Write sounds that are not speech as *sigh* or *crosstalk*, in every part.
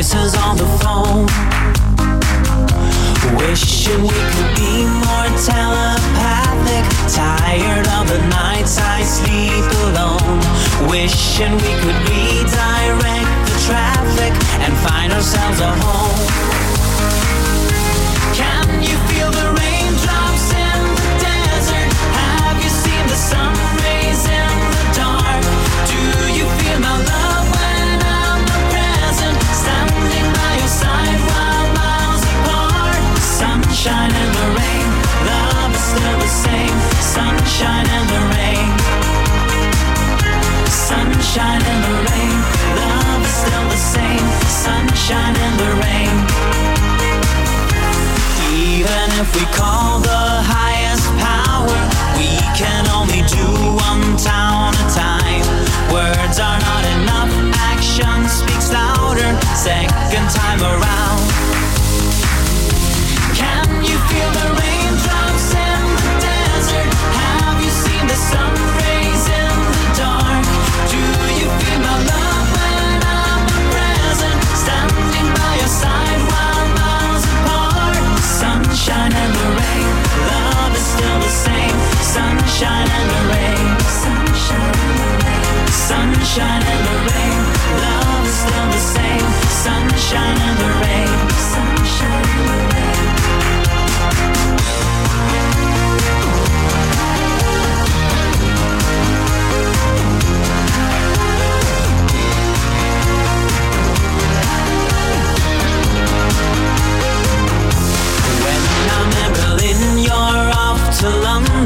voices on the phone. Wishing we could be more telepathic. Tired of the nights I sleep alone. Wishing we could redirect the traffic and find ourselves a home. Sunshine and the rain. Sunshine and the rain, love is still the same. Sunshine and the rain. Even if we call the highest power, we can only do one town at a time. Words are not enough, action speaks louder. Second time around. Can you feel the raindrops Sunshine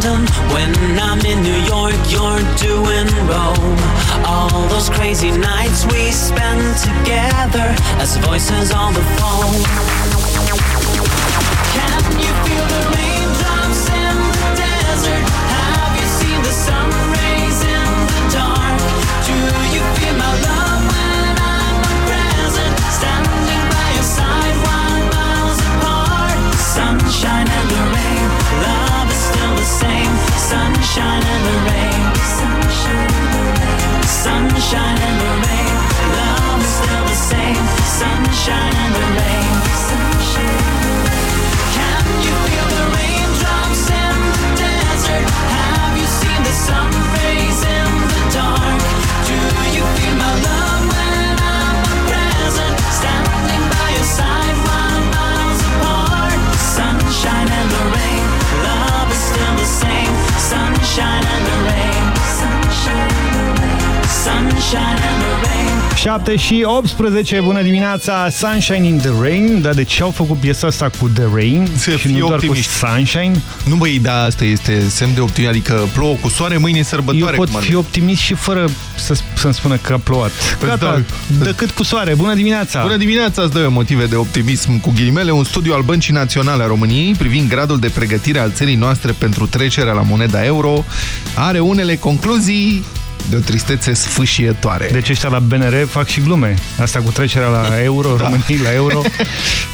London. When I'm in New York, you're doing Rome. All those crazy nights we spend together as voices on the phone. Can you Sunshine and the rain, sunshine and the rain, sunshine 7 și 18, bună dimineața, Sunshine in the Rain, dar de ce au făcut piesa asta cu The Rain Să și fie nu doar optimiști. cu Sunshine? Nu băi, da, asta este semn de optimism, adică plouă cu soare, mâine e Eu sărbătoare. pot cum ar fi optimist și fără să, să-mi spună că a plouat. Păi Gata, da. decât cu soare. Bună dimineața! Bună dimineața, îți dă eu motive de optimism cu ghilimele. Un studiu al Băncii Naționale a României privind gradul de pregătire al țării noastre pentru trecerea la moneda euro are unele concluzii de o tristețe sfâșietoare. Deci ăștia la BNR fac și glume. Asta cu trecerea la euro, da. României la euro. *laughs*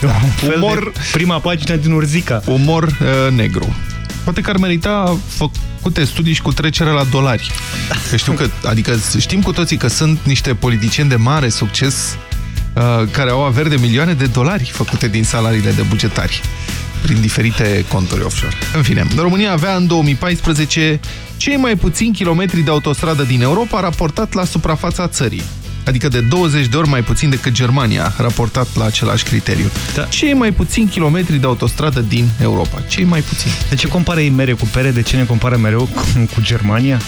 E un fel Umor- de prima pagină din Urzica. Umor uh, negru. Poate că ar merita făcute studii și cu trecerea la dolari. Că știu că, adică știm cu toții că sunt niște politicieni de mare succes uh, care au averi de milioane de dolari făcute din salariile de bugetari prin diferite conturi offshore. În fine, România avea în 2014 cei mai puțini kilometri de autostradă din Europa raportat la suprafața țării. Adică de 20 de ori mai puțin decât Germania, raportat la același criteriu. Da. Cei mai puțini kilometri de autostradă din Europa. Cei mai puțini. De ce compară ei mere cu pere? De ce ne compară mereu cu, cu Germania?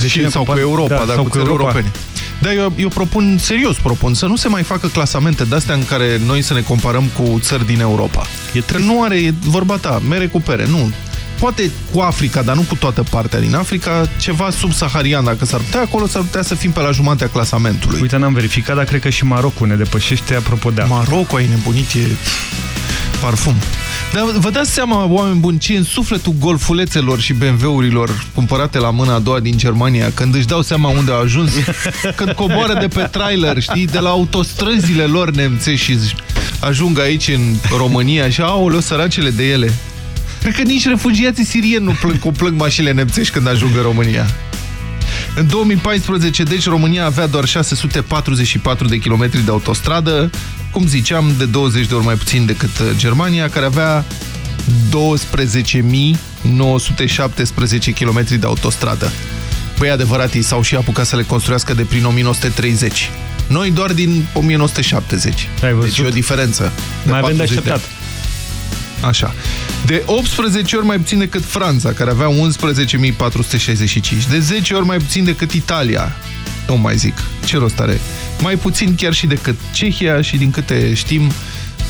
De ce ne sau cu compară- Europa, da, dar sau cu cu țări Europa. europene. Da, eu, eu propun, serios propun, să nu se mai facă clasamente de-astea în care noi să ne comparăm cu țări din Europa. E Că trist. nu are, e vorba ta, mere cu pere, nu. Poate cu Africa, dar nu cu toată partea din Africa, ceva subsaharian, dacă s-ar putea, acolo s-ar putea să fim pe la jumatea clasamentului. Uite, n-am verificat, dar cred că și Marocul ne depășește apropo de asta. Maroco, ai nebunit, e parfum. Dar vă dați seama, oameni buni, ce e în sufletul golfulețelor și BMW-urilor cumpărate la mâna a doua din Germania, când își dau seama unde au ajuns, *laughs* când coboară de pe trailer, știi, de la autostrăzile lor nemțești și ajung aici în România și aoleu, săracele de ele. Cred că nici refugiații sirieni nu plâng cum plâng mașinile nemțești când ajung în România. În 2014, deci, România avea doar 644 de kilometri de autostradă, cum ziceam, de 20 de ori mai puțin decât uh, Germania, care avea 12.917 km de autostradă. Băi, adevărat, ei s-au și apucat să le construiască de prin 1930. Noi doar din 1970. Ai văzut? Deci e o diferență. de Mai avem de 40 ani. Așteptat. Așa. De 18 ori mai puțin decât Franța, care avea 11.465. De 10 ori mai puțin decât Italia. Nu mai zic. Ce rost are? Mai puțin chiar și decât Cehia și din câte știm,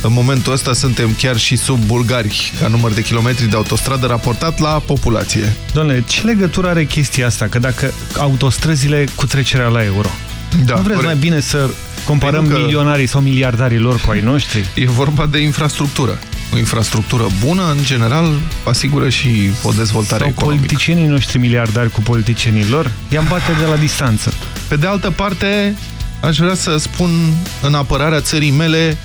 în momentul ăsta suntem chiar și sub bulgari ca număr de kilometri de autostradă raportat la populație. Doamne, ce legătură are chestia asta? Că dacă autostrăzile cu trecerea la euro, Da, nu vreți corect. mai bine să comparăm Pentru că- milionarii sau miliardarii lor cu ai noștri? E vorba de infrastructură. O infrastructură bună, în general, asigură și o dezvoltare Sau economică. politicienii noștri miliardari cu politicienii lor? I-am bate de la distanță. Pe de altă parte, aș vrea să spun în apărarea țării mele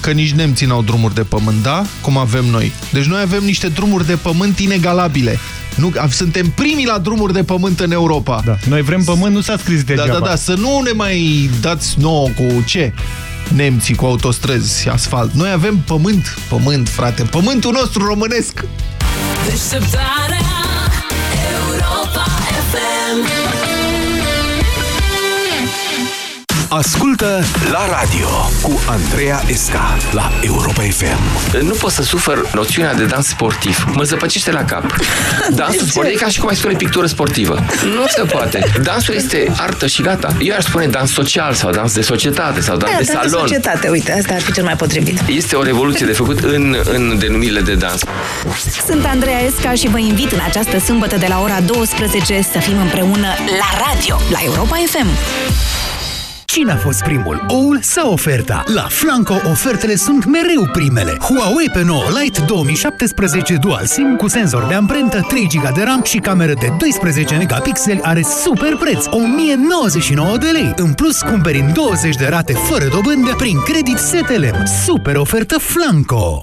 că nici nemții n-au drumuri de pământ, da? Cum avem noi. Deci noi avem niște drumuri de pământ inegalabile. Nu, suntem primii la drumuri de pământ în Europa. Da. Noi vrem pământ, nu s-a scris Da, degeaba. da, da, să nu ne mai dați nouă cu ce? Nemții cu autostrăzi, asfalt. Noi avem pământ, pământ, frate, pământul nostru românesc. Deșteptarea Europa FM Ascultă la radio cu Andreea Esca la Europa FM. Nu pot să sufăr noțiunea de dans sportiv. Mă zăpăcește la cap. *laughs* Dansul sportiv e ca și cum ai spune pictură sportivă. Nu se poate. Dansul este artă și gata. Eu aș spune dans social sau dans de societate sau dans Da, de dar de salon. societate, uite, asta ar fi cel mai potrivit. Este o revoluție de făcut în, în denumirile de dans. Sunt Andreea Esca și vă invit în această sâmbătă de la ora 12 să fim împreună la radio, la Europa FM. Cine a fost primul, oul sau oferta? La Flanco ofertele sunt mereu primele. Huawei pe 9 Lite 2017 Dual SIM cu senzor de amprentă, 3 GB de RAM și cameră de 12 megapixeli are super preț, 1099 de lei. În plus, cumperi în 20 de rate fără dobândă prin credit STLM. Super ofertă Flanco!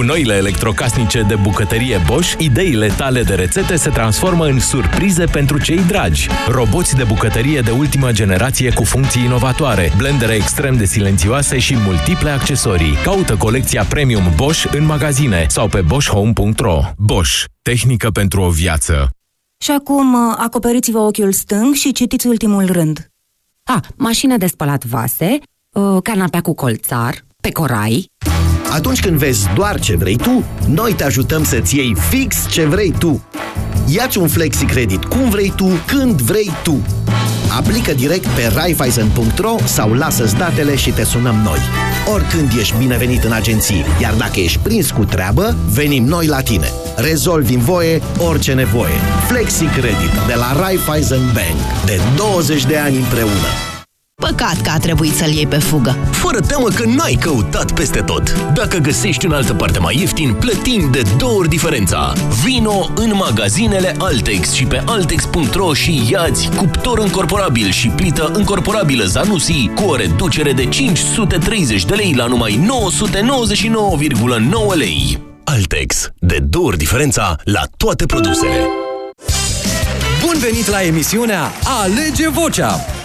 Cu noile electrocasnice de bucătărie Bosch, ideile tale de rețete se transformă în surprize pentru cei dragi. Roboți de bucătărie de ultimă generație cu funcții inovatoare, blendere extrem de silențioase și multiple accesorii. Caută colecția Premium Bosch în magazine sau pe boschhome.ro. Bosch. Tehnică pentru o viață. Și acum uh, acoperiți-vă ochiul stâng și citiți ultimul rând. A, mașină de spălat vase, uh, canapea cu colțar, pe corai. Atunci când vezi doar ce vrei tu, noi te ajutăm să-ți iei fix ce vrei tu. Iați un flexi credit cum vrei tu, când vrei tu. Aplică direct pe Raiffeisen.ro sau lasă-ți datele și te sunăm noi. Oricând ești binevenit în agenții, iar dacă ești prins cu treabă, venim noi la tine. Rezolvi în voie orice nevoie. Flexi Credit de la Raiffeisen Bank. De 20 de ani împreună. Păcat că a trebuit să-l iei pe fugă. Fără teamă că n-ai căutat peste tot. Dacă găsești în altă parte mai ieftin, plătim de două ori diferența. Vino în magazinele Altex și pe altex.ro și iați cuptor încorporabil și plită încorporabilă Zanussi cu o reducere de 530 de lei la numai 999,9 lei. Altex. De două ori diferența la toate produsele. Bun venit la emisiunea Alege Vocea!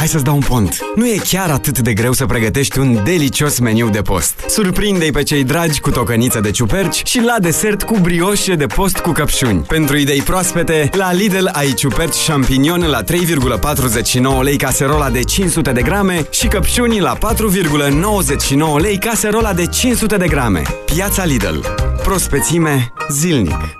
Hei, hai să-ți dau un pont. Nu e chiar atât de greu să pregătești un delicios meniu de post. Surprinde-i pe cei dragi cu tocăniță de ciuperci și la desert cu brioșe de post cu căpșuni. Pentru idei proaspete, la Lidl ai ciuperci champignon la 3,49 lei caserola de 500 de grame și căpșuni la 4,99 lei caserola de 500 de grame. Piața Lidl. Prospețime zilnic.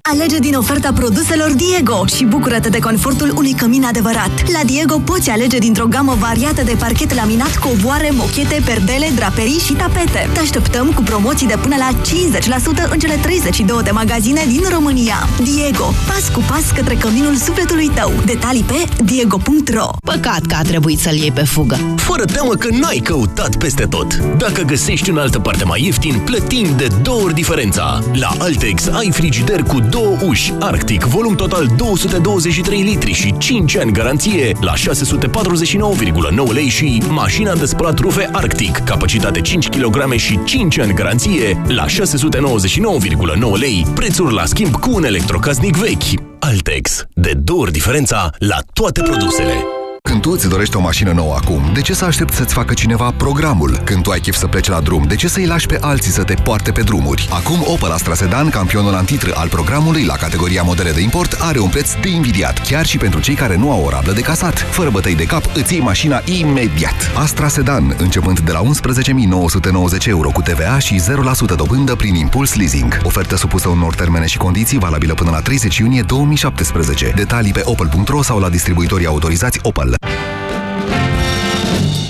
Alege din oferta produselor Diego și bucură-te de confortul unui cămin adevărat. La Diego poți alege dintr-o gamă variată de parchet laminat, covoare, mochete, perdele, draperii și tapete. Te așteptăm cu promoții de până la 50% în cele 32 de magazine din România. Diego, pas cu pas către căminul sufletului tău. Detalii pe diego.ro Păcat că a trebuit să-l iei pe fugă. Fără teamă că n-ai căutat peste tot. Dacă găsești în altă parte mai ieftin, plătim de două ori diferența. La Altex ai frigider cu două uși, Arctic, volum total 223 litri și 5 ani garanție la 649,9 lei și mașina de spălat rufe Arctic, capacitate 5 kg și 5 ani garanție la 699,9 lei, prețuri la schimb cu un electrocasnic vechi. Altex, de două ori diferența la toate produsele. Când tu îți dorești o mașină nouă acum, de ce să aștepți să-ți facă cineva programul? Când tu ai chef să pleci la drum, de ce să-i lași pe alții să te poarte pe drumuri? Acum Opel Astra Sedan, campionul antitră al programului la categoria modele de import, are un preț de invidiat, chiar și pentru cei care nu au o rablă de casat. Fără bătăi de cap, îți iei mașina imediat. Astra Sedan, începând de la 11.990 euro cu TVA și 0% dobândă prin impuls leasing. Ofertă supusă unor termene și condiții valabilă până la 30 iunie 2017. Detalii pe opel.ro sau la distribuitorii autorizați Opel.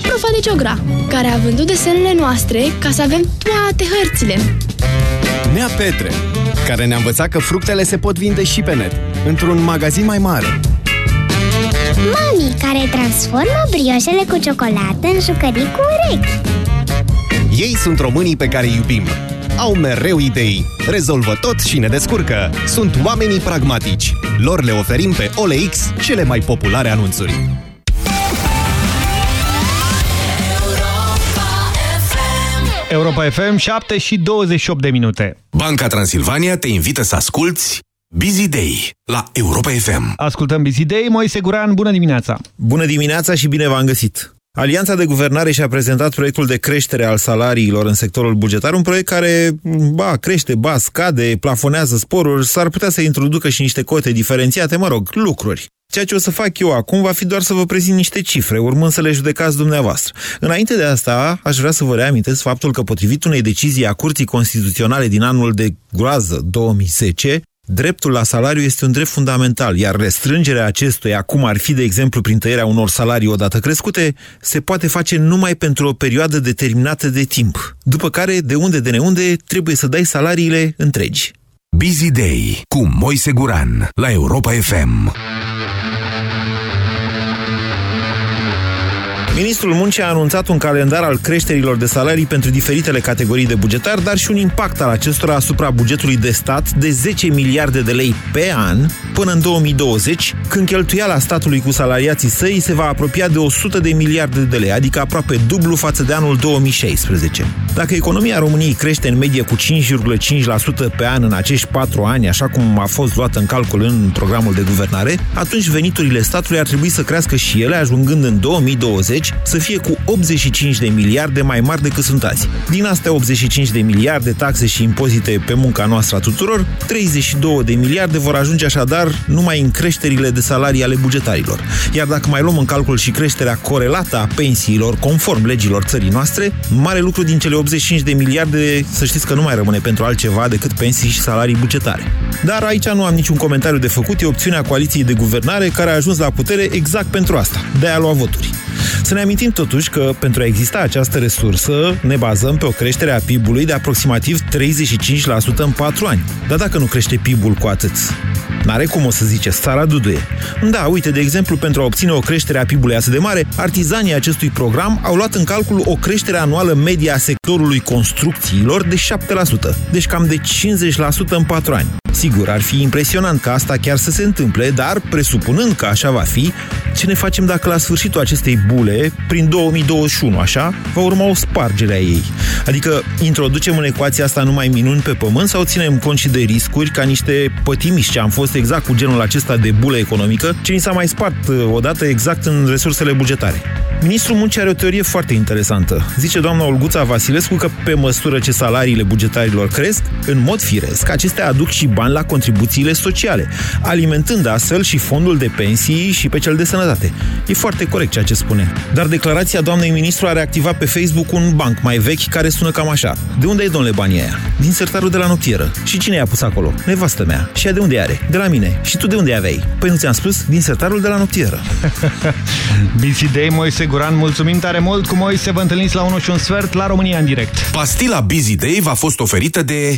Profa de Ciogra, care a vândut desenele noastre ca să avem toate hărțile. Nea Petre, care ne-a învățat că fructele se pot vinde și pe net, într-un magazin mai mare. Mami, care transformă brioșele cu ciocolată în jucării cu urechi. Ei sunt românii pe care îi iubim. Au mereu idei, rezolvă tot și ne descurcă. Sunt oamenii pragmatici. Lor le oferim pe OLX cele mai populare anunțuri. Europa FM, 7 și 28 de minute. Banca Transilvania te invită să asculti Busy Day la Europa FM. Ascultăm Busy Day. Moise Guran, bună dimineața! Bună dimineața și bine v-am găsit! Alianța de Guvernare și-a prezentat proiectul de creștere al salariilor în sectorul bugetar, un proiect care, ba, crește, ba, scade, plafonează sporuri, s-ar putea să introducă și niște cote diferențiate, mă rog, lucruri. Ceea ce o să fac eu acum va fi doar să vă prezint niște cifre, urmând să le judecați dumneavoastră. Înainte de asta, aș vrea să vă reamintesc faptul că potrivit unei decizii a Curții Constituționale din anul de groază 2010, Dreptul la salariu este un drept fundamental, iar restrângerea acestuia, cum ar fi, de exemplu, prin tăierea unor salarii odată crescute, se poate face numai pentru o perioadă determinată de timp, după care, de unde de neunde, trebuie să dai salariile întregi. Busy Day cu Moise Guran la Europa FM. Ministrul Muncii a anunțat un calendar al creșterilor de salarii pentru diferitele categorii de bugetari, dar și un impact al acestora asupra bugetului de stat de 10 miliarde de lei pe an până în 2020, când cheltuiala statului cu salariații săi se va apropia de 100 de miliarde de lei, adică aproape dublu față de anul 2016. Dacă economia României crește în medie cu 5,5% pe an în acești 4 ani, așa cum a fost luată în calcul în programul de guvernare, atunci veniturile statului ar trebui să crească și ele, ajungând în 2020 2030 să fie cu 85 de miliarde mai mari decât sunt azi. Din astea 85 de miliarde taxe și impozite pe munca noastră a tuturor, 32 de miliarde vor ajunge așadar numai în creșterile de salarii ale bugetarilor. Iar dacă mai luăm în calcul și creșterea corelată a pensiilor conform legilor țării noastre, mare lucru din cele 85 de miliarde, să știți că nu mai rămâne pentru altceva decât pensii și salarii bugetare. Dar aici nu am niciun comentariu de făcut, e opțiunea coaliției de guvernare care a ajuns la putere exact pentru asta, de a lua voturi. Să ne amintim totuși că pentru a exista această resursă ne bazăm pe o creștere a PIB-ului de aproximativ 35% în 4 ani. Dar dacă nu crește PIB-ul cu atât, N-are cum o să ziceți, țara duduie. Da, uite, de exemplu, pentru a obține o creștere a PIB-ului atât de mare, artizanii acestui program au luat în calcul o creștere anuală medie a sectorului construcțiilor de 7%, deci cam de 50% în 4 ani. Sigur, ar fi impresionant ca asta chiar să se întâmple, dar, presupunând că așa va fi, ce ne facem dacă la sfârșitul acestei bule, prin 2021, așa, va urma o spargere a ei? Adică, introducem în ecuația asta numai minuni pe pământ sau ținem cont și de riscuri ca niște pătimiși ce am fost exact cu genul acesta de bulă economică, ce ni s-a mai spart uh, odată exact în resursele bugetare? Ministrul Muncii are o teorie foarte interesantă. Zice doamna Olguța Vasilescu că pe măsură ce salariile bugetarilor cresc, în mod firesc, acestea aduc și bani la contribuțiile sociale, alimentând astfel și fondul de pensii și pe cel de sănătate. E foarte corect ceea ce spune. Dar declarația doamnei ministru a reactivat pe Facebook un banc mai vechi care sună cam așa. De unde e, domnule, banii aia? Din sertarul de la noptieră. Și cine i-a pus acolo? Nevastă mea. Și ea de unde are? De la mine. Și tu de unde aveai? Păi nu ți-am spus? Din sertarul de la noptieră. *laughs* Busy Day, Moise Guran, mulțumim tare mult. Cu Moise vă întâlniți la 1 și un sfert la România în direct. Pastila Busy Day v-a fost oferită de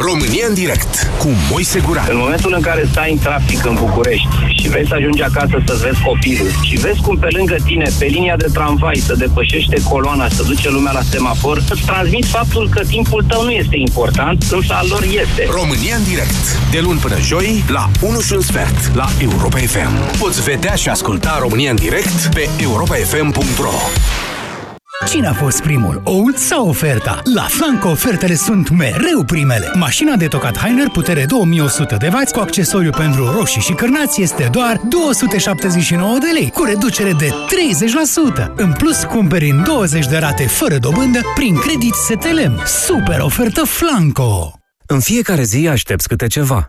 România în direct cu Moise Guran. În momentul în care stai în trafic în București și vrei să ajungi acasă să-ți vezi copilul și vezi cum pe lângă tine, pe linia de tramvai, să depășește coloana, să duce lumea la semafor, îți transmit faptul că timpul tău nu este important, însă al lor este. România în direct. De luni până joi, la 1 și un sfert, la Europa FM. Poți vedea și asculta România în direct pe europafm.ro Cine a fost primul, oul sau oferta? La Flanco ofertele sunt mereu primele. Mașina de tocat Heiner putere 2100 de W cu accesoriu pentru roșii și cârnați este doar 279 de lei, cu reducere de 30%. În plus, cumperi în 20 de rate fără dobândă prin credit STLM. Super ofertă Flanco! În fiecare zi aștepți câte ceva.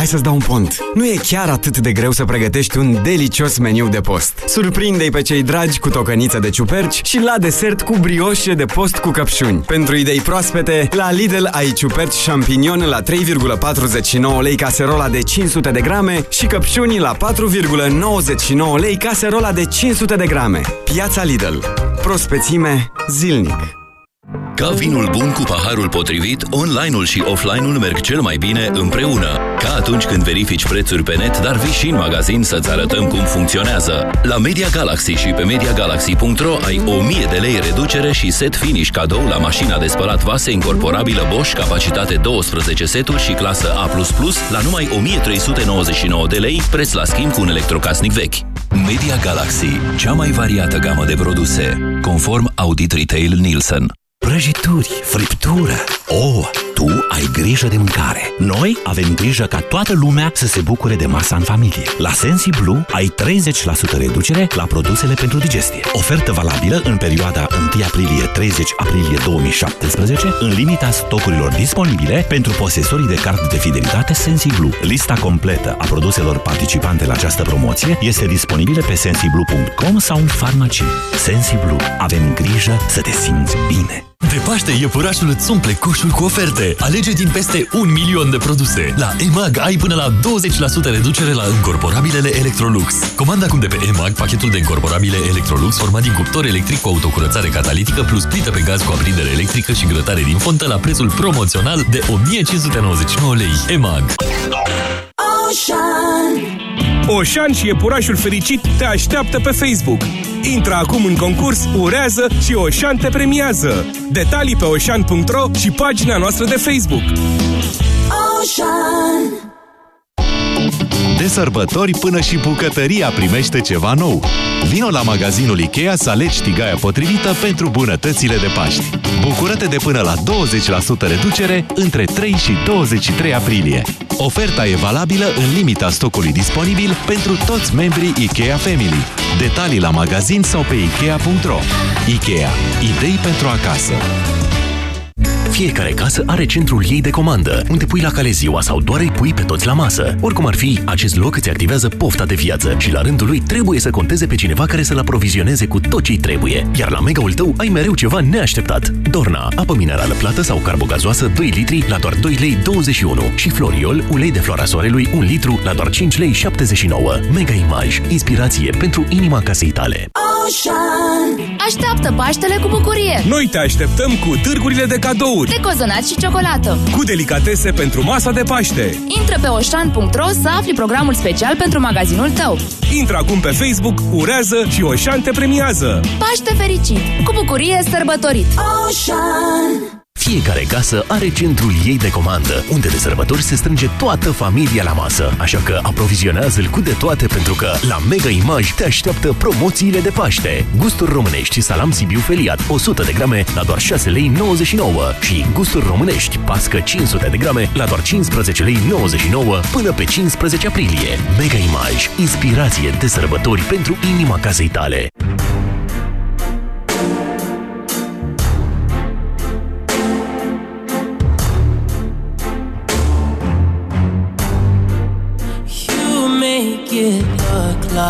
hai să-ți dau un pont. Nu e chiar atât de greu să pregătești un delicios meniu de post. Surprinde-i pe cei dragi cu tocăniță de ciuperci și la desert cu brioșe de post cu căpșuni. Pentru idei proaspete, la Lidl ai ciuperci champignon la 3,49 lei caserola de 500 de grame și căpșuni la 4,99 lei caserola de 500 de grame. Piața Lidl. Prospețime zilnic. Ca vinul bun cu paharul potrivit, online-ul și offline-ul merg cel mai bine împreună. Ca atunci când verifici prețuri pe net, dar vii și în magazin să-ți arătăm cum funcționează. La Media Galaxy și pe MediaGalaxy.ro ai 1000 de lei reducere și set finish cadou la mașina de spălat vase incorporabilă Bosch, capacitate 12 seturi și clasă A++ la numai 1399 de lei, preț la schimb cu un electrocasnic vechi. Media Galaxy, cea mai variată gamă de produse, conform Audit Retail Nielsen. Prăjituri, friptură. Oh, tu ai grijă de mâncare. Noi avem grijă ca toată lumea să se bucure de masa în familie. La Sensi Blue ai 30% reducere la produsele pentru digestie. Ofertă valabilă în perioada 1 aprilie-30 aprilie 2017 în limita stocurilor disponibile pentru posesorii de card de fidelitate Sensi Blue. Lista completă a produselor participante la această promoție este disponibilă pe sensiblu.com sau în farmacii. Sensi Blue. Avem grijă să te simți bine. De Paște, iepurașul îți umple coșul cu oferte. Alege din peste un milion de produse. La EMAG ai până la 20% reducere la încorporabilele Electrolux. Comanda acum de pe EMAG pachetul de încorporabile Electrolux format din cuptor electric cu autocurățare catalitică plus plită pe gaz cu aprindere electrică și grătare din fontă la prețul promoțional de 1599 lei. EMAG. Ocean Oșan și iepurașul fericit te așteaptă pe Facebook. Intră acum în concurs, urează și Oșan te premiază. Detalii pe oșan.ro și pagina noastră de Facebook. Ocean. De sărbători până și bucătăria primește ceva nou. Vino la magazinul Ikea să alegi tigaia potrivită pentru bunătățile de Paști. Bucură-te de până la 20% reducere între 3 și 23 aprilie. Oferta e valabilă în limita stocului disponibil pentru toți membrii Ikea Family. Detalii la magazin sau pe Ikea.ro. Ikea. Idei pentru acasă. Fiecare casă are centrul ei de comandă, unde pui la cale ziua sau doar îi pui pe toți la masă. Oricum ar fi, acest loc îți activează pofta de viață și la rândul lui trebuie să conteze pe cineva care să-l aprovizioneze cu tot ce trebuie. Iar la megaul tău ai mereu ceva neașteptat. Dorna, apă minerală plată sau carbogazoasă 2 litri la doar 2 lei 21 și Floriol, ulei de floarea soarelui 1 litru la doar 5 lei 79. Mega Image, inspirație pentru inima casei tale. Ocean. Așteaptă Paștele cu bucurie! Noi te așteptăm cu târgurile de cadouri, De cozonat și ciocolată! cu delicatese pentru masa de Paște. Intră pe oșan.ro să afli programul special pentru magazinul tău. Intră acum pe Facebook, urează și Oșan te premiază. Paște fericit! Cu bucurie sărbătorit! Ocean. Fiecare casă are centrul ei de comandă, unde de sărbători se strânge toată familia la masă. Așa că aprovizionează-l cu de toate pentru că la Mega Image te așteaptă promoțiile de Paște. Gusturi românești, salam Sibiu feliat 100 de grame la doar 6 lei 99 și gusturi românești, pască 500 de grame la doar 15 lei 99 până pe 15 aprilie. Mega Image, inspirație de sărbători pentru inima casei tale.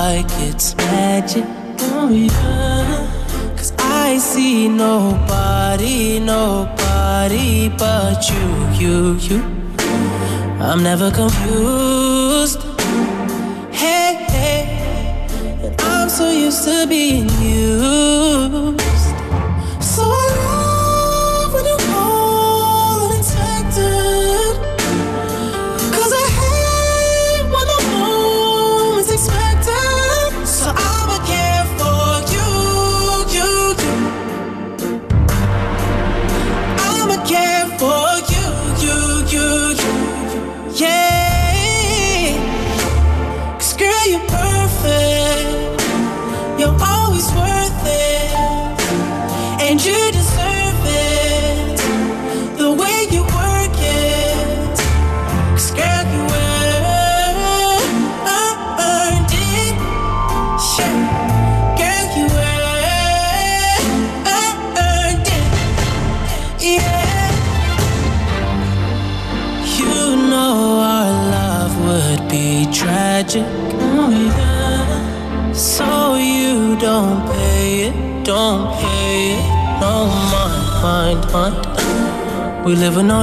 Like it's magic. Oh, yeah. Cause I see nobody, nobody but you, you, you. I'm never confused. Hey, hey. And I'm so used to being used. Mind, mind, mind. We live with no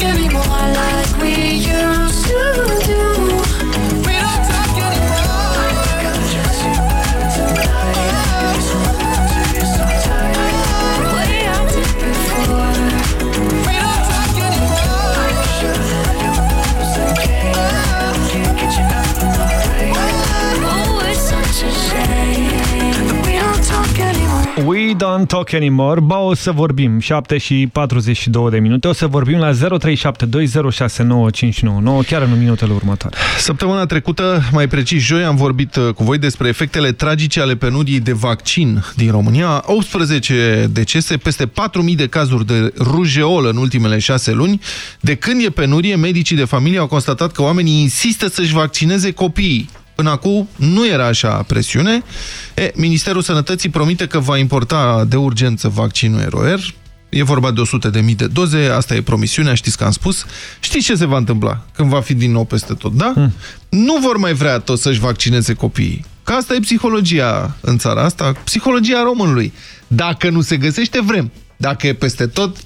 don't talk anymore like We don't talk anymore. Ba, o să vorbim. 7 și 42 de minute. O să vorbim la 0372069599, chiar în minutele următoare. Săptămâna trecută, mai precis joi, am vorbit uh, cu voi despre efectele tragice ale penuriei de vaccin din România. 18 decese, peste 4.000 de cazuri de rujeolă în ultimele șase luni. De când e penurie, medicii de familie au constatat că oamenii insistă să-și vaccineze copiii. Până acum nu era așa presiune. E, Ministerul Sănătății promite că va importa de urgență vaccinul ROR. E vorba de 100.000 de doze, asta e promisiunea, știți că am spus. Știți ce se va întâmpla când va fi din nou peste tot, da? Hmm. Nu vor mai vrea toți să-și vaccineze copiii. Că asta e psihologia în țara asta, psihologia românului. Dacă nu se găsește, vrem. Dacă e peste tot,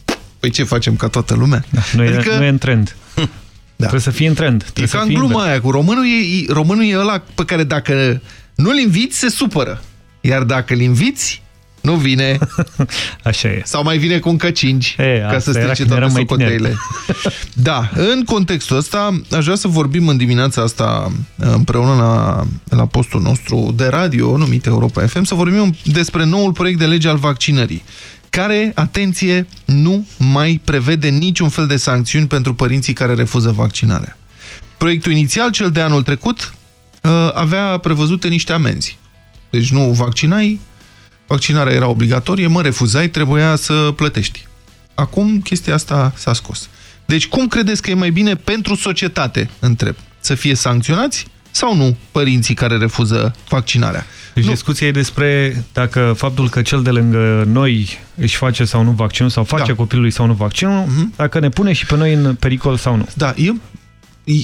păi ce facem ca toată lumea? Da, nu, adică... e, nu e în trend. *laughs* Da. Trebuie să fie în trend. E ca în gluma aia cu românul e, românul e ăla pe care dacă nu-l inviți, se supără. Iar dacă îl inviți, nu vine. *laughs* Așa e. Sau mai vine cu un căcingi, e, ca să strice toate socoteile. *laughs* *laughs* da, în contextul ăsta, aș vrea să vorbim în dimineața asta împreună la, la postul nostru de radio, numit Europa FM, să vorbim despre noul proiect de lege al vaccinării care, atenție, nu mai prevede niciun fel de sancțiuni pentru părinții care refuză vaccinarea. Proiectul inițial, cel de anul trecut, avea prevăzute niște amenzi. Deci nu vaccinai, vaccinarea era obligatorie, mă refuzai, trebuia să plătești. Acum chestia asta s-a scos. Deci cum credeți că e mai bine pentru societate, întreb, să fie sancționați sau nu părinții care refuză vaccinarea? Deci nu. discuția e despre dacă faptul că cel de lângă noi își face sau nu vaccinul sau face da. copilului sau nu vaccinul, uh -huh. dacă ne pune și pe noi în pericol sau nu. Da, eu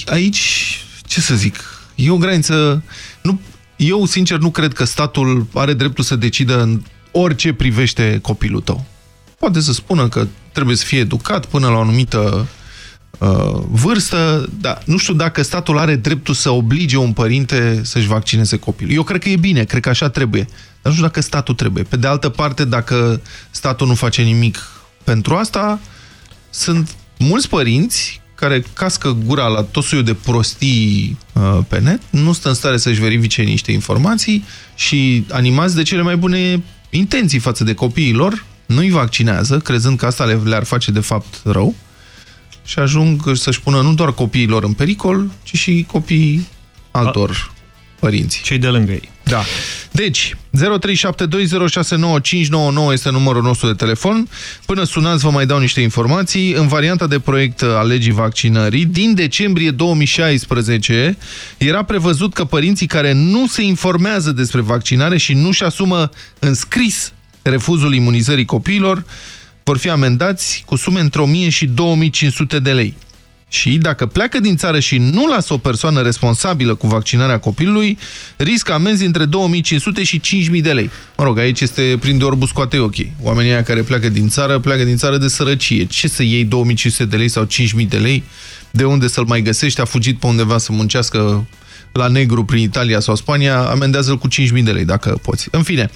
aici, ce să zic, e o graniță... Nu, eu, sincer, nu cred că statul are dreptul să decidă în orice privește copilul tău. Poate să spună că trebuie să fie educat până la o anumită uh, vârstă, dar nu știu dacă statul are dreptul să oblige un părinte să-și vaccineze copilul. Eu cred că e bine, cred că așa trebuie. Dar nu știu dacă statul trebuie. Pe de altă parte, dacă statul nu face nimic pentru asta, sunt mulți părinți care cască gura la tot soiul de prostii uh, pe net, nu stă în stare să-și verifice niște informații și animați de cele mai bune intenții față de copiii lor, nu-i vaccinează, crezând că asta le- le-ar face de fapt rău, și ajung să-și pună nu doar copiii lor în pericol, ci și copiii altor părinți. Cei de lângă ei. Da. Deci, 0372069599 este numărul nostru de telefon. Până sunați, vă mai dau niște informații. În varianta de proiect a legii vaccinării, din decembrie 2016, era prevăzut că părinții care nu se informează despre vaccinare și nu-și asumă în scris refuzul imunizării copiilor, vor fi amendați cu sume între 1000 și 2500 de lei. Și dacă pleacă din țară și nu lasă o persoană responsabilă cu vaccinarea copilului, riscă amenzi între 2500 și 5000 de lei. Mă rog, aici este prin de orbul scoate ochii. Oamenii aia care pleacă din țară, pleacă din țară de sărăcie. Ce să iei 2500 de lei sau 5000 de lei? De unde să-l mai găsești? A fugit pe undeva să muncească la negru prin Italia sau Spania, amendează-l cu 5000 de lei dacă poți. În fine,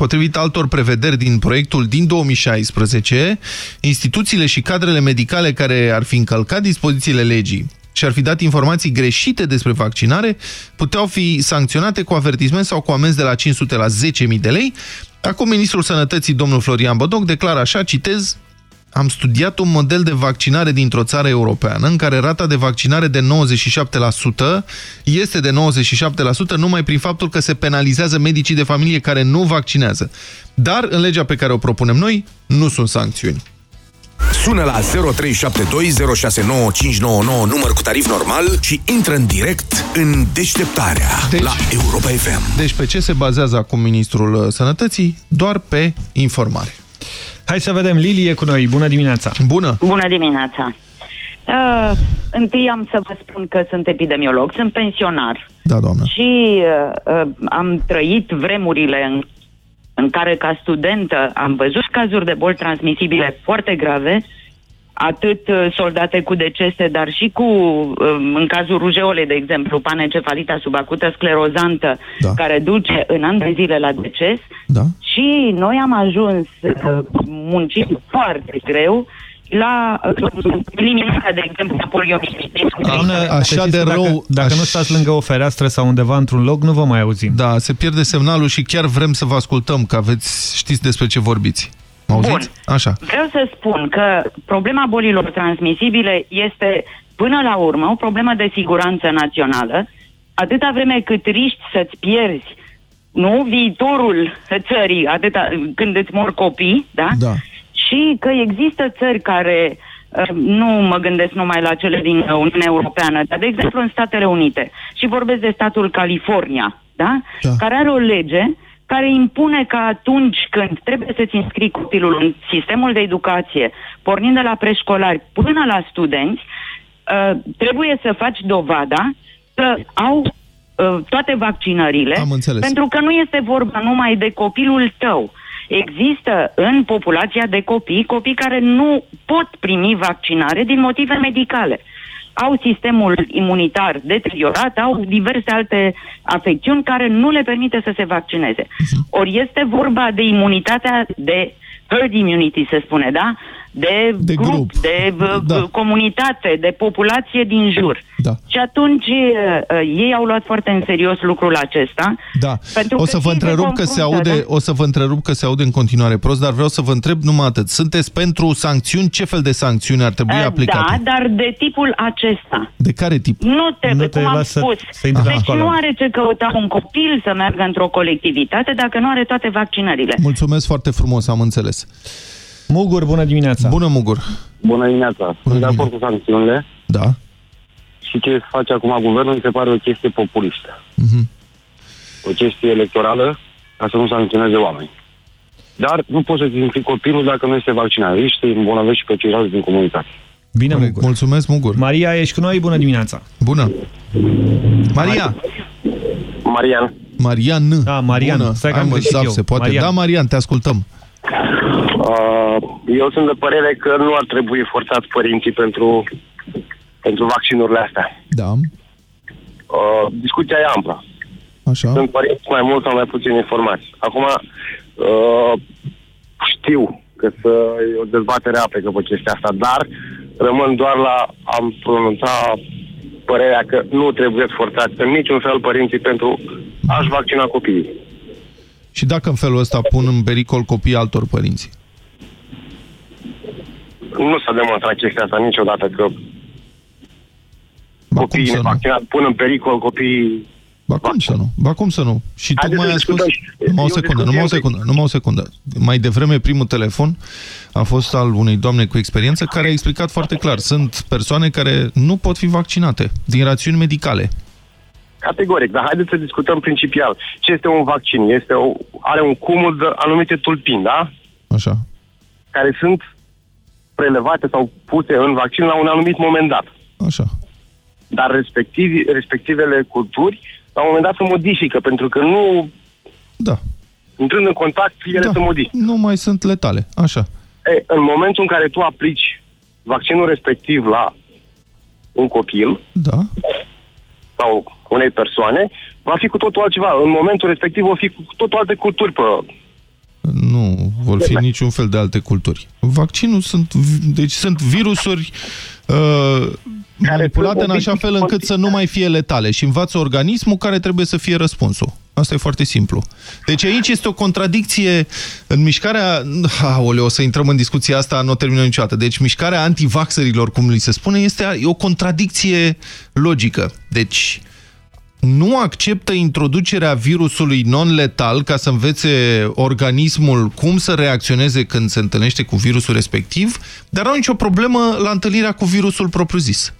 Potrivit altor prevederi din proiectul din 2016, instituțiile și cadrele medicale care ar fi încălcat dispozițiile legii și ar fi dat informații greșite despre vaccinare, puteau fi sancționate cu avertisment sau cu amenzi de la 500 la 10.000 de lei. Acum, ministrul Sănătății, domnul Florian Bodoc, declară așa, citez, am studiat un model de vaccinare dintr-o țară europeană în care rata de vaccinare de 97% este de 97% numai prin faptul că se penalizează medicii de familie care nu vaccinează. Dar în legea pe care o propunem noi nu sunt sancțiuni. Sună la 0372069599 număr cu tarif normal și intră în direct în deșteptarea deci, la Europa FM. Deci pe ce se bazează acum ministrul uh, Sănătății? Doar pe informare. Hai să vedem, Lili e cu noi. Bună dimineața! Bună! Bună dimineața! Uh, întâi am să vă spun că sunt epidemiolog, sunt pensionar Da, doamnă. și uh, uh, am trăit vremurile în, în care ca studentă am văzut cazuri de boli transmisibile foarte grave, atât uh, soldate cu decese, dar și cu, uh, în cazul rujeolei, de exemplu, panencefalita subacută sclerozantă, da. care duce în ani de zile la deces. Da. Și noi am ajuns uh, muncind foarte greu la uh, eliminarea, de exemplu, a poliomielitei. Doamnă, Așa să știți de că rău- Dacă, dacă nu stați lângă o fereastră sau undeva într-un loc, nu vă mai auzim. Da, se pierde semnalul și chiar vrem să vă ascultăm, că aveți, știți despre ce vorbiți. Mă auziți? Bun. Așa. Vreau să spun că problema bolilor transmisibile este, până la urmă, o problemă de siguranță națională, atâta vreme cât riști să-ți pierzi nu, viitorul țării atâta, când îți mor copii, da? Da. Și că există țări care, uh, nu mă gândesc numai la cele din Uniunea Europeană, dar de exemplu în Statele Unite, și vorbesc de statul California, da? Da. Care are o lege care impune că atunci când trebuie să-ți înscrii copilul în sistemul de educație, pornind de la preșcolari până la studenți, uh, trebuie să faci dovada că au uh, toate vaccinările, Am înțeles. pentru că nu este vorba numai de copilul tău. Există în populația de copii copii care nu pot primi vaccinare din motive medicale. Au sistemul imunitar deteriorat, au diverse alte afecțiuni care nu le permite să se vaccineze. Ori este vorba de imunitatea de herd immunity, se spune, da? De, De grup, grup. de Da. da. comunitate, de populație din jur. Da. Și atunci uh, ei au luat foarte în serios lucrul acesta. Da. Pentru o că să vă ei se întrerup că se confruntă, aude, da? o să vă întrerup că se aude în continuare prost, dar vreau să vă întreb numai atât. Sunteți pentru sancțiuni? Ce fel de sancțiuni ar trebui Uh, aplicate? Da, dar de tipul acesta. De care tip? Nu trebuie, Nu te cum am lasă spus. să intre la deci școală. nu are ce căuta un copil să meargă într-o colectivitate dacă nu are toate vaccinările. Mulțumesc foarte frumos, am înțeles. Mugur, bună dimineața! Bună, Mugur! Bună dimineața. Sunt de acord cu sancțiunile. Da. Și ce face acum guvernul mi se pare o chestie populistă. Mhm. O chestie electorală ca să nu sancționeze oameni. Dar nu poți să-ți înscrii copilul dacă nu este vaccinat. Ești să îmbolnăvești și pe ceilalți din comunitate. Bine, Mugur. Mulțumesc, Mugur. Maria, ești cu noi? Bună dimineața! Bună! Maria! Marian. Marian. Da, Marian. Bună. Stai că Hai, am mă, greșit Zaf, eu. se poate. Marian. Da, Marian, te ascultăm. Uh, eu sunt de părere că nu ar trebui forțați părinții pentru, pentru vaccinurile astea. Da. Uh, discuția e amplă. Așa. Sunt părinți mai mult sau mai puțin informați. Acum, uh, știu că să, e o dezbatere aprecă pe chestia asta, dar rămân doar la am pronunța părerea că nu trebuie forțați în niciun fel părinții pentru a-și vaccina copiii. Și dacă în felul ăsta pun în pericol copiii altor părinți? Nu s-a demonstrat chestia asta niciodată că Ba, copiii cum să nu? nevaccinați pun în pericol copiii Ba cum să nu? Ba cum să nu? Și Haideți tocmai să a spus... discutăm. Numai o E o secundă, discuție numai o între- secundă, numai o secundă. Mai devreme primul telefon a fost al unei doamne cu experiență care a explicat foarte clar. Sunt persoane care nu pot fi vaccinate din rațiuni medicale. Categoric, dar haideți să discutăm principial. Ce este un vaccin? Este o, are un cumul de anumite tulpini, da? Așa. Care sunt prelevate sau puse în vaccin la un anumit moment dat. Așa. Dar respectivi, respectivele culturi, la un moment dat se modifică, pentru că nu... Da. Intrând în contact, ele Da. se modifică. Nu mai sunt letale. Așa. E, în momentul în care tu aplici vaccinul respectiv la un copil Da. sau unei persoane, va fi cu totul altceva. În momentul respectiv vor fi cu totul alte culturi pe... Nu vor fi niciun fel de alte culturi. Vaccinul sunt, deci sunt virusuri uh, manipulate în așa fel încât să nu mai fie letale și învață organismul care trebuie să fie răspunsul. Asta e foarte simplu. Deci aici este o contradicție în mișcarea... Aoleu, o să intrăm în discuția asta, nu o terminăm niciodată. Deci mișcarea antivaxerilor, cum li se spune, este e o contradicție logică. Deci nu acceptă introducerea virusului non-letal ca să învețe organismul cum să reacționeze când se întâlnește cu virusul respectiv, dar au nicio problemă la întâlnirea cu virusul propriu-zis.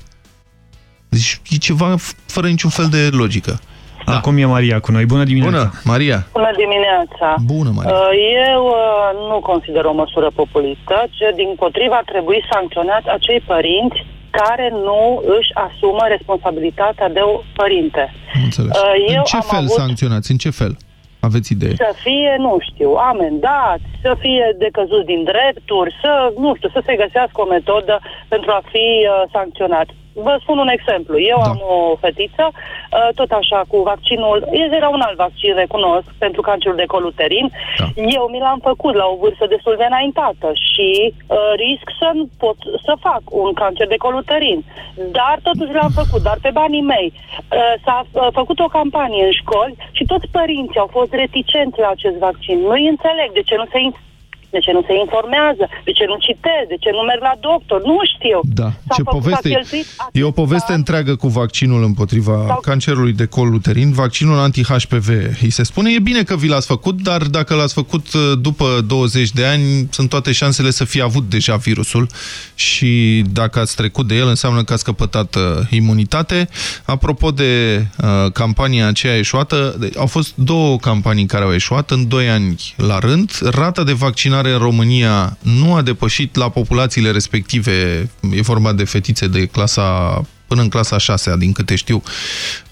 Deci e ceva f- fără niciun fel de logică. Da. Acum e Maria cu noi. Bună dimineața! Bună, Maria! Bună dimineața! Bună, Maria! Uh, Eu uh, nu consider o măsură populistă, ce din potriva ar trebui sancționați acei părinți care nu își asumă responsabilitatea de o părinte. Am înțeles. Uh, Eu în ce am fel avut sancționați? În ce fel? Aveți idee? să fie, nu știu, amendați, să fie decăzuți din drepturi, să, nu știu, să se găsească o metodă pentru a fi uh, sancționat. Vă spun un exemplu. Eu da. am o fetiță, uh, tot așa, cu vaccinul, era un alt vaccin, recunosc, pentru cancerul de col uterin. Da. Eu mi l-am făcut la o vârstă destul de înaintată și uh, risc să nu pot să fac un cancer de col uterin. Dar totuși l-am făcut, dar pe banii mei. Uh, s-a uh, făcut o campanie în școli și toți părinții au fost reticenți la acest vaccin. Nu-i înțeleg de ce nu se in- de ce nu se informează, de ce nu citesc, de ce nu merg la doctor, nu știu. Da, S-a ce făcut- poveste s-a e? cheltuit E o poveste întreagă cu vaccinul împotriva Sau- cancerului de col uterin, vaccinul anti-HPV. Îi se spune, e bine că vi l-ați făcut, dar dacă l-ați făcut uh, după 20 de ani, sunt toate șansele să fi avut deja virusul și dacă ați trecut de el, înseamnă că ați căpătat uh, imunitate. Apropo de uh, campania aceea eșuată, de- au fost două campanii care au eșuat în 2 ani la rând. Rata de vaccinare în România nu a depășit la populațiile respective, e vorba de fetițe de clasa până în clasa 6 din câte știu,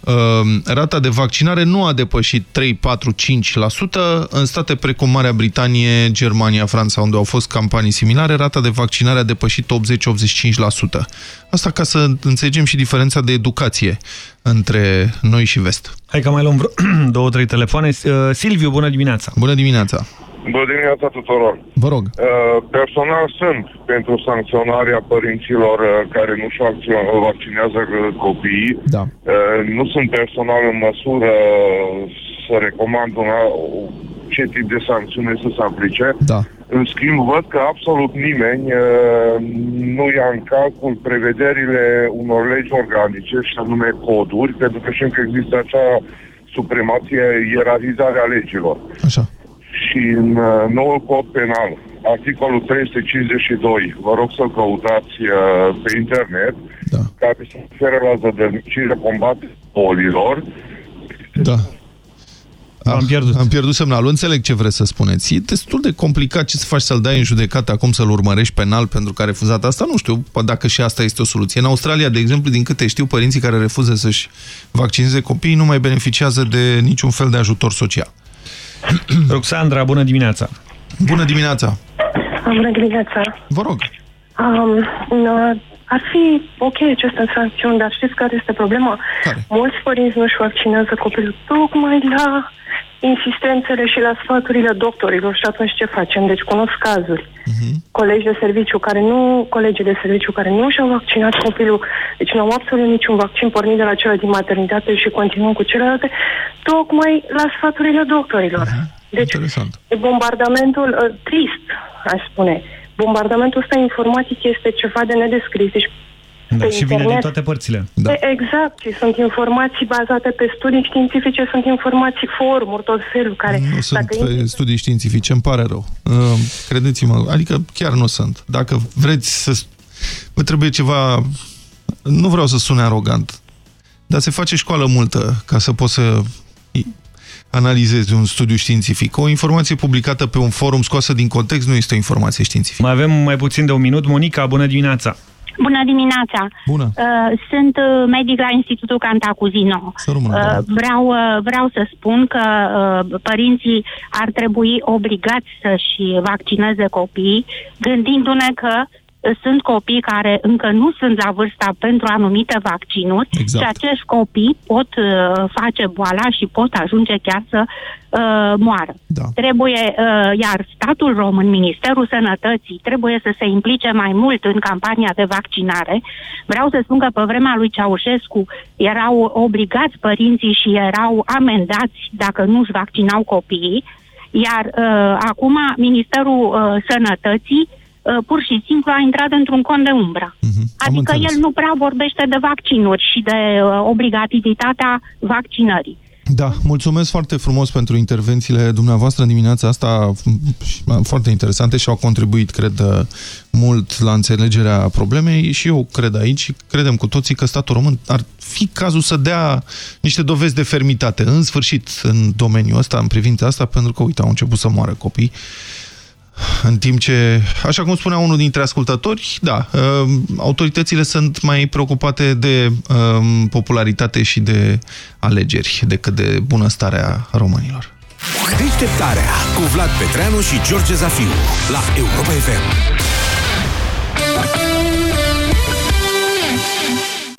uh, rata de vaccinare nu a depășit 3, 4, 5%. În state precum Marea Britanie, Germania, Franța, unde au fost campanii similare, rata de vaccinare a depășit 80-85%. Asta ca să înțelegem și diferența de educație între noi și vest. Hai că mai luăm vreo *clears throat* două, trei telefoane. Uh, Silviu, bună dimineața! Bună dimineața! Bună dimineața tuturor! Vă rog! Uh, Personal sunt pentru sancționarea părinților uh, care nu-și vac- vaccinează uh, copiii. Da. Uh, Nu sunt personal în măsură să recomand una, ce tip de sancțiune să se aplice. Da. În schimb, văd că absolut nimeni uh, nu ia în calcul prevederile unor legi organice, și anume coduri, pentru că știm că există acea supremație, ierarhizare a legilor. Așa. Și în uh, noul cod penal, articolul 352, vă rog să-l căutați uh, pe internet, da. care se referă la zădărnicire, combat bolilor. Da. Am pierdut. Am pierdut semnalul. Înțeleg ce vreți să spuneți. E destul de complicat ce să faci să-l dai în judecată acum să-l urmărești penal pentru că a refuzat asta. Nu știu dacă și asta este o soluție. În Australia, de exemplu, din câte știu, părinții care refuză să-și vaccineze copiii nu mai beneficiază de niciun fel de ajutor social. *clears throat* Roxandra, bună dimineața! Bună dimineața! Bună dimineața! Vă rog! Um, n- ar fi ok aceste sancțiuni, dar știți care este problema? Care? Mulți părinți nu-și vaccinează copilul tocmai la insistențele și la sfaturile doctorilor și atunci ce facem? Deci cunosc cazuri. Colegi de serviciu care nu, colegii de serviciu care nu și-au vaccinat copilul, deci nu au absolut niciun vaccin pornit de la cel din maternitate și continuăm cu celelalte, tocmai la sfaturile doctorilor. Deci, bombardamentul uh, trist, aș spune. Bombardamentul ăsta informatic este ceva de nedescris. Deci, Da, pe și vine din internet- toate părțile. Da. Exact, și sunt informații bazate pe studii științifice, sunt informații forumuri, tot felul care... Nu sunt dacă pe studii științifice, îmi pare rău. Uh, Credeți-mă, adică chiar nu sunt. Dacă vreți să... Vă trebuie ceva... Nu vreau să sune arogant, dar se face școală multă ca să poți să analizezi un studiu științific. O informație publicată pe un forum scoasă din context nu este o informație științifică. Mai avem mai puțin de un minut. Monica, bună dimineața! Bună dimineața! Bună! Uh, sunt uh, medic la Institutul Cantacuzino. rămână, Uh, vreau, uh, vreau să spun că uh, părinții ar trebui obligați să-și vaccineze copiii, gândindu-ne că uh, sunt copii care încă nu sunt la vârsta pentru anumite vaccinuri Exact. și acești copii pot uh, face boala și pot ajunge chiar să uh, moară. Da. Trebuie, uh, iar statul român, Ministerul Sănătății, trebuie să se implice mai mult în campania de vaccinare. Vreau să spun că pe vremea lui Ceaușescu erau obligați părinții și erau amendați dacă nu-și vaccinau copiii, iar uh, acum Ministerul uh, Sănătății uh, pur și simplu a intrat într-un cont de umbră. Adică înțeles. el nu prea vorbește de vaccinuri și de uh, obligativitatea vaccinării. Da, mulțumesc foarte frumos pentru intervențiile dumneavoastră în dimineața asta, m- foarte interesante și au contribuit, cred, mult la înțelegerea problemei și eu cred aici și credem cu toții că statul român ar fi cazul să dea niște dovezi de fermitate, în sfârșit, în domeniul ăsta, în privința asta, pentru că, uite, au început să moară copii. În timp ce, așa cum spunea unul dintre ascultători, da, uh, autoritățile sunt mai preocupate de uh, popularitate și de alegeri decât de bunăstarea românilor. Deșteptarea cu Vlad Petreanu și George Zafiu la Europa FM.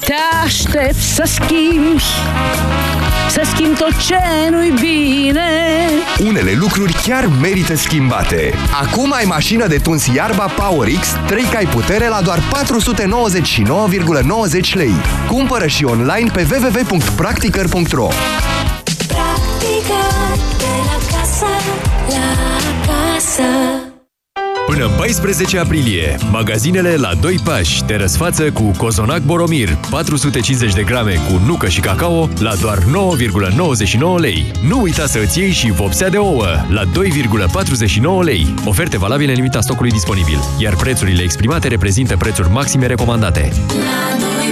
Te aștept să schimbi Să schimbi tot ce nu-i bine Unele lucruri chiar merită schimbate. Acum ai mașină de tuns iarba PowerX 3 cai putere la doar 499,90 lei. Cumpără și online pe www.practicăr.ro Practica de la casă, la casă. Până 14 aprilie, magazinele la 2 pași te răsfață cu cozonac Boromir, 450 de grame cu nucă și cacao, la doar 9,99 lei. Nu uita să îți iei și vopsea de ouă, la 2,49 lei. Oferte valabile în limita stocului disponibil, iar prețurile exprimate reprezintă prețuri maxime recomandate. La 2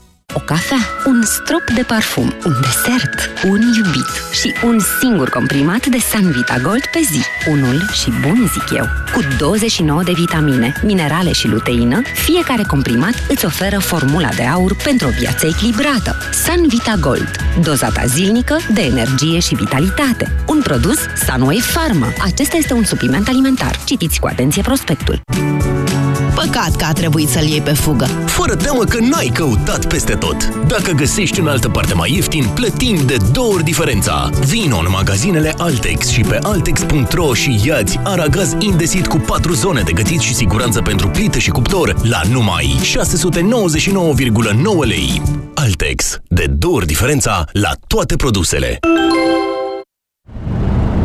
o cafea, un strop de parfum, un desert, un iubit și un singur comprimat de Sanvita Gold pe zi. Unul și bun, zic eu. Cu 29 de vitamine, minerale și luteină, fiecare comprimat îți oferă formula de aur pentru o viață echilibrată. Sanvita Gold. Dozata zilnică de energie și vitalitate. Un produs Sunway Pharma. Acesta este un supliment alimentar. Citiți cu atenție prospectul. Păcat că a trebuit să-l iei pe fugă. Fără teamă că n-ai căutat peste tot. Dacă găsești în altă parte mai ieftin, plătim de două ori diferența. Vino în magazinele Altex și pe altex.ro și iați aragaz indesit cu 4 zone de gătit și siguranță pentru plită și cuptor la numai 699,9 lei. Altex. De două ori diferența la toate produsele.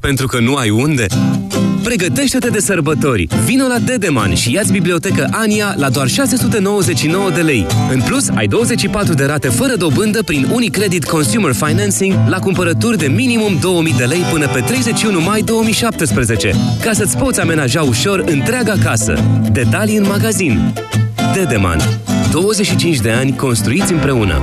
Pentru că nu ai unde? Pregătește-te de sărbători! Vino la Dedeman și ia-ți bibliotecă Ania la doar 699 de lei. În plus, ai 24 de rate fără dobândă prin Unicredit Consumer Financing la cumpărături de minimum 2000 de lei până pe 31 mai 2017, ca să-ți poți amenaja ușor întreaga casă. Detalii în magazin. Dedeman. 25 de ani construiți împreună.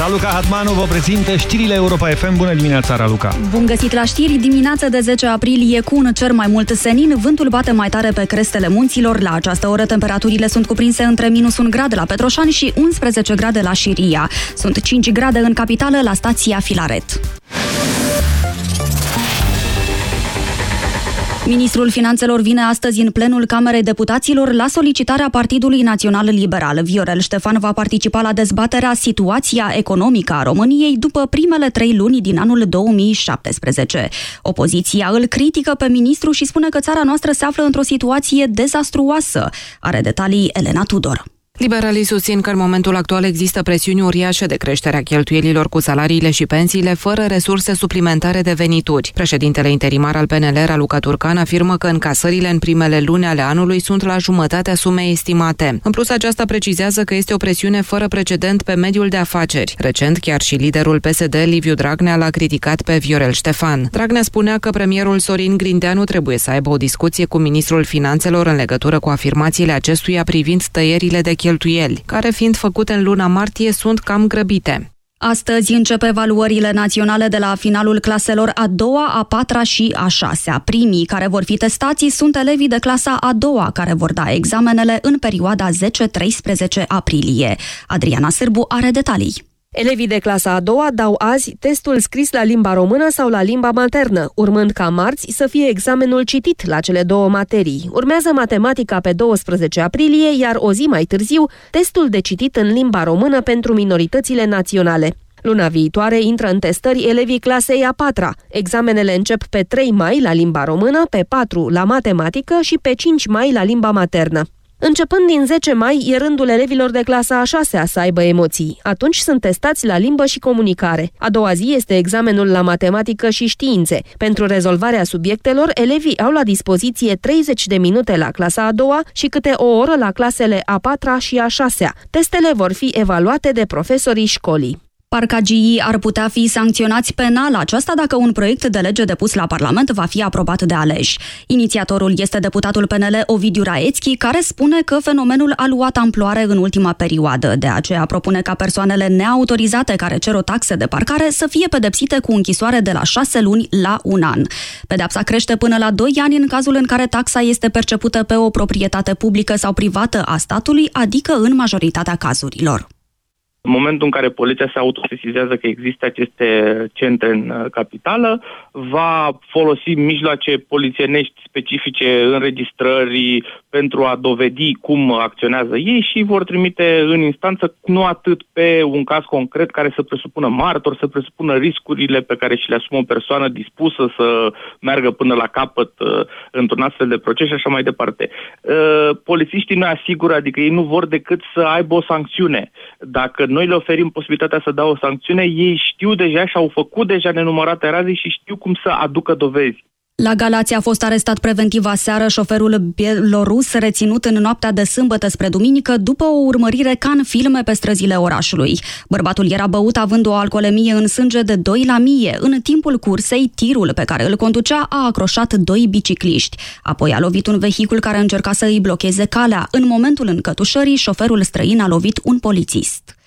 Raluca Hatmanu vă prezintă știrile Europa FM. Bună dimineața, Raluca! Bun găsit la știri, dimineața de 10 aprilie cu un cer mai mult senin, vântul bate mai tare pe crestele munților. La această oră temperaturile sunt cuprinse între minus 1 grad la Petroșani și 11 grade la Șiria. Sunt 5 grade în capitală la stația Filaret. Ministrul Finanțelor vine astăzi în plenul Camerei Deputaților la solicitarea Partidului Național Liberal. Viorel Ștefan va participa la dezbaterea situația economică a României după primele trei luni din anul 2017. Opoziția îl critică pe ministru și spune că țara noastră se află într-o situație dezastruoasă. Are detalii Elena Tudor. Liberalii susțin că în momentul actual există presiuni uriașe de creștere a cheltuielilor cu salariile și pensiile fără resurse suplimentare de venituri. Președintele interimar al PNL, Raluca Turcan, afirmă că încasările în primele luni ale anului sunt la jumătatea sumei estimate. În plus, aceasta precizează că este o presiune fără precedent pe mediul de afaceri. Recent, chiar și liderul PSD, Liviu Dragnea, l-a criticat pe Viorel Ștefan. Dragnea spunea că premierul Sorin Grindeanu trebuie să aibă o discuție cu ministrul finanțelor în legătură cu afirmațiile acestuia privind tăierile de cheltuieli cheltuieli, care fiind făcute în luna martie sunt cam grăbite. Astăzi încep evaluările naționale de la finalul claselor a doua, a patra și a șasea. Primii care vor fi testați sunt elevii de clasa a doua, care vor da examenele în perioada 10-13 aprilie. Adriana Sârbu are detalii. Elevii de clasa a doua dau azi testul scris la limba română sau la limba maternă, urmând ca marți să fie examenul citit la cele două materii. Urmează matematica pe 12 aprilie, iar o zi mai târziu, testul de citit în limba română pentru minoritățile naționale. Luna viitoare intră în testări elevii clasei a patra. Examenele încep pe 3 mai la limba română, pe 4 la matematică și pe 5 mai la limba maternă. Începând din 10 mai, e rândul elevilor de clasa a 6 să aibă emoții. Atunci sunt testați la limbă și comunicare. A doua zi este examenul la matematică și științe. Pentru rezolvarea subiectelor, elevii au la dispoziție 30 de minute la clasa a doua și câte o oră la clasele a patra și a șasea. Testele vor fi evaluate de profesorii școlii. Parcagiii ar putea fi sancționați penal, aceasta dacă un proiect de lege depus la Parlament va fi aprobat de aleși. Inițiatorul este deputatul PNL Ovidiu Raețchi, care spune că fenomenul a luat amploare în ultima perioadă. De aceea propune ca persoanele neautorizate care cer o taxă de parcare să fie pedepsite cu închisoare de la 6 luni la un an. Pedepsa crește până la 2 ani în cazul în care taxa este percepută pe o proprietate publică sau privată a statului, adică în majoritatea cazurilor. În momentul în care poliția se autosesizează că există aceste centre în uh, capitală, va folosi mijloace polițienești specifice, înregistrări pentru a dovedi cum acționează ei și vor trimite în instanță nu atât pe un caz concret care să presupună martor, să presupună riscurile pe care și le asumă o persoană dispusă să meargă până la capăt uh, într-un astfel de proces și așa mai departe. Uh, polițiștii ne asigură, adică ei nu vor decât să aibă o sancțiune. Dacă noi le oferim posibilitatea să dau o sancțiune, ei știu deja și au făcut deja nenumărate razii și știu cum să aducă dovezi. La Galați a fost arestat preventiv aseară șoferul bielorus reținut în noaptea de sâmbătă spre duminică după o urmărire ca în filme pe străzile orașului. Bărbatul era băut având o alcoolemie în sânge de 2 la mie. În timpul cursei, tirul pe care îl conducea a acroșat doi bicicliști. Apoi a lovit un vehicul care încerca să îi blocheze calea. În momentul încătușării, șoferul străin a lovit un polițist.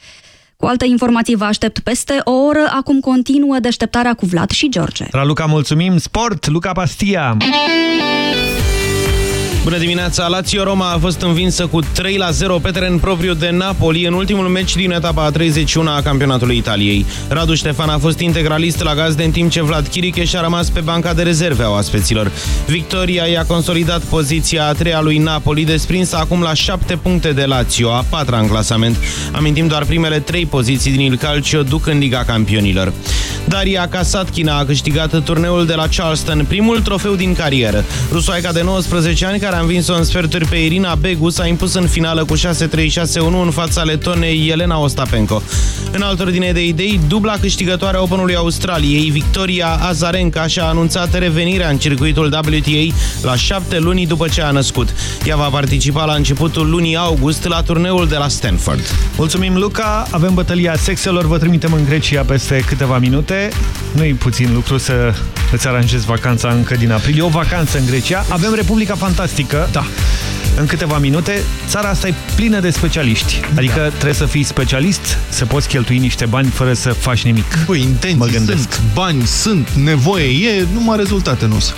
Cu alte informații vă aștept peste o oră. Acum continuă deșteptarea cu Vlad și George. Raluca, mulțumim! Sport, Luca Pastia! Bună dimineața! Lazio Roma a fost învinsă cu 3 la 0 pe teren propriu de Napoli în ultimul meci din etapa a 31 a campionatului Italiei. Radu Ștefan a fost integralist la gazde în timp ce Vlad Chiricheș și-a rămas pe banca de rezerve a oaspeților. Victoria i-a consolidat poziția a treia lui Napoli, desprinsă acum la 7 puncte de Lazio, a patra în clasament. Amintim doar primele 3 poziții din Il Calcio duc în Liga Campionilor. Daria Kasatkina a câștigat turneul de la Charleston, primul trofeu din carieră. Rusoaica de 19 ani care care a învins-o în sferturi pe Irina Begu, s-a impus în finală cu 6-3-6-1 în fața letonei Elena Ostapenko. În altă ordine de idei, dubla câștigătoare Openului Australiei, Victoria Azarenka și-a anunțat revenirea în circuitul WTA la șapte luni după ce a născut. Ea va participa la începutul lunii august la turneul de la Stanford. Mulțumim, Luca! Avem bătălia sexelor, vă trimitem în Grecia peste câteva minute. Nu-i puțin lucru să îți aranjezi vacanța încă din aprilie. O vacanță în Grecia. Avem Republica Fantastică fantastică. Da. În câteva minute, țara asta e plină de specialiști. Adică da. trebuie să fii specialist, să poți cheltui niște bani fără să faci nimic. Băi, intenții mă gândesc. sunt, bani sunt, nevoie e, numai rezultate nu sunt.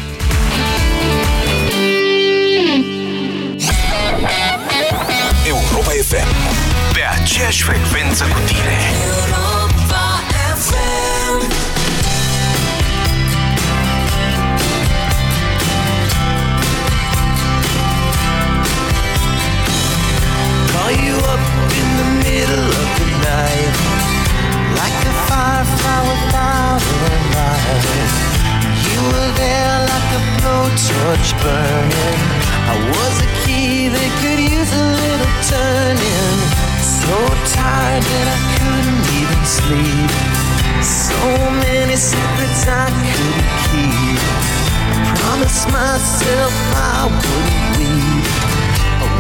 Europa FM. Pe aceeași frecvență cu tine. Blowtorch burning. I was a key that could use a little turning. So tired that I couldn't even sleep. So many secrets I couldn't keep. I promised myself I wouldn't leave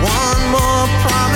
One more promise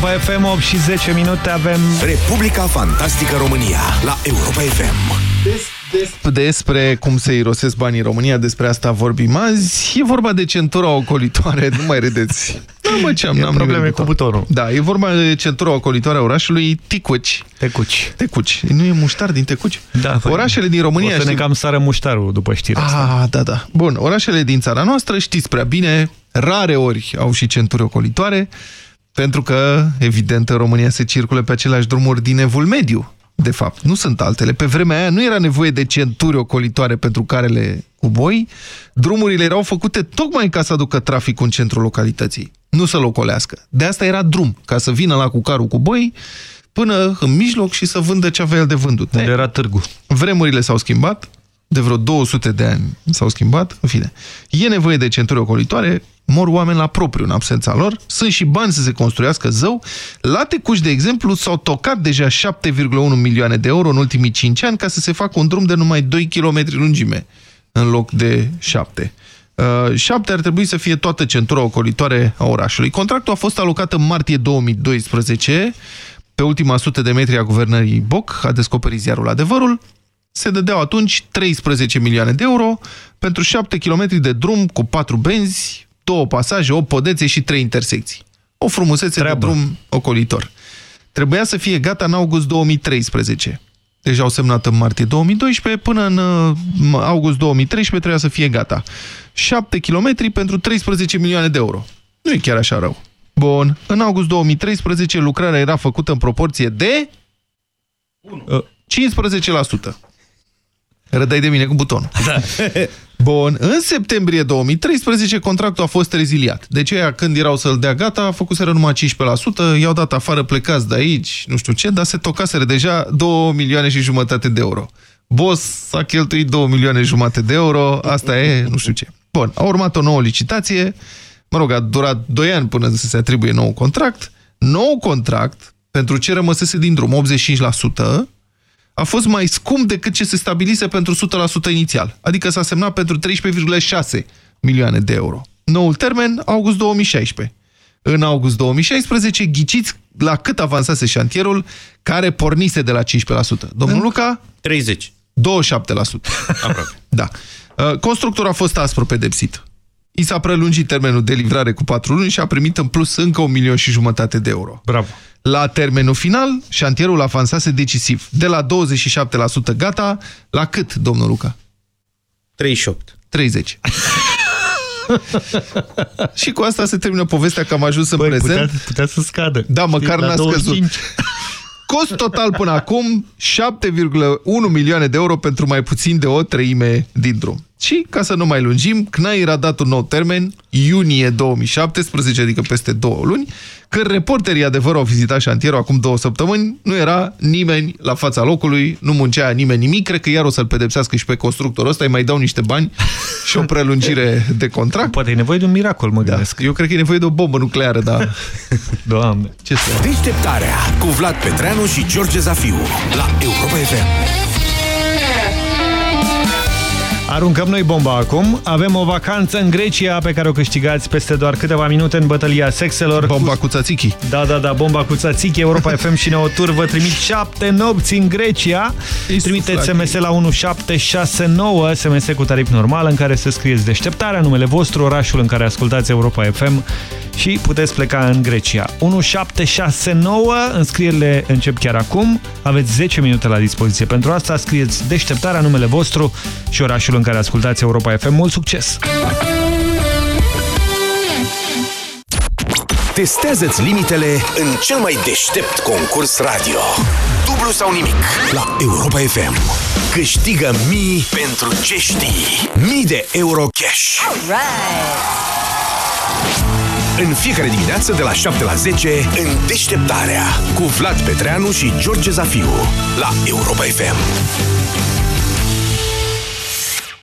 Europa FM 8 și 10 minute avem... Republica Fantastică România la Europa FM. Despre cum se irosesc banii în România, despre asta vorbim azi. E vorba de centura ocolitoare, *laughs* nu mai râdeți. Da, mă, ce am, E n-am probleme nimic cu butonul. Da, e vorba de centura ocolitoare a orașului Ticuci. Tecuci. Tecuci. Nu e muștar din Tecuci? Da, păi, Orașele din România... O să ne știm- cam sară muștarul după știrea asta. Ah, da, da. Bun, orașele din țara noastră știți prea bine, rare ori au și centuri ocolitoare, pentru că, evident, în România se circulă pe aceleași drumuri din evul mediu. De fapt, nu sunt altele. Pe vremea aia nu era nevoie de centuri ocolitoare pentru carele cu boi. Drumurile erau făcute tocmai ca să aducă traficul în centrul localității, nu să-l ocolească. De asta era drum, ca să vină la cu carul cu boi până în mijloc și să vândă ce avea el de vândut. Unde era târgu. Vremurile s-au schimbat, de vreo 200 de ani s-au schimbat, în fine. E nevoie de centuri ocolitoare, mor oameni la propriu în absența lor, sunt și bani să se construiască zău. La Tecuci, de exemplu, s-au tocat deja 7,1 milioane de euro în ultimii 5 ani ca să se facă un drum de numai 2 km lungime în loc de 7. Uh, 7 ar trebui să fie toată centura ocolitoare a orașului. Contractul a fost alocat în martie 2012 pe ultima sută de metri a guvernării Boc, a descoperit ziarul adevărul, se dădeau atunci 13 milioane de euro pentru 7 km de drum cu 4 benzi, două pasaje, 8 podețe și 3 intersecții. O frumusețe Treabă. de drum ocolitor. Trebuia să fie gata în august 2013. Deja au semnat în martie 2012, până în uh, august 2013 trebuia să fie gata. 7 km pentru 13 milioane de euro. Nu e chiar așa rău. Bun. În august 2013 lucrarea era făcută în proporție de 15%. Râdeai de mine cu butonul. Da. *laughs* Bun. În septembrie 2013 contractul a fost reziliat. Deci aia când erau să-l dea gata, a făcuseră numai 15%, i-au dat afară, plecați de aici, nu știu ce, dar se tocaseră deja 2 milioane și jumătate de euro. Boss s-a cheltuit 2 milioane și jumătate de euro, asta e, nu știu ce. Bun, a urmat o nouă licitație, mă rog, a durat 2 ani până să se atribuie nou contract. Nou contract, pentru ce rămăsese din drum, 85%, a fost mai scump decât ce se stabilise pentru 100% inițial. Adică s-a semnat pentru 13,6 milioane de euro. Noul termen, august 2016. În august 2016, ghiciți la cât avansase șantierul care pornise de la 15%. Domnul Luca? 30. 27%. Aproape. Da. Uh, Constructorul a fost aspru pedepsit. I s-a prelungit termenul de livrare cu 4 luni și a primit în plus încă un milion și jumătate de euro. Bravo. La termenul final, șantierul avansase decisiv. De la 27% gata, la cât, domnul Luca? 38. 30. *laughs* și cu asta se termină povestea că am ajuns în Băi, prezent. putea, putea să scadă. Da, măcar La n-a scăzut. 25. *laughs* Cost total până acum 7,1 milioane de euro pentru mai puțin de o treime din drum. Și, ca să nu mai lungim, CNAIR a dat un nou termen, iunie 2017, adică peste două luni, când reporterii adevăr au vizitat șantierul acum două săptămâni, nu era nimeni la fața locului, nu muncea nimeni nimic, cred că iar o să-l pedepsească și pe constructorul ăsta, îi mai dau niște bani și o prelungire de contract. Poate e nevoie de un miracol, mă gândesc. Eu cred că e nevoie de o bombă nucleară, dar... *laughs* Doamne. Ce să... Deșteptarea cu Vlad Petreanu și George Zafiu la Europa FM. Aruncăm noi bomba acum. Avem o vacanță în Grecia pe care o câștigați peste doar câteva minute în bătălia sexelor. Bomba cu țațichi. Da, da, da, bomba cu țațichi. Europa *laughs* FM și Neotur vă trimit șapte nopți în Grecia. Trimiteți SMS la 1769, SMS cu tarif normal în care să scrieți deșteptarea, numele vostru, orașul în care ascultați Europa FM și puteți pleca în Grecia. 1769, înscrierile încep chiar acum. Aveți 10 minute la dispoziție pentru asta. Scrieți deșteptarea, numele vostru și orașul în care ascultați Europa FM. Mult succes! Testează-ți limitele în cel mai deștept concurs radio. Dublu sau nimic la Europa FM. Câștigă mii pentru ce știi. Mii de euro cash. În fiecare dimineață de la 7 la 10 în Deșteptarea cu Vlad Petreanu și George Zafiu la Europa FM.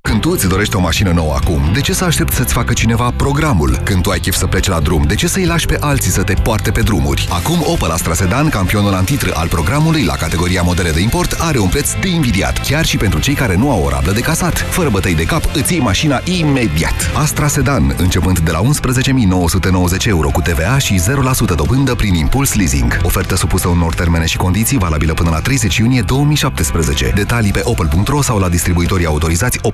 Când tu îți dorești o mașină nouă acum, de ce să aștepți să-ți facă cineva programul? Când tu ai chef să pleci la drum, de ce să-i lași pe alții să te poarte pe drumuri? Acum Opel Astra Sedan, campionul antitră al programului la categoria modele de import, are un preț de invidiat, chiar și pentru cei care nu au o rablă de casat. Fără bătăi de cap, îți iei mașina imediat. Astra Sedan, începând de la 11.990 euro cu TVA și 0% dobândă prin impuls leasing. Ofertă supusă unor termene și condiții valabilă până la 30 iunie 2017. Detalii pe opel.ro sau la distribuitorii autorizați Opel.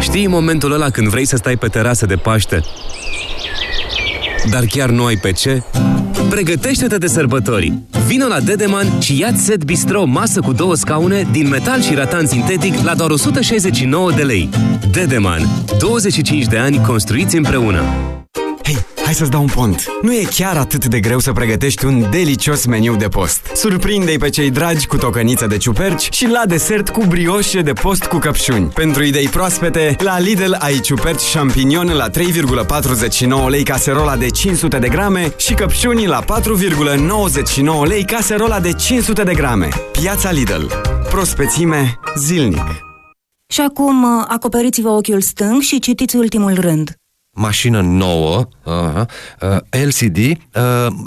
Știi momentul ăla când vrei să stai pe terasă de Paște, dar chiar nu ai pe ce? Pregătește-te de sărbători! Vino la Dedeman și ia set bistro masă cu două scaune din metal și ratan sintetic la doar 169 de lei. Dedeman. 25 de ani construiți împreună. Hei, hai să-ți dau un pont. Nu e chiar atât de greu să pregătești un delicios meniu de post. Surprinde-i pe cei dragi cu tocăniță de ciuperci și la desert cu brioșe de post cu căpșuni. Pentru idei proaspete, la Lidl ai ciuperci champignon la 3,49 lei caserola de 500 de grame și căpșuni la 4,99 lei caserola de 500 de grame. Piața Lidl. Prospețime zilnic. Și acum uh, acoperiți-vă ochiul stâng și citiți ultimul rând. Mașină nouă, uh, uh, LCD, uh,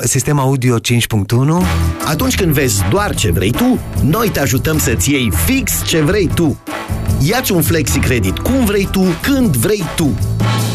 sistem audio 5.1. Atunci când vezi doar ce vrei tu, noi te ajutăm să-ți iei fix ce vrei tu. Iați un flexi credit cum vrei tu, când vrei tu.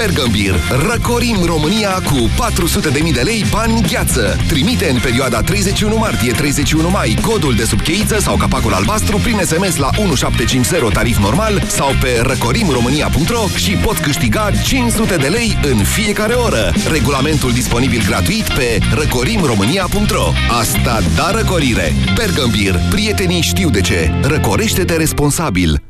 Bergambir. Răcorim România cu 400.000 de lei bani gheață. Trimite în perioada 31 martie-31 mai codul de subcheiță sau capacul albastru prin SMS la 1750 tarif normal sau pe răcorimromânia.ro și poți câștiga 500 de lei în fiecare oră. Regulamentul disponibil gratuit pe răcorimromânia.ro Asta da răcorire! Bergambir. Prietenii știu de ce. Răcorește-te responsabil.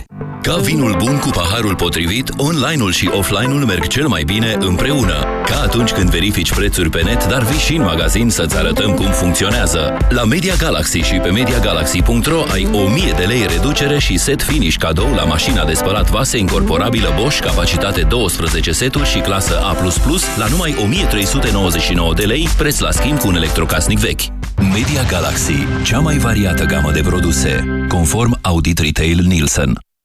Ca vinul bun cu paharul potrivit, online-ul și offline-ul merg cel mai bine împreună. Ca atunci când verifici prețuri pe net, dar vii și în magazin să-ți arătăm cum funcționează. La Media Galaxy și pe MediaGalaxy.ro ai 1000 de lei reducere și set finish cadou la mașina de spălat vase incorporabilă Bosch, capacitate 12 seturi și clasă A++ la numai 1399 de lei, preț la schimb cu un electrocasnic vechi. Media Galaxy, cea mai variată gamă de produse, conform Audit Retail Nielsen.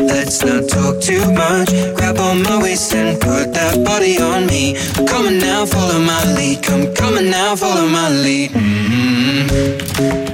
let's not talk too much. Grab on my waist and put that body on me. Come on now, follow my lead. Come, come on now, follow my lead. Mm-hmm.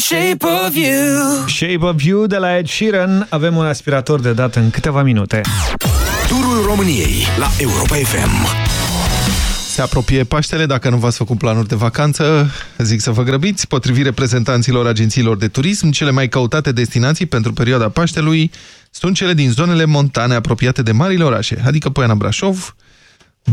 shape of you. Shape of You de la Ed Sheeran. Avem un aspirator de dat în câteva minute. Turul României la Europa FM se apropie Paștele, dacă nu v-ați făcut planuri de vacanță, zic să vă grăbiți. Potrivit reprezentanților agențiilor de turism, cele mai căutate destinații pentru perioada Paștelui sunt cele din zonele montane apropiate de marile orașe, adică Poiana Brașov,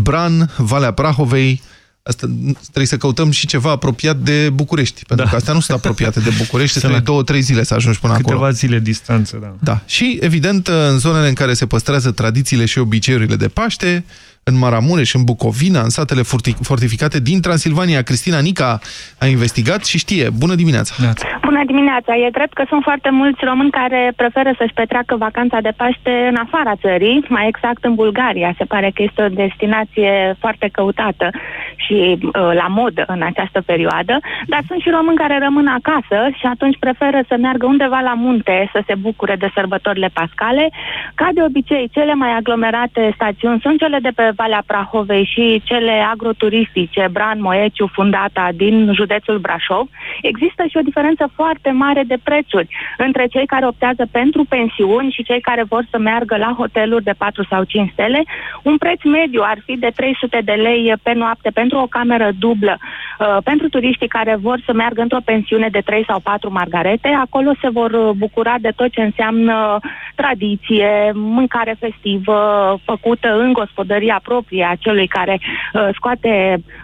Bran, Valea Prahovei, Asta, trebuie să căutăm și ceva apropiat de București, pentru da. că astea nu sunt apropiate de București, *laughs* trebuie două-trei zile să ajungi până Câteva acolo. zile distanță, da. Da. Și, evident, în zonele în care se păstrează tradițiile și obiceiurile de Paște, în Maramureș, în Bucovina, în satele forti- fortificate din Transilvania, Cristina Nica a investigat și știe. Bună dimineața! Bună dimineața! E drept că sunt foarte mulți români care preferă să-și petreacă vacanța de Paște în afara țării, mai exact în Bulgaria. Se pare că este o destinație foarte căutată și uh, la modă în această perioadă, dar sunt și români care rămân acasă și atunci preferă să meargă undeva la munte să se bucure de sărbătorile pascale. Ca de obicei, cele mai aglomerate stațiuni sunt cele de pe Valea Prahovei și cele agroturistice, Bran, Moeciu, Fundata din județul Brașov. Există și o diferență foarte mare de prețuri între cei care optează pentru pensiuni și cei care vor să meargă la hoteluri de 4 sau 5 stele. Un preț mediu ar fi de 300 de lei pe noapte pentru o cameră dublă. Uh, pentru turiștii care vor să meargă într-o pensiune de 3 sau 4 margarete, acolo se vor uh, bucura de tot ce înseamnă tradiție, mâncare festivă făcută în gospodăria proprie a celui care uh, scoate,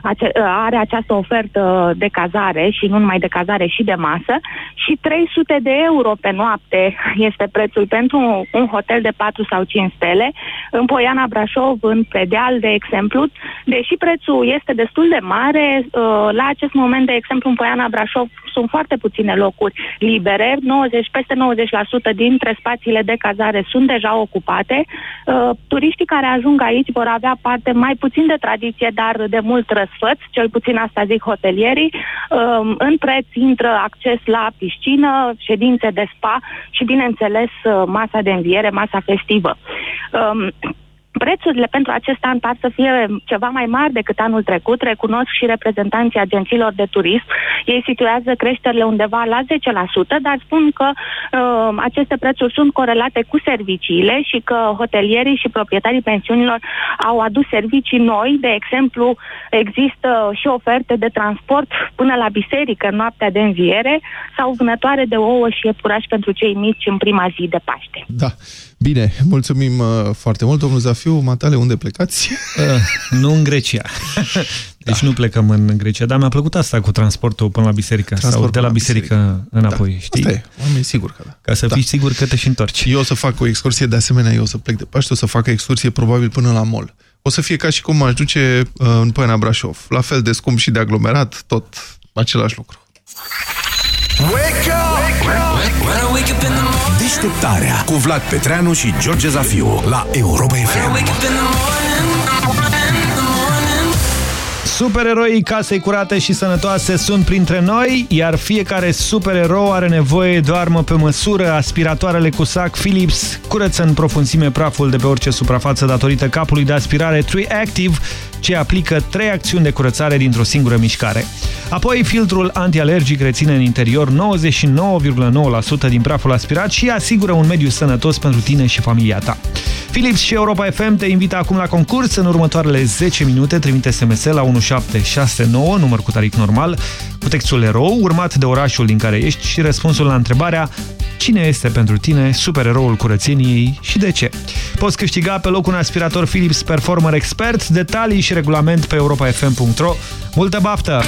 ace- uh, are această ofertă de cazare și nu numai de cazare și de masă. Și 300 de euro pe noapte este prețul pentru un hotel de 4 sau 5 stele în Poiana Brașov, în Predeal, de exemplu, deși prețul este destul de mare, uh, la acest moment, de exemplu, în Poiana Brașov sunt foarte puține locuri libere, 90, peste 90% dintre spațiile de cazare sunt deja ocupate. Uh, Turiștii care ajung aici vor avea parte mai puțin de tradiție, dar de mult răsfăț, cel puțin asta zic hotelierii. Uh, În preț intră acces la piscină, ședințe de spa și, bineînțeles, uh, masa de înviere, masa festivă. Um, Prețurile pentru acest an par să fie ceva mai mari decât anul trecut, recunosc și reprezentanții agențiilor de turism. Ei situează creșterile undeva la 10%, dar spun că uh, aceste prețuri sunt corelate cu serviciile și că hotelierii și proprietarii pensiunilor au adus servicii noi. De exemplu, există și oferte de transport până la biserică în noaptea de înviere sau vânătoare de ouă și iepuraș pentru cei mici în prima zi de Paște. Da. Bine, mulțumim uh, foarte mult, domnul Zafiu. Matale, unde plecați? Uh, nu în Grecia. *laughs* Deci da. nu plecăm în Grecia, dar mi-a plăcut asta cu transportul până la biserică Transport sau de la biserică, biserică înapoi, da. știi? Asta e, oameni sigur că da. Ca să da. fii sigur că te și întorci. Eu o să fac o excursie, de asemenea, eu o să plec de Paște, o să fac excursie probabil până la mall. O să fie ca și cum aș duce uh, în Poiana Brașov. La fel de scump și de aglomerat, tot același lucru. Wake up! Deșteptarea cu Vlad Petreanu și George Zafiu la Europa FM. Supereroii casei curate și sănătoase sunt printre noi, iar fiecare supererou are nevoie de o armă pe măsură. Aspiratoarele cu sac Philips curăță în profunzime praful de pe orice suprafață datorită capului de aspirare Tree Active, ce aplică trei acțiuni de curățare dintr-o singură mișcare. Apoi, filtrul antialergic reține în interior 99,9% din praful aspirat și asigură un mediu sănătos pentru tine și familia ta. Philips și Europa FM te invită acum la concurs. În următoarele 10 minute trimite SMS la 1769, număr cu tarif normal, cu textul erou, urmat de orașul din care ești și răspunsul la întrebarea Cine este pentru tine supereroul curățeniei și de ce? Poți câștiga pe loc un aspirator Philips Performer Expert, detalii și regulament pe europafm.ro. Multă baftă!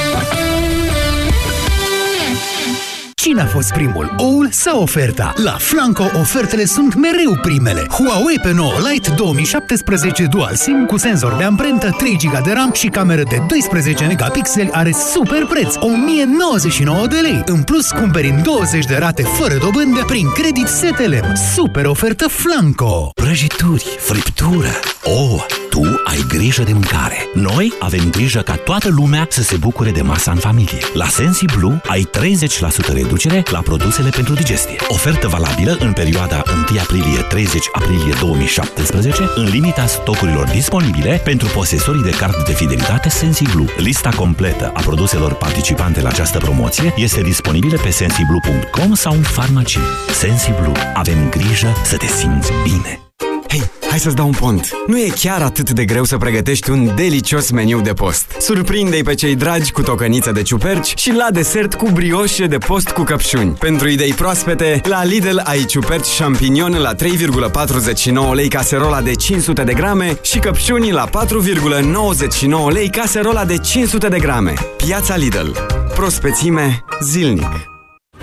Cine a fost primul, oul sau oferta? La Flanco ofertele sunt mereu primele. Huawei pe 9 Lite 2017 Dual SIM cu senzor de amprentă, 3 GB de RAM și cameră de 12 megapixeli are super preț, 1099 de lei. În plus, cumperi în 20 de rate fără dobândă prin credit STLM. Super ofertă Flanco! Prăjituri, friptură, ouă. tu ai grijă de mâncare. Noi avem grijă ca toată lumea să se bucure de masa în familie. La Sensi Blue ai 30% reducere la produsele pentru digestie. Ofertă valabilă în perioada 1 aprilie-30 aprilie 2017 în limita stocurilor disponibile pentru posesorii de card de fidelitate Sensi Blue. Lista completă a produselor participante la această promoție este disponibilă pe sensiblu.com sau în farmacii. Sensi Blue. Avem grijă să te simți bine. Hei, hai să-ți dau un pont. Nu e chiar atât de greu să pregătești un delicios meniu de post. Surprinde-i pe cei dragi cu tocăniță de ciuperci și la desert cu brioșe de post cu căpșuni. Pentru idei proaspete, la Lidl ai ciuperci champignon la 3,49 lei caserola de 500 de grame și căpșuni la 4,99 lei caserola de 500 de grame. Piața Lidl. Prospețime zilnic.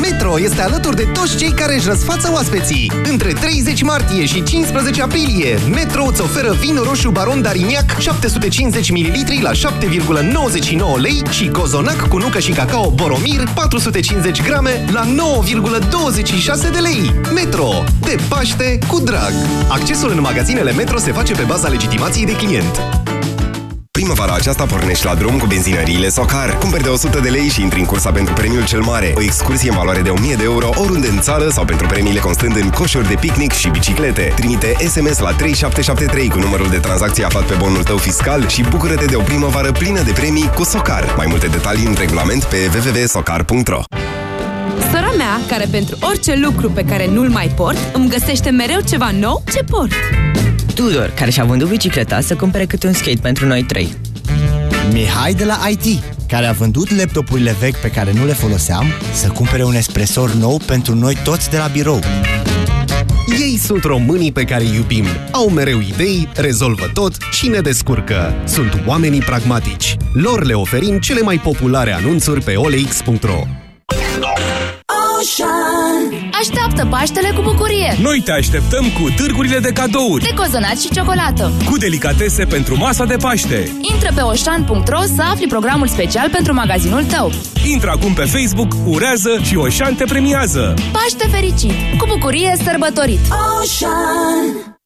Metro este alături de toți cei care își răsfață oaspeții. Între 30 martie și 15 aprilie, Metro îți oferă vin roșu Baron Dariniac 750 ml la 7,99 lei și cozonac cu nucă și cacao Boromir 450 grame la 9,26 de lei. Metro. De Paște cu drag. Accesul în magazinele Metro se face pe baza legitimației de client. Primăvara aceasta pornești la drum cu benzinăriile Socar. Cumperi de 100 de lei și intri în cursa pentru premiul cel mare. O excursie în valoare de 1000 de euro oriunde în țară sau pentru premiile constând în coșuri de picnic și biciclete. Trimite SMS la 3773 cu numărul de tranzacție aflat pe bonul tău fiscal și bucură-te de o primăvară plină de premii cu Socar. Mai multe detalii în regulament pe www.socar.ro Sora mea, care pentru orice lucru pe care nu-l mai port, îmi găsește mereu ceva nou ce port. Tudor, care și-a vândut bicicleta să cumpere câte un skate pentru noi trei. Mihai de la IT, care a vândut laptopurile vechi pe care nu le foloseam să cumpere un espresor nou pentru noi toți de la birou. Ei sunt românii pe care îi iubim. Au mereu idei, rezolvă tot și ne descurcă. Sunt oamenii pragmatici. Lor le oferim cele mai populare anunțuri pe olx.ro. Ocean Așteaptă Paștele cu bucurie Noi te așteptăm cu târgurile de cadouri, De cozonat și ciocolată cu delicatese pentru masa de Paște. Intră pe oșan.ro să afli programul special pentru magazinul tău Intră acum pe Facebook, urează și Oșan te premiază. Paște fericit! Cu bucurie sărbătorit! Ocean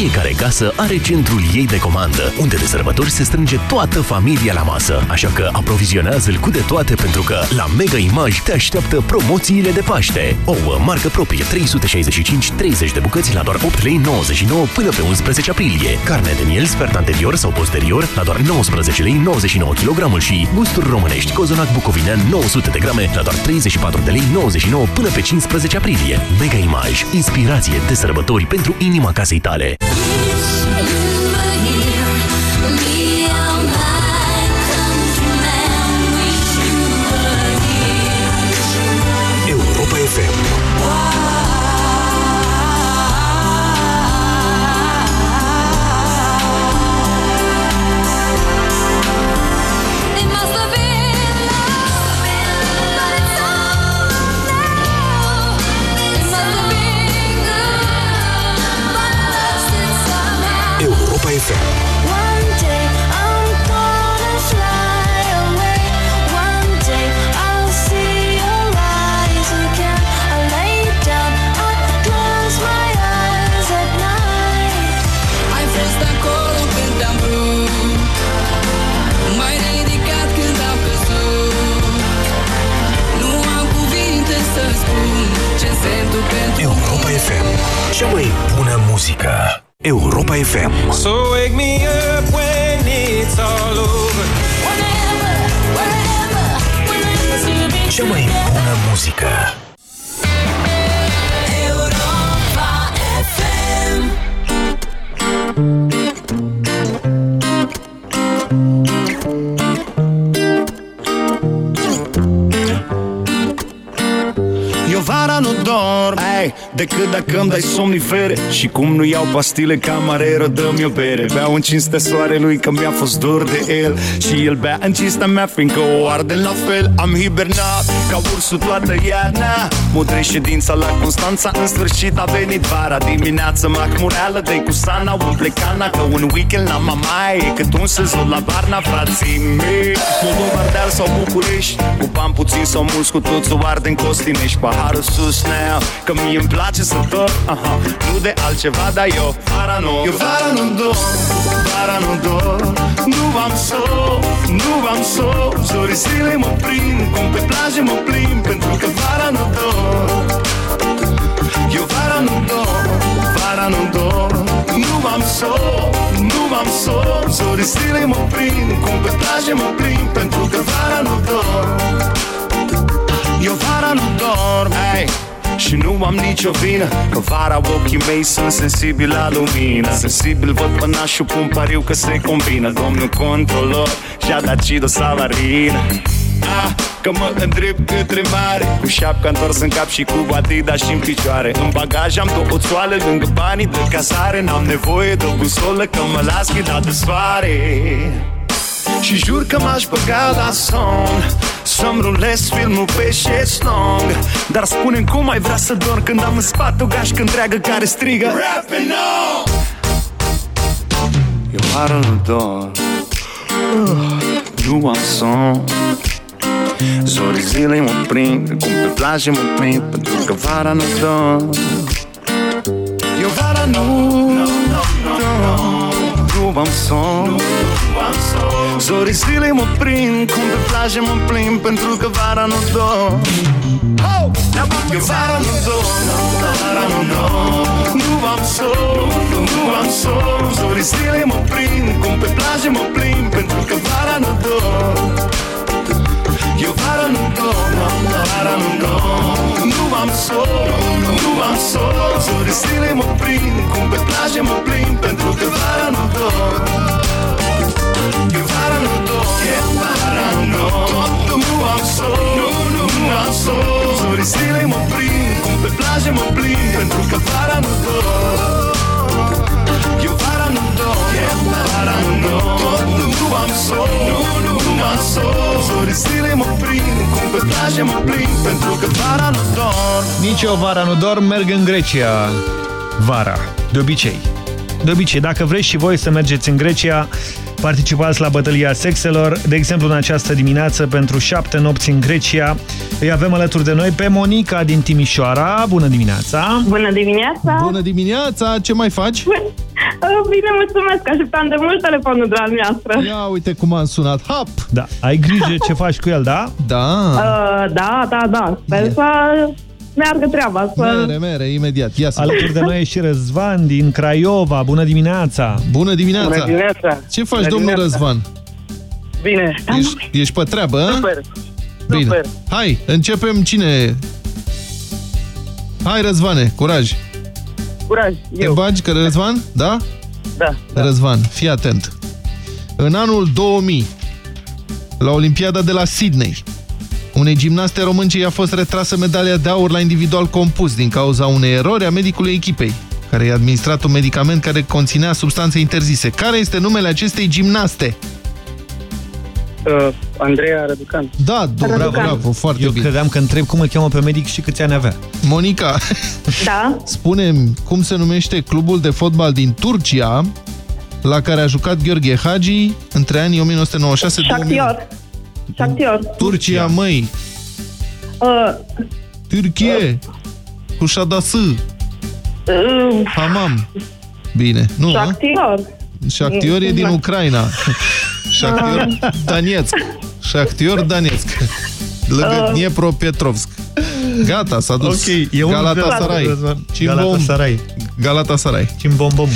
Fiecare casă are centrul ei de comandă, unde de sărbători se strânge toată familia la masă. Așa că aprovizionează-l cu de toate pentru că la Mega Image te așteaptă promoțiile de Paște. Ouă, marcă proprie 365, 30 de bucăți la doar 8 lei 99 până pe 11 aprilie. Carne de miel sfert anterior sau posterior la doar 19 lei 99 kg și gusturi românești cozonac bucovinean 900 de grame la doar 34 de lei 99 până pe 15 aprilie. Mega Image, inspirație de sărbători pentru inima casei tale. Europa Cea mai bună muzică. Europa FM So wake me up when it's all over. Whenever, wherever, whenever Cea mai bună muzică. Decât dacă îmi dai somnifere. Și cum nu iau pastile camarero Dă-mi o bere. Beau în cinstea soarelui că mi-a fost dor de el. Și el bea în cinstea mea Fiindcă o arde la fel. Am hibernat ca ursul toată iarna. Mudre ședința la Constanța În sfârșit a venit vara. Dimineața macmureală de cu sana Umple cana că un weekend la mamaie E cât un sezon la Varna Frații mei. Moldova, Ardeal sau București Cu bani puțin sau mulți Cu toți o arde în Costinești. Paharul sus now Că mie îmi place să dorm. Aha. Nu de altceva, dar eu vara nu Eu vara nu dorm, vara nu dorm. Nu am somn, nu am somn Zorii zile mă prind Cum pe plajă mă plimb Pentru că vara nu dorm. Eu vara nu dorm, vara nu dorm. Nu am somn, nu am somn Zorii zile mă prind Cum pe plajă mă plimb Pentru că vara nu dorm. Eu vara nu dorm. Hey. Și nu am nicio vină Că vara ochii mei sunt sensibili la lumină. Sensibil văd pănașul, pun pariu că se combină. Domnul controlor și-a dat Cido Salarină Ah, că mă îndrept către mare. Cu șapca întors în cap și cu Adidas și în picioare. În bagaj am două țoale lângă banii de casare. N-am nevoie de o busolă că mă las ghidat de soare și jur că m-aș băga la somn Să-mi rulez filmul pe șeslong Dar spune cum ai vrea să dorm Când am în spate o gașcă întreagă care strigă Rapping on! Eu vară nu dorm Nu am somn. Zorii zilei mă prind Cum pe plajă mă prind Pentru că vara nu dorm. Eu vara nu Nu am somn Zorii zilei mă prind Cum pe plajă mă plimb Pentru că vara nu dorm. Eu vara nu dorm Vara nu dorm. Nu am somn Nu am somn. Zorii zilei mă prind Cum pe plajă mă plimb Pentru că vara nu dorm. Eu vara nu dorm, vara nu dorm. Nu am somn, nu am somn. Zorii zilei mă prind Cum pe plajă mă plimb Pentru că vara nu dorm Eu vara nu dorm, eu vara nu dorm Nu am somn, nu, nu am somn Zorii zilei mă prind Cum pe plajă mă plimb Pentru că vara nu dorm Eu vara nu dorm, eu vara nu dorm Nu am somn, nu, nu am somn. Zorii zilei mă prind Cum pe plajă mă plimb Pentru că vara nu dorm Nici eu vara nu dorm, merg în Grecia vara, de obicei. De obicei, dacă vreți și voi să mergeți în Grecia, participați la bătălia sexelor. De exemplu, în această dimineață, pentru șapte nopți în Grecia, îi avem alături de noi pe Monica din Timișoara. Bună dimineața! Bună dimineața! Bună dimineața! Ce mai faci? Bine, mulțumesc! Așteptam de mult telefonul de la noastră. Ia uite cum am sunat. Hap! Da, ai grijă ce faci cu el, da? Da! Uh, da, da, da. Sper să meargă treaba. Să... Mere, mere, imediat. Ia să Alături de noi e și Răzvan din Craiova. Bună dimineața! Bună dimineața! Bună dimineața! Ce faci, Bună domnul dimineața! Răzvan? Bine. Ești, ești pe treabă, a? Super. Bine. Super. Hai, începem cine... Hai, Răzvane, curaj! Curaj, Te bagi, că Răzvan? Da? Da. Răzvan, fii atent. În anul 2000, la Olimpiada de la Sydney, unei gimnaste românce i-a fost retrasă medalia de aur la individual compus din cauza unei erori a medicului echipei, care i-a administrat un medicament care conținea substanțe interzise. Care este numele acestei gimnaste? Uh, Andreea Răducan. Da, bravo, bravo, foarte Eu bine. credeam că întreb cum îl cheamă pe medic și câți ani avea. Monica, Da. *laughs* spune cum se numește clubul de fotbal din Turcia la care a jucat Gheorghe Hagi între anii 1996 Shaktior. Shaktior. Turcia, măi, Uh, Turcie, cu Shadası, uh, Hamam. Bine, nu, a? Shaktior. Shaktior e din Ucraina. Shaktior Donetsk. Shaktior Donetsk. Lângă Uh. Dniepropetrovsk. Gata, s-a dus. Ok, e unul Galatasaray. Răzvan. Cimbom. Galatasaray. Galatasaray. Cimbombom.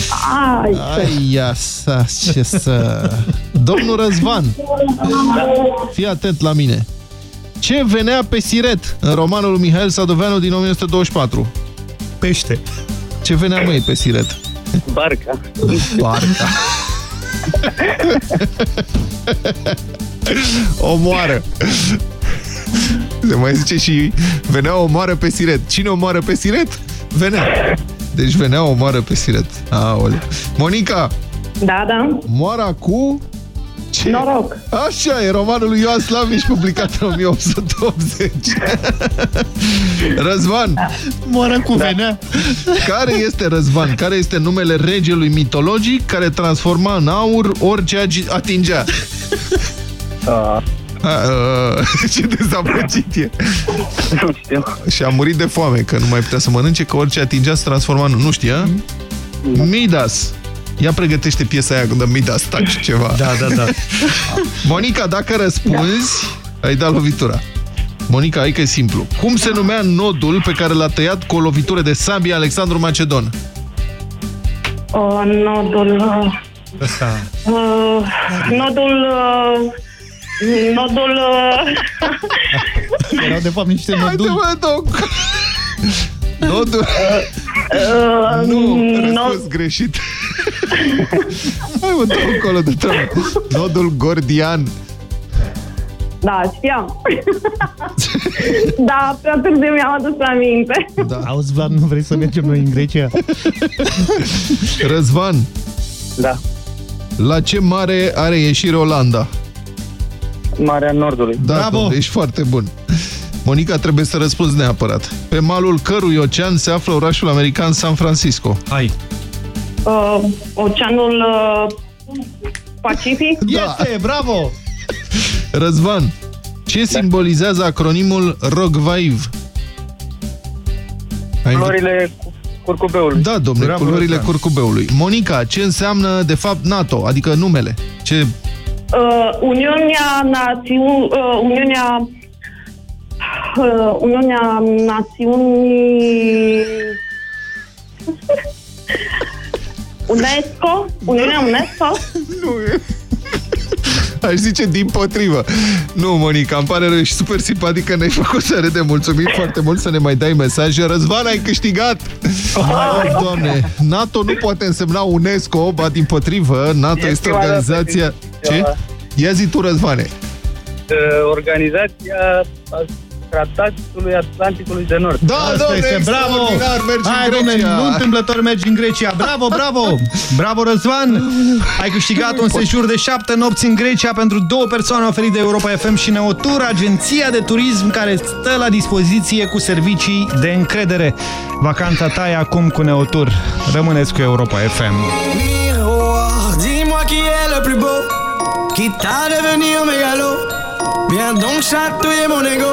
Ai, Ai, ia sa, ce să... Domnul Răzvan, fii atent la mine. Ce venea pe siret în romanul lui Mihail Sadoveanu din 1924? Pește. Ce venea, măi, pe siret? Barca. Barca. Omoară. Se mai zice și venea o moară pe siret. Cine o moară pe siret? Venea. Deci venea o moară pe siret. Aole. Monica, Da, da. moara cu... Ce? Noroc. Așa, e romanul lui Ioan Slavici, publicat în *laughs* 1880. Răzvan. Moară cu venea. Care este Răzvan? Care este numele regelui mitologic care transforma în aur orice agi- atingea? Uh, A, uh, *laughs* ce dezamăgit e. nu știu. Și a murit de foame, că nu mai putea să mănânce, că orice atingea se transforma în... Nu știa? Midas. Ia pregătește piesa aia când dă Midas, taci ceva. Da, da, da. Monica, dacă răspunzi, ai dat lovitura. Monica, hai că e simplu. Cum se numea nodul pe care l-a tăiat cu o lovitură de sabie Alexandru Macedon? Uh, nodul... Uh, Ăsta. uh, nodul... Uh, nodul... Uh, Erau de fapt niște Haide, noduli. mă, doc! Nodul... uh, Nu, nod, răspuns greșit. *laughs* Hai mă, dă încolo de treabă. Nodul gordian. da, știam. da, prea târziu mi-am adus la minte. Da. Auzi, Vlad, nu vrei să mergem noi în Grecia? *laughs* Răzvan, Da. la ce mare are ieșire Olanda? Marea Nordului. Da, Bravo! domnule, ești foarte bun. Monica, trebuie să răspunzi neapărat. Pe malul cărui ocean se află orașul american San Francisco? Hai. Uh, oceanul uh, Pacific. Este, bravo! Răzvan, ce simbolizează acronimul ROGVAIV? Ai Florile cu- curcubeului. Da, domnule, Bravo, culorile Răzvan. curcubeului. Monica, ce înseamnă, de fapt, NATO? Adică numele. Ce... Uh, Uniunea Națiun... Uh, Uniunea... Uh, Uniunea Națiunii... UNESCO? Uniunea UNESCO? Nu e. Aș zice din potrivă. Nu, Monica, îmi pare rău, ești super simpatică, ne-ai făcut să râdem. Mulțumim foarte mult să ne mai dai mesaje. Răzvan, ai câștigat! Hai, doamne, NATO nu poate însemna UNESCO, ba din potrivă, NATO Este este o organizația... Ce? Ia zi tu, Răzvane. Uh, Organizația a Tratatului Atlanticului de Nord. Da, Asta domnule, este, bravo! extraordinar, mergi Hai, în domnule, Grecia. nu întâmplător mergi în Grecia. Bravo, bravo! Bravo, Răzvan! Ai câștigat un sejur de șapte nopți în Grecia pentru două persoane oferit de Europa FM și Neotur, agenția de turism care stă la dispoziție cu servicii de încredere. Vacanța ta e acum cu Neotur. Rămâneți cu Europa FM. Miroir, dis-moi qui est le plus beau, quitte à devenir mégalo. Viens donc chatouiller mon ego.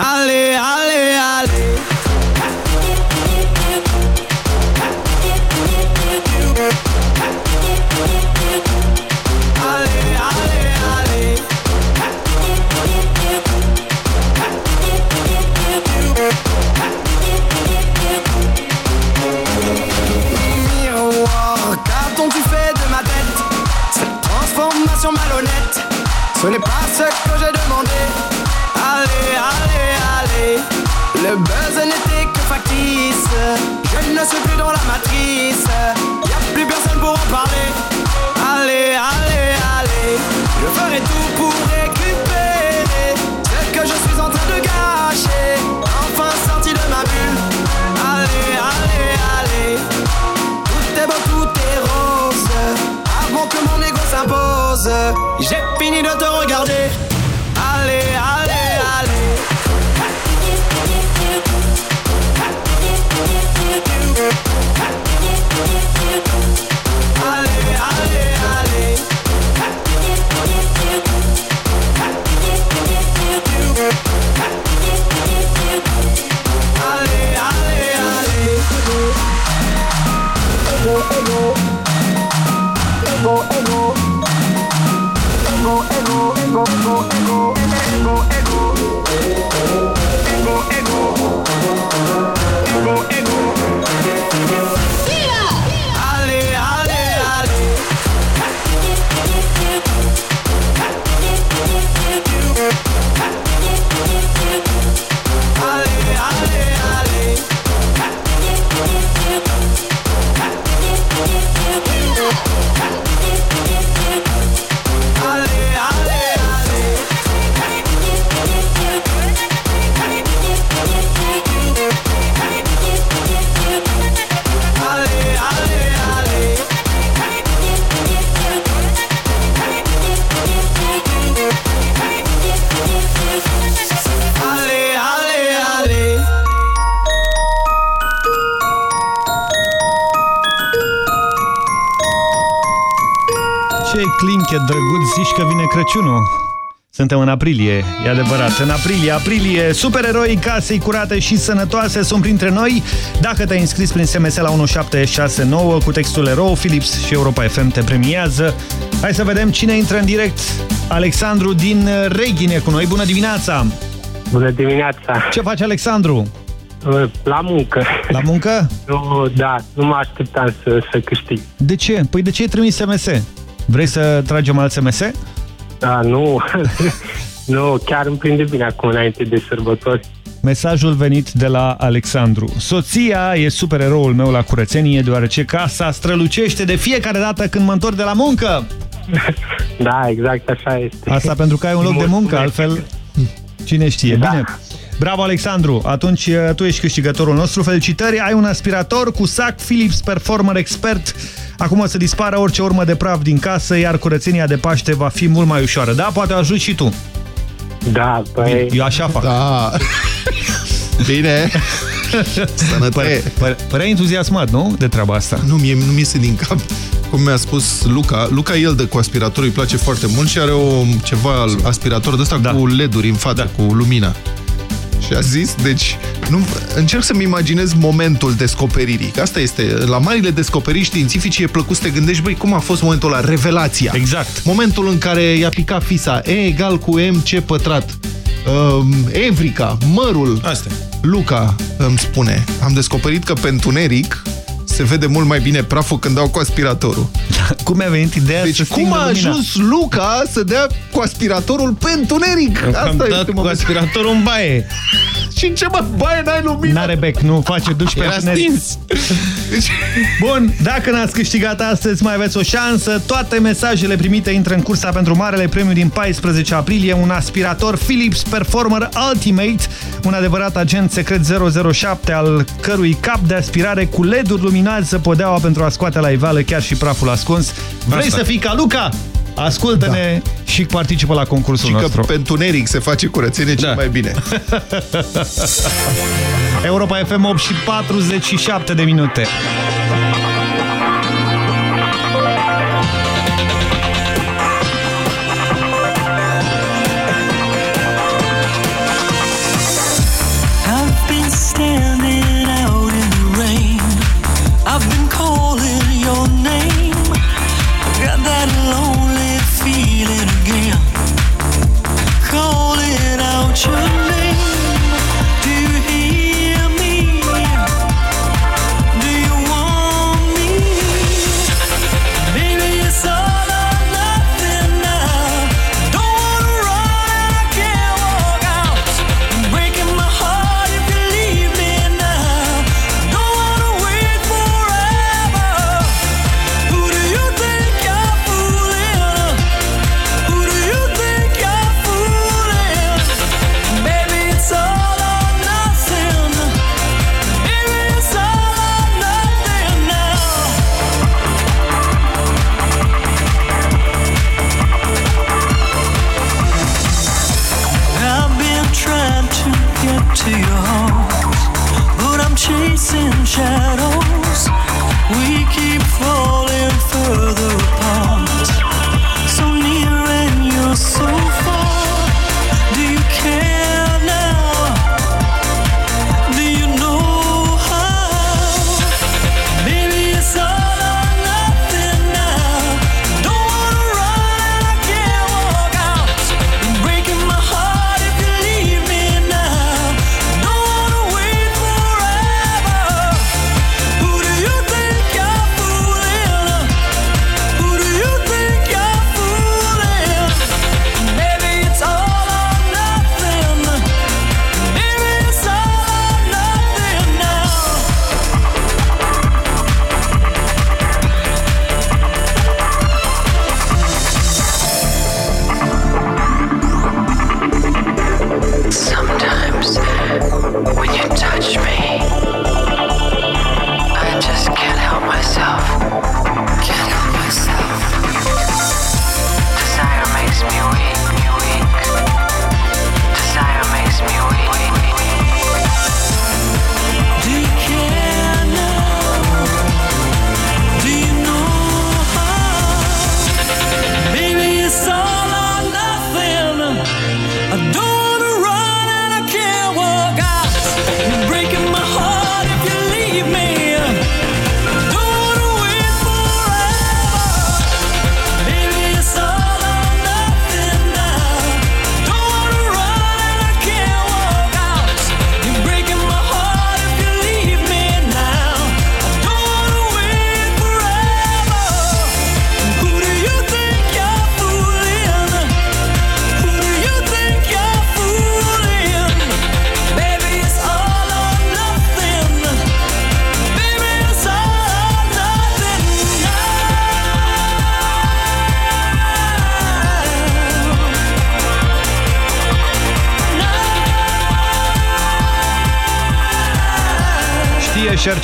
Ale, ale, ale. Crăciunul. Suntem în aprilie, e adevărat. În aprilie, aprilie, supereroii casei curate și sănătoase sunt printre noi. Dacă te-ai înscris prin SMS la 1769 cu textul erou, Philips și Europa FM te premiază. Hai să vedem cine intră în direct. Alexandru din Reghine cu noi. Bună dimineața! Bună dimineața! Ce faci, Alexandru? La muncă. La muncă? Nu, da, nu mă așteptam să, să câștig. De ce? Păi de ce ai trimis SMS? Vrei să tragem alt SMS? Da, nu. *laughs* nu, chiar îmi prinde bine acum înainte de sărbători. Mesajul venit de la Alexandru. Soția e supereroul meu la curățenie, deoarece casa strălucește de fiecare dată când mă întorc de la muncă. *laughs* Da, exact așa este. Asta pentru că ai un loc de muncă, altfel cine știe. Da. Bine. Bravo, Alexandru! Atunci eh, tu ești câștigătorul nostru. Felicitări! Ai un aspirator cu sac Philips Performer Expert. Acum o să dispară orice urmă de praf din casă, iar curățenia de Paște va fi mult mai ușoară. Da? Poate ajut și tu. Da, păi... Eu așa fac. Da. *laughs* Bine. Sănătate. Părea, părea, părea entuziasmat, nu? De treaba asta. Nu, mie nu mi iese din cap. Cum mi-a spus Luca, Luca el de cu aspiratorul îi place foarte mult și are o, ceva aspirator de ăsta da. cu LED-uri în față, da. cu lumina. Și a zis, deci, nu, încerc să-mi imaginez momentul descoperirii. Că asta este, la marile descoperiri științifice e plăcut să te gândești, băi, cum a fost momentul ăla, revelația. Exact. Momentul în care i-a picat fisa, E egal cu MC pătrat. Uh, Evrica, mărul. Asta. Luca îmi spune, am descoperit că pe întuneric se vede mult mai bine praful când dau cu aspiratorul. *laughs* Cum mi-a venit ideea deci să cum a lumina? ajuns Luca să dea cu aspiratorul pe întuneric? Am Asta dat este cu momentul. aspiratorul în baie. *laughs* Și în ce mă, baie n-ai lumină? N-are bec, nu face duș pe Era întuneric. stins. Bun, dacă n-ați câștigat astăzi, mai aveți o șansă. Toate mesajele primite intră în cursa pentru Marele Premiu din 14 aprilie, un aspirator Philips Performer Ultimate, un adevărat agent secret 007, al cărui cap de aspirare cu LED-uri luminează podeaua pentru a scoate la iveală chiar și praful ascuns. Vrei Asta. să fii ca Luca? Ascultă-ne da. și participă la concursul Și nostru. că pe întuneric se face curățenie cel mai bine. *laughs* Europa FM 8 și 47 de minute.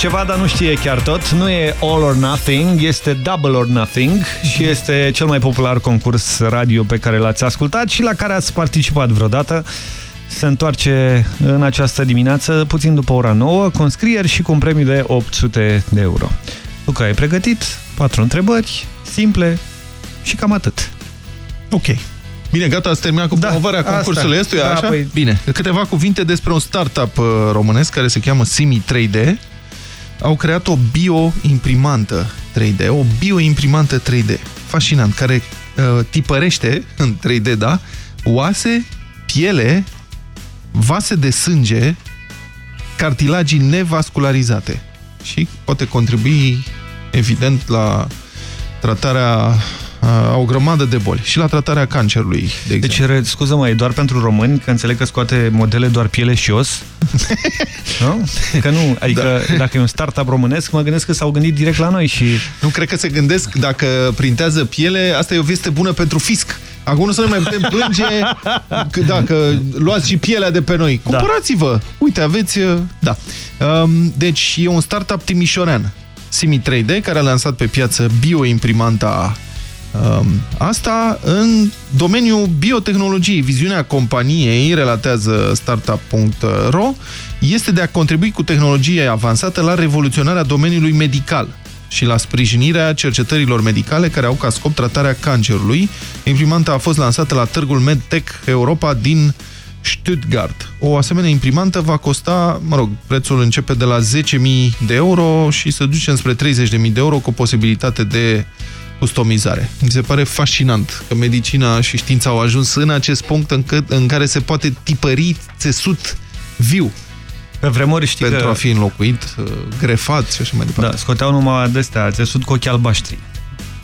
Ceva, dar nu știe chiar tot. Nu e All or Nothing, este Double or Nothing și este cel mai popular concurs radio pe care l-ați ascultat și la care ați participat vreodată. Se întoarce în această dimineață, puțin după ora 9, cu înscrieri și cu un premiu de 800 de euro. Luca, ai pregătit? Patru întrebări, simple și cam atât. Ok. Bine, gata, ați terminat cu promovarea asta. concursului ăstuia, Da, așa? păi- Bine. Câteva cuvinte despre un startup uh, românesc care se cheamă Simi 3D. Au creat o bioimprimantă 3D, o bioimprimantă 3D. Fascinant, care uh, tipărește *laughs* în 3D, da, oase, piele, vase de sânge, cartilagii nevascularizate. Și poate contribui, evident, la tratarea a o grămadă de boli și la tratarea cancerului, de exemplu. Deci, scuză-mă, e doar pentru români, că înțeleg că scoate modele doar piele și os? *laughs* nu? Că nu, adică da. dacă e un startup românesc, mă gândesc că s-au gândit direct la noi și... Nu cred că se gândesc, dacă printează piele, asta e o veste bună pentru fisc. Acum nu să ne mai putem plânge că dacă luați și pielea de pe noi. Cumpărați-vă! Uite, aveți... uh, Da. Um, Deci e un startup timișorean, Simi 3D, care a lansat pe piață bioimprimanta um, asta în domeniul biotehnologiei. Viziunea companiei, relatează startup.ro, este de a contribui cu tehnologie avansată la revoluționarea domeniului medical și la sprijinirea cercetărilor medicale care au ca scop tratarea cancerului. Imprimanta a fost lansată la târgul MedTech Europa din Stuttgart. O asemenea imprimantă va costa, mă rog, prețul începe de la 10.000 de euro și se duce înspre 30.000 de euro cu posibilitate de customizare. Mi se pare fascinant că medicina și știința au ajuns în acest punct încât, în care se poate tipări țesut viu Pe vremuri știi pentru că... a fi înlocuit, uh, grefat și așa mai departe. Da, scoteau numai de-astea, țesut cu ochi albaștri.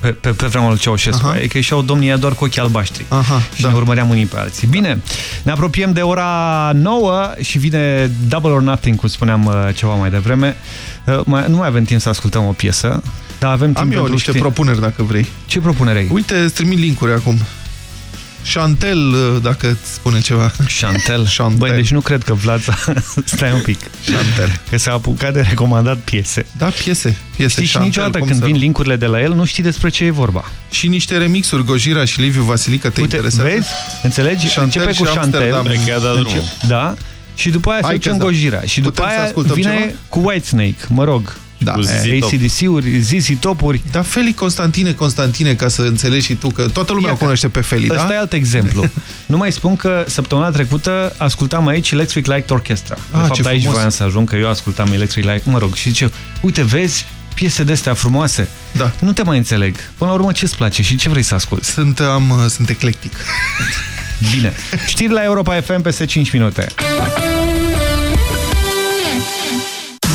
Pe, pe, pe vremea lui Ceaușescu. Aha. E că ieșeau domnii ăia doar cu ochi albaștri. Aha, și da. ne urmăream unii pe alții. Bine, ne apropiem de ora 9 și vine Double or Nothing, cum spuneam uh, ceva mai devreme. Uh, mai, nu mai avem timp să ascultăm o piesă, dar avem timp Am eu pentru niște știri. propuneri, dacă vrei. Ce propunere ai? Uite, îți trimit linkuri acum. Chantel, uh, dacă îți spune ceva. Chantel? *laughs* Chantel. Băi, deci nu cred că Vlad s-a... *laughs* Stai un pic. Chantel. Că s-a apucat de recomandat piese. Da, piese. piese Știi, și Chantel, niciodată cum când să vin nu? linkurile de la el, nu știi despre ce e vorba. Și niște remixuri, Gojira și Liviu Vasilică, te Uite, interesează? vezi? Înțelegi? Chantel Începe cu și Chantel. Amsterdam. Cred că i-a dat Încep- drumul. Da. Și după aia se Hai duce că în da. Gojira. Și după Putem să aia ascultăm vine ceva? cu Whitesnake, mă rog. Da. Cu ACDC-uri, ZZ Topuri. Da, Feli Constantine, Constantine, ca să înțelegi și tu, că toată lumea o cunoaște pe Feli, da? Ăsta e alt exemplu. *laughs* nu mai spun că săptămâna trecută ascultam aici Electric Light Orchestra. De Ah, fapt, ce aici frumos. voiam să ajung, că eu ascultam Electric Light, mă rog, și zice, uite, vezi, piese de-astea frumoase. Da. Nu te mai înțeleg. Până la urmă, ce-ți place și ce vrei să asculti? Sunt, am, sunt eclectic. Bine. *laughs* Știri la Europa FM peste 5 minute.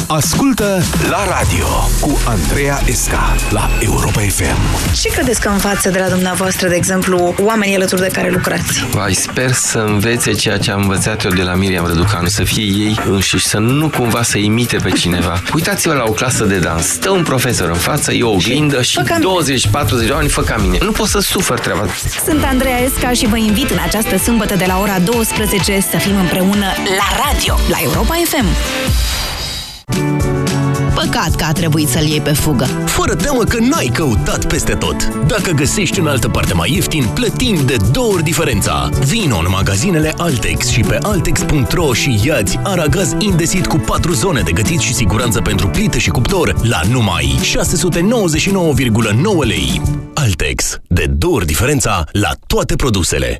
Ascultă la radio cu Andreea Esca la Europa FM. Ce credeți că învață de la dumneavoastră, de exemplu, oamenii alături de care lucrați? Vai, sper să învețe ceea ce am învățat eu de la Miriam Răducanu, să fie ei înșiși, să nu cumva să imite pe cineva. Uitați-vă la o clasă de dans, stă un profesor în față, e o oglindă și Fă ca mine. 20-40 de oameni fă ca mine. Nu pot să sufăr treaba. Sunt Andreea Esca și vă invit în această sâmbătă de la ora 12 să fim împreună la radio, la Europa FM. Păcat că a trebuit să-l iei pe fugă. Fără teamă că n-ai căutat peste tot. Dacă găsești în altă parte mai ieftin, plătim de două ori diferența. Vino în magazinele Altex și pe altex.ro și iați aragaz indesit cu 4 zone de gătit și siguranță pentru plită și cuptor la numai 699,9 lei. Altex. De două ori diferența la toate produsele.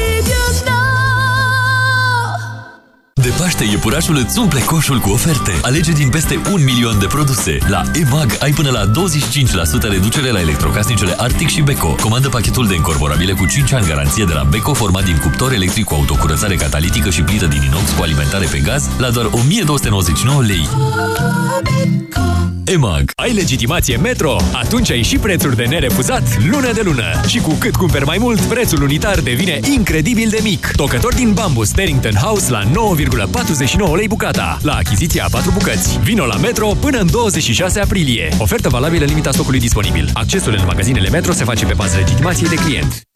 De de Paște, iepurașul îți umple coșul cu oferte. Alege din peste un milion de produse. La EMAG ai până la 25% reducere la electrocasnicele Arctic și Beko. Comandă pachetul de încorporabile cu 5 ani garanție de la Beko, format din cuptor electric cu autocurățare catalitică și plită din inox cu alimentare pe gaz, la doar 1299 lei. EMAG. Ai legitimație Metro? Atunci ai și prețuri de nerefuzat lună de lună. Și cu cât cumperi mai mult, prețul unitar devine incredibil de mic. Tocător din bambu Sterrington House la 9,49 lei bucata. La achiziția a 4 bucăți. Vino la Metro până în 26 aprilie. Ofertă valabilă în limita stocului disponibil. Accesul în magazinele Metro se face pe bază legitimației de client.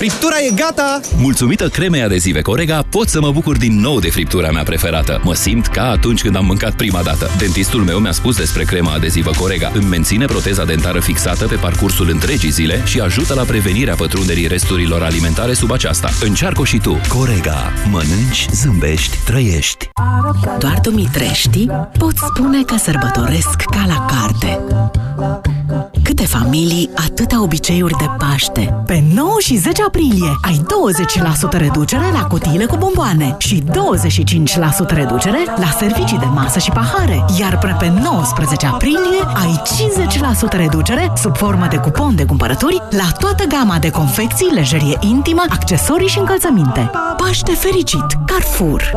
Friptura e gata! Mulțumită cremei adezive Corega, pot să mă bucur din nou de friptura mea preferată. Mă simt ca atunci când am mâncat prima dată. Dentistul meu mi-a spus despre crema adezivă Corega. Îmi menține proteza dentară fixată pe parcursul întregii zile și ajută la prevenirea pătrunderii resturilor alimentare sub aceasta. Încearcă și tu. Corega. Mănânci, zâmbești, trăiești. Doar dumitreștii pot spune că sărbătoresc ca la carte. Câte familii, atâtea obiceiuri de Paște. Pe 9 și 10 aprilie ai 20% reducere la cutiile cu bomboane și 25% reducere la servicii de masă și pahare. Iar până pe 19 aprilie ai 50% reducere sub formă de cupon de cumpărături la toată gama de confecții, lejerie intimă, accesorii și încălțăminte. Paște fericit! Carrefour!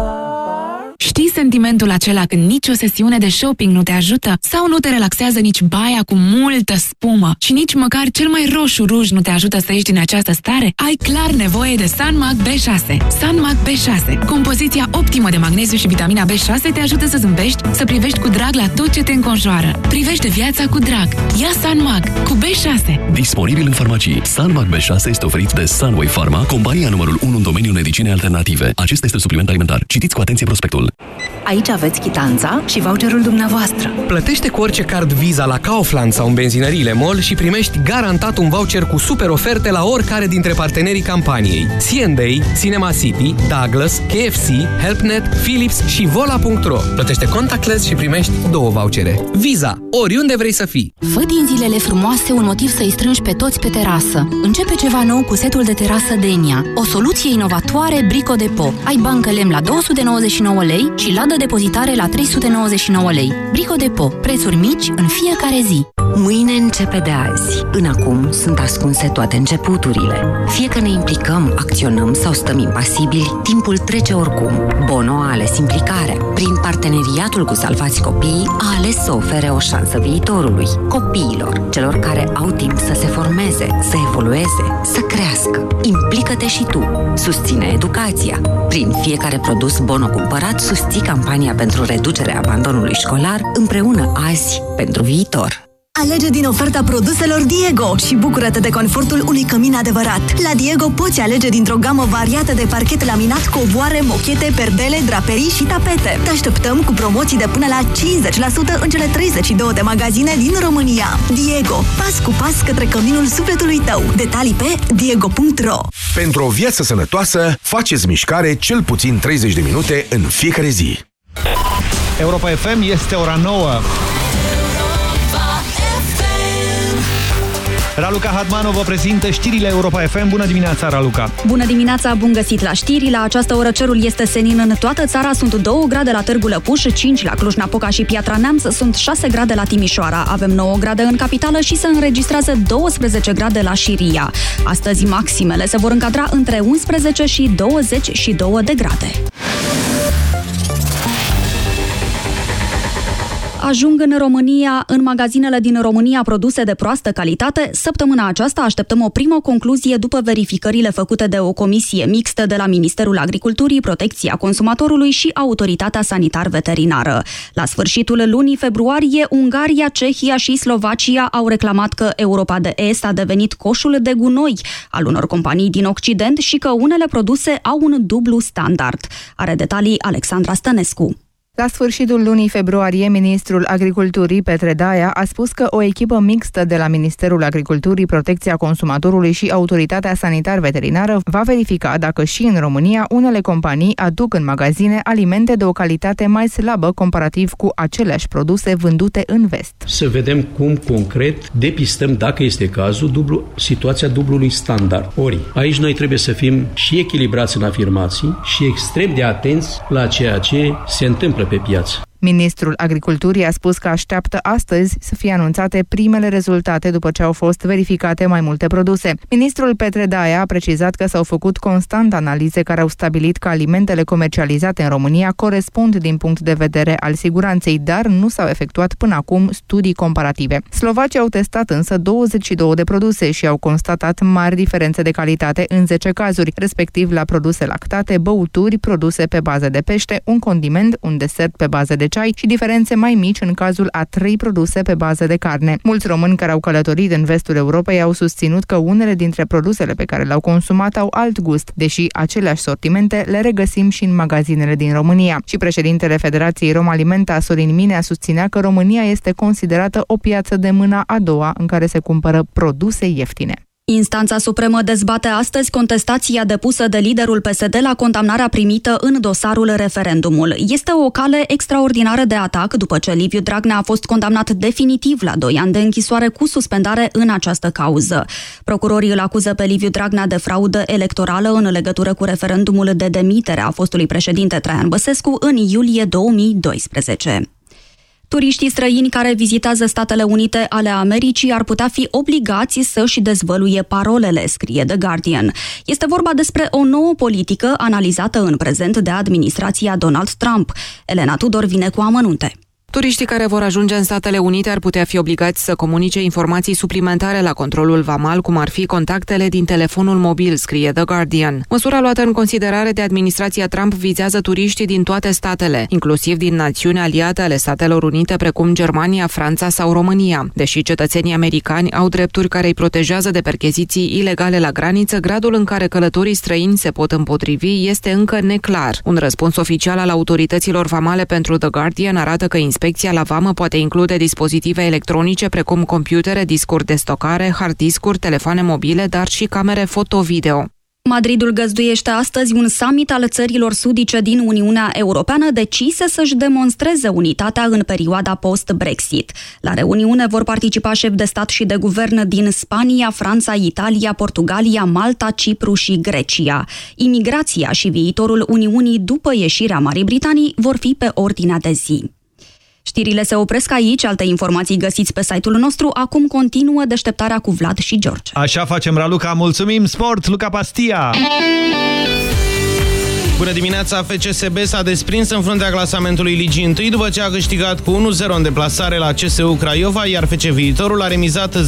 Știi sentimentul acela când nici o sesiune de shopping nu te ajută? Sau nu te relaxează nici baia cu multă spumă? Și nici măcar cel mai roșu ruj nu te ajută să ieși din această stare? Ai clar nevoie de Sanmac B6. Sanmac B6. Compoziția optimă de magneziu și vitamina B6 te ajută să zâmbești, să privești cu drag la tot ce te înconjoară. Privește viața cu drag. Ia Sanmac cu B6. Disponibil în farmacii. Sanmac B6 este oferit de Sunway Pharma, compania numărul 1 în domeniul medicinei alternative. Acesta este supliment alimentar. Citiți cu atenție prospectul. Channel. Aici aveți chitanța și voucherul dumneavoastră. Plătește cu orice card Visa la Kaufland sau în benzinăriile MOL și primești garantat un voucher cu super oferte la oricare dintre partenerii campaniei. C&A, Cinema City, Douglas, KFC, HelpNet, Philips și Vola.ro. Plătește contactless și primești două vouchere. Visa, oriunde vrei să fii. Fă din zilele frumoase un motiv să-i strângi pe toți pe terasă. Începe ceva nou cu setul de terasă Denia. O soluție inovatoare Brico Depo. Ai bancă lemn la 299 lei și ladă depozitare la 399 lei. Brico Depo. Prețuri mici în fiecare zi. Mâine începe de azi. În acum sunt ascunse toate începuturile. Fie că ne implicăm, acționăm sau stăm impasibili, timpul trece oricum. Bono a ales implicarea. Prin parteneriatul cu Salvați Copiii, a ales să ofere o șansă viitorului. Copiilor, celor care au timp să se formeze, să evolueze, să crească. Implică-te și tu. Susține educația. Prin fiecare produs Bono cumpărat, susții campania pentru reducerea abandonului școlar împreună azi pentru viitor. Alege din oferta produselor Diego și bucură-te de confortul unui cămin adevărat. La Diego poți alege dintr-o gamă variată de parchet laminat, covoare, mochete, perdele, draperii și tapete. Te așteptăm cu promoții de până la 50% în cele 32 de magazine din România. Diego, pas cu pas către căminul sufletului tău. Detalii pe diego.ro Pentru o viață sănătoasă, faceți mișcare cel puțin 30 de minute în fiecare zi. Europa FM este ora 9. Raluca Hadmanu vă prezintă știrile Europa FM. Bună dimineața, Raluca! Bună dimineața, bun găsit la știri. La această oră cerul este senin în toată țara. Sunt 2 grade la Târgu Lăpuș, 5 la Cluj-Napoca și Piatra Neamț, sunt 6 grade la Timișoara. Avem 9 grade în capitală și se înregistrează 12 grade la Șiria. Astăzi maximele se vor încadra între 11 și 22 de grade. Ajung în România, în magazinele din România produse de proastă calitate. Săptămâna aceasta așteptăm o primă concluzie după verificările făcute de o comisie mixtă de la Ministerul Agriculturii, Protecția Consumatorului și Autoritatea Sanitar-Veterinară. La sfârșitul lunii februarie, Ungaria, Cehia și Slovacia au reclamat că Europa de Est a devenit coșul de gunoi al unor companii din Occident și că unele produse au un dublu standard. Are detalii Alexandra Stănescu. La sfârșitul lunii februarie, ministrul Agriculturii Petre Daia a spus că o echipă mixtă de la Ministerul Agriculturii, Protecția Consumatorului și Autoritatea Sanitar-Veterinară va verifica dacă și în România unele companii aduc în magazine alimente de o calitate mai slabă comparativ cu aceleași produse vândute în vest. Să vedem cum concret depistăm, dacă este cazul, dublu, situația dublului standard. Ori, aici noi trebuie să fim și echilibrați în afirmații și extrem de atenți la ceea ce se întâmplă pe piață. Ministrul Agriculturii a spus că așteaptă astăzi să fie anunțate primele rezultate după ce au fost verificate mai multe produse. Ministrul Petre Daia a precizat că s-au făcut constant analize care au stabilit că alimentele comercializate în România corespund din punct de vedere al siguranței, dar nu s-au efectuat până acum studii comparative. Slovacii au testat însă 22 de produse și au constatat mari diferențe de calitate în 10 cazuri, respectiv la produse lactate, băuturi, produse pe bază de pește, un condiment, un desert pe bază de ceai și diferențe mai mici în cazul a trei produse pe bază de carne. Mulți români care au călătorit în vestul Europei au susținut că unele dintre produsele pe care le-au consumat au alt gust, deși aceleași sortimente le regăsim și în magazinele din România. Și președintele Federației Rom Alimenta, Sorin Minea, susținea că România este considerată o piață de mâna a doua în care se cumpără produse ieftine. Instanța Supremă dezbate astăzi contestația depusă de liderul PSD la condamnarea primită în dosarul referendumul. Este o cale extraordinară de atac după ce Liviu Dragnea a fost condamnat definitiv la 2 ani de închisoare cu suspendare în această cauză. Procurorii îl acuză pe Liviu Dragnea de fraudă electorală în legătură cu referendumul de demitere a fostului președinte Traian Băsescu în iulie 2012. Turiștii străini care vizitează Statele Unite ale Americii ar putea fi obligați să-și dezvăluie parolele, scrie The Guardian. Este vorba despre o nouă politică analizată în prezent de administrația Donald Trump. Elena Tudor vine cu amănunte. Turiștii care vor ajunge în Statele Unite ar putea fi obligați să comunice informații suplimentare la controlul vamal, cum ar fi contactele din telefonul mobil, scrie The Guardian. Măsura luată în considerare de administrația Trump vizează turiștii din toate statele, inclusiv din națiuni aliate ale Statelor Unite, precum Germania, Franța sau România. Deși cetățenii americani au drepturi care îi protejează de percheziții ilegale la graniță, gradul în care călătorii străini se pot împotrivi este încă neclar. Un răspuns oficial al autorităților vamale pentru The Guardian arată că Inspecția la vamă poate include dispozitive electronice precum computere, discuri de stocare, hard discuri, telefoane mobile, dar și camere foto-video. Madridul găzduiește astăzi un summit al țărilor sudice din Uniunea Europeană decise să-și demonstreze unitatea în perioada post-Brexit. La reuniune vor participa șefi de stat și de guvern din Spania, Franța, Italia, Portugalia, Malta, Cipru și Grecia. Imigrația și viitorul Uniunii după ieșirea Marii Britanii vor fi pe ordinea de zi. Știrile se opresc aici, alte informații găsiți pe site-ul nostru. Acum continuă deșteptarea cu Vlad și George. Așa facem, Raluca. Mulțumim, sport, Luca Pastia! Bună dimineața! FCSB s-a desprins în fruntea clasamentului Ligii 1 după ce a câștigat cu 1-0 în deplasare la CSU Craiova, iar FC Viitorul a remizat 0-0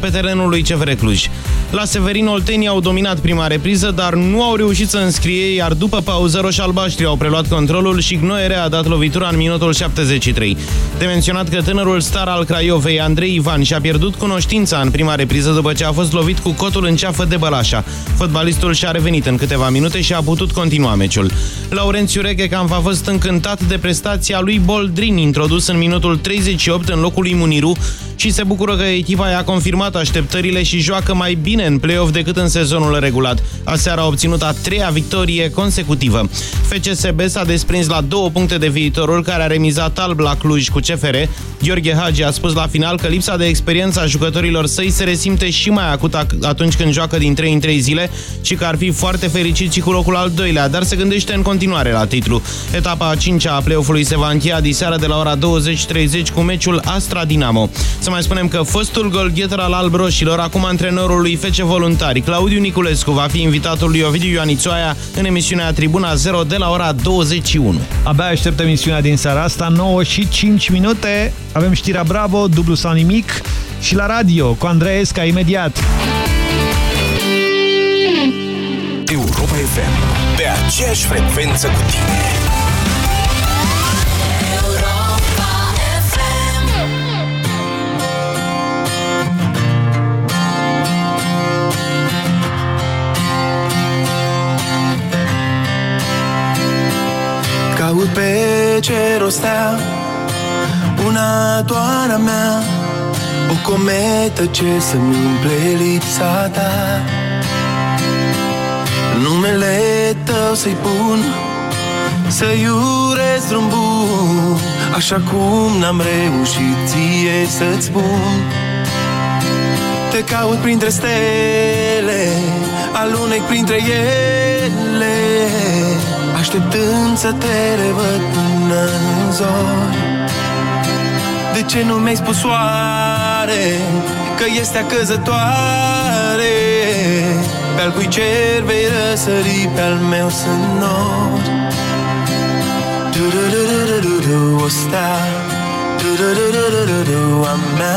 pe terenul lui CFR Cluj. La Severin Oltenii au dominat prima repriză, dar nu au reușit să înscrie, iar după pauză roșalbaștri au preluat controlul și Gnoere a dat lovitura în minutul 73. De menționat că tânărul star al Craiovei, Andrei Ivan, și-a pierdut cunoștința în prima repriză după ce a fost lovit cu cotul în ceafă de Bălașa. Fotbalistul și-a revenit în câteva minute și a putut continua meciul. Laurențiu Reghecamp a fost încântat de prestația lui Boldrin, introdus în minutul 38 în locul lui Muniru și se bucură că echipa i-a confirmat așteptările și joacă mai bine în play-off decât în sezonul regulat. Aseară a obținut a treia victorie consecutivă. FCSB s-a desprins la două puncte de viitorul care a remizat alb la Cluj cu CFR. Gheorghe Hagi a spus la final că lipsa de experiență a jucătorilor săi se resimte și mai acut atunci când joacă din 3 în 3 zile și că ar fi foarte fericit și cu locul al doilea, dar se gândește în continuare la titlu. Etapa a 5 a play-off-ului se va încheia diseară de la ora 20.30 cu meciul Astra Dinamo. Să mai spunem că fostul golgheter al alb-roșilor, acum antrenorul lui FC Voluntari, Claudiu Niculescu, va fi invitatul lui Ovidiu Ioanițoaia în emisiunea Tribuna 0 de la ora 21. Abia aștept emisiunea din seara asta, 9 și 5 minute. Avem știrea Bravo, dublu sau nimic și la radio cu Andrei Esca imediat. Europa FM. Pe aceeași frecvență cu tine. Ca caut pe cer o stea Una doar a mea O cometă ce să-mi umple lipsa ta Numele tău să-i pun Să-i urez drum bun Așa cum n-am reușit ție să-ți spun. Te caut printre stele Alunec printre ele Așteptând să te revăd până în zori De ce nu mi-ai spus oare Că este căzătoare Pe-al cui cer vei răsări Pe-al meu sunt nori. Du-du-du-du-du-du O stea Du-du-du-du-du-du A mea.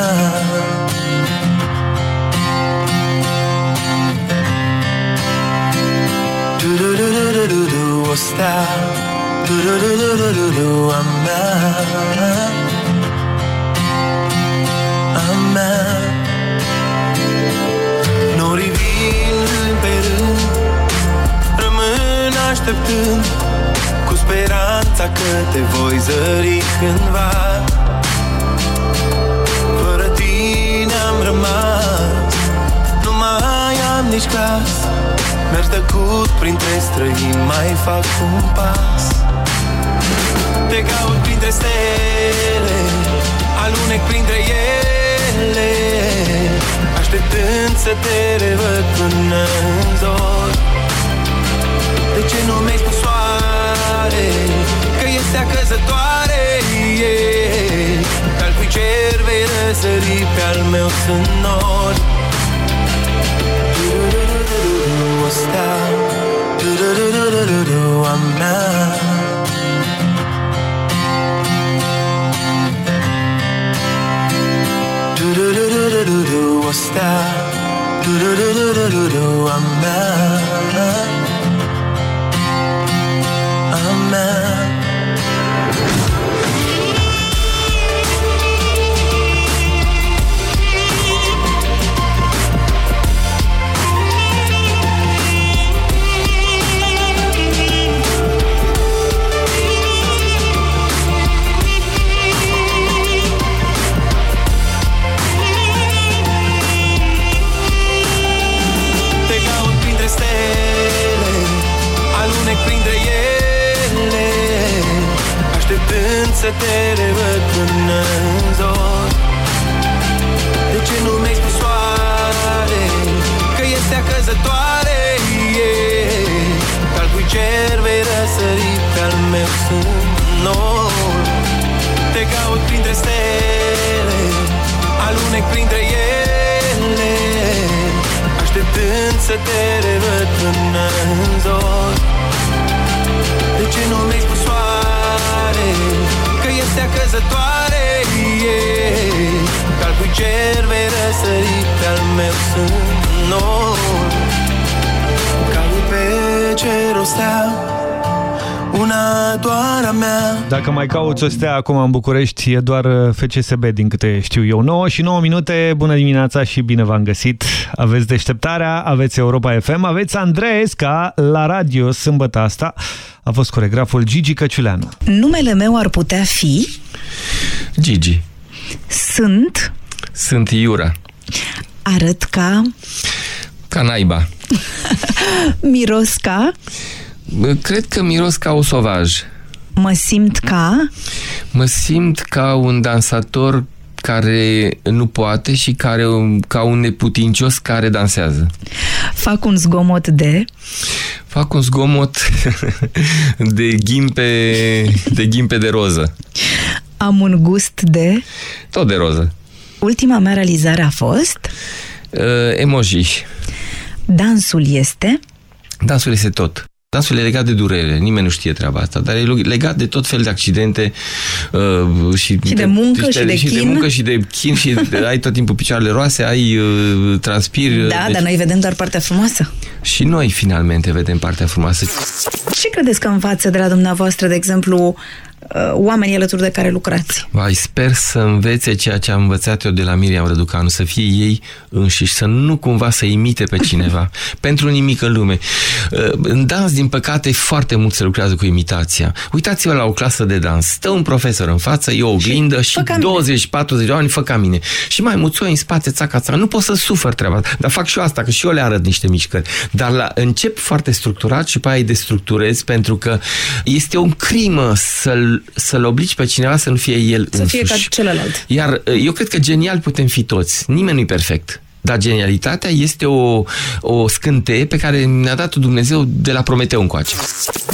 Du-du-du-du-du-du O stea Du-du-du-du-du-du A mea așteptând Cu speranța că te voi zări cândva. Fără tine am rămas Nu mai am nici clas Merg tăcut printre străini Mai fac un pas. Te caut printre stele Alunec printre ele. Așteptând să te revăd până în zori De ce nu mi-ai spus soare Că este acăzătoare Al cui cer vei răsări Pe-al meu sunt nori. O stea Du-du-du-du-du-du A mea. Du-du-du-du-du-du O stea Du-du-du-du-du-du A mea să te revăd până în zori De ce nu mi-ai spus soare? Că este acăzătoare Al cui cer vei răsări Pe-al meu sunt nori Te caut printre stele Alunec printre ele. Așteptând să te revăd până în zori De ce nu mi-ai spus soare Că este acăzătoare Al cui cer vei răsări Pe-al meu sunt nori Calut pe cer o stea Una doar a mea Dacă mai cauți o stea acum în București, e doar uh, FCSB, din câte știu eu. 9 și 9 minute, bună dimineața și bine v-am găsit. Aveți deșteptarea, aveți Europa FM, aveți Andreesca la radio sâmbătă asta. A fost coregraful Gigi Căciuleanu. Numele meu ar putea fi Gigi. Sunt Sunt Iura. Arăt ca Ca naiba. *laughs* Miros ca Bă, Cred că miros ca o sovaj. Mă simt ca Mă simt ca un dansator care nu poate și care ca un neputincios care dansează. Fac un zgomot de Fac un zgomot *laughs* de ghimpe de ghimpe de roză. Am un gust de Tot de roză. Ultima mea realizare a fost Uh, emoji. Dansul este Dansul este tot. Dansul e legat de durere, nimeni nu știe treaba asta, dar e legat de tot fel de accidente uh, și, Și de muncă, și de și de chin. muncă și de chin și de, *laughs* ai tot timpul picioarele roase, ai uh, transpiri. Da, deci- dar noi vedem doar partea frumoasă Și noi finalmente vedem partea frumoasă. Ce credeți că învață de la dumneavoastră, de exemplu, uh, oamenii alături de care lucrați? Vai, sper să învețe ceea ce am învățat eu de la Miriam Răducanu, să fie ei înșiși, să nu cumva să imite pe cineva, *laughs* pentru nimic în lume. Uh, În dans, din păcate, foarte mult se lucrează cu imitația. Uitați-vă la o clasă de dans, stă un profesor în față, e o oglindă și, și 20-40 de oameni fă ca mine. Și mai muțoi în spate, țaca, țaca. Nu pot să sufăr treaba, asta, dar fac și eu asta, că și eu le arăt niște mișcări. Dar la, încep foarte structurat și pe aia îi destructurez, pentru că este o crimă să-l, să-l obligi pe cineva să nu fie el Să fie ca însuși. celălalt. Iar uh, eu cred că genial putem fi toți. Nimeni nu-i perfect. Dar genialitatea este o, o scânteie pe care ne-a dat Dumnezeu de la Prometeu încoace.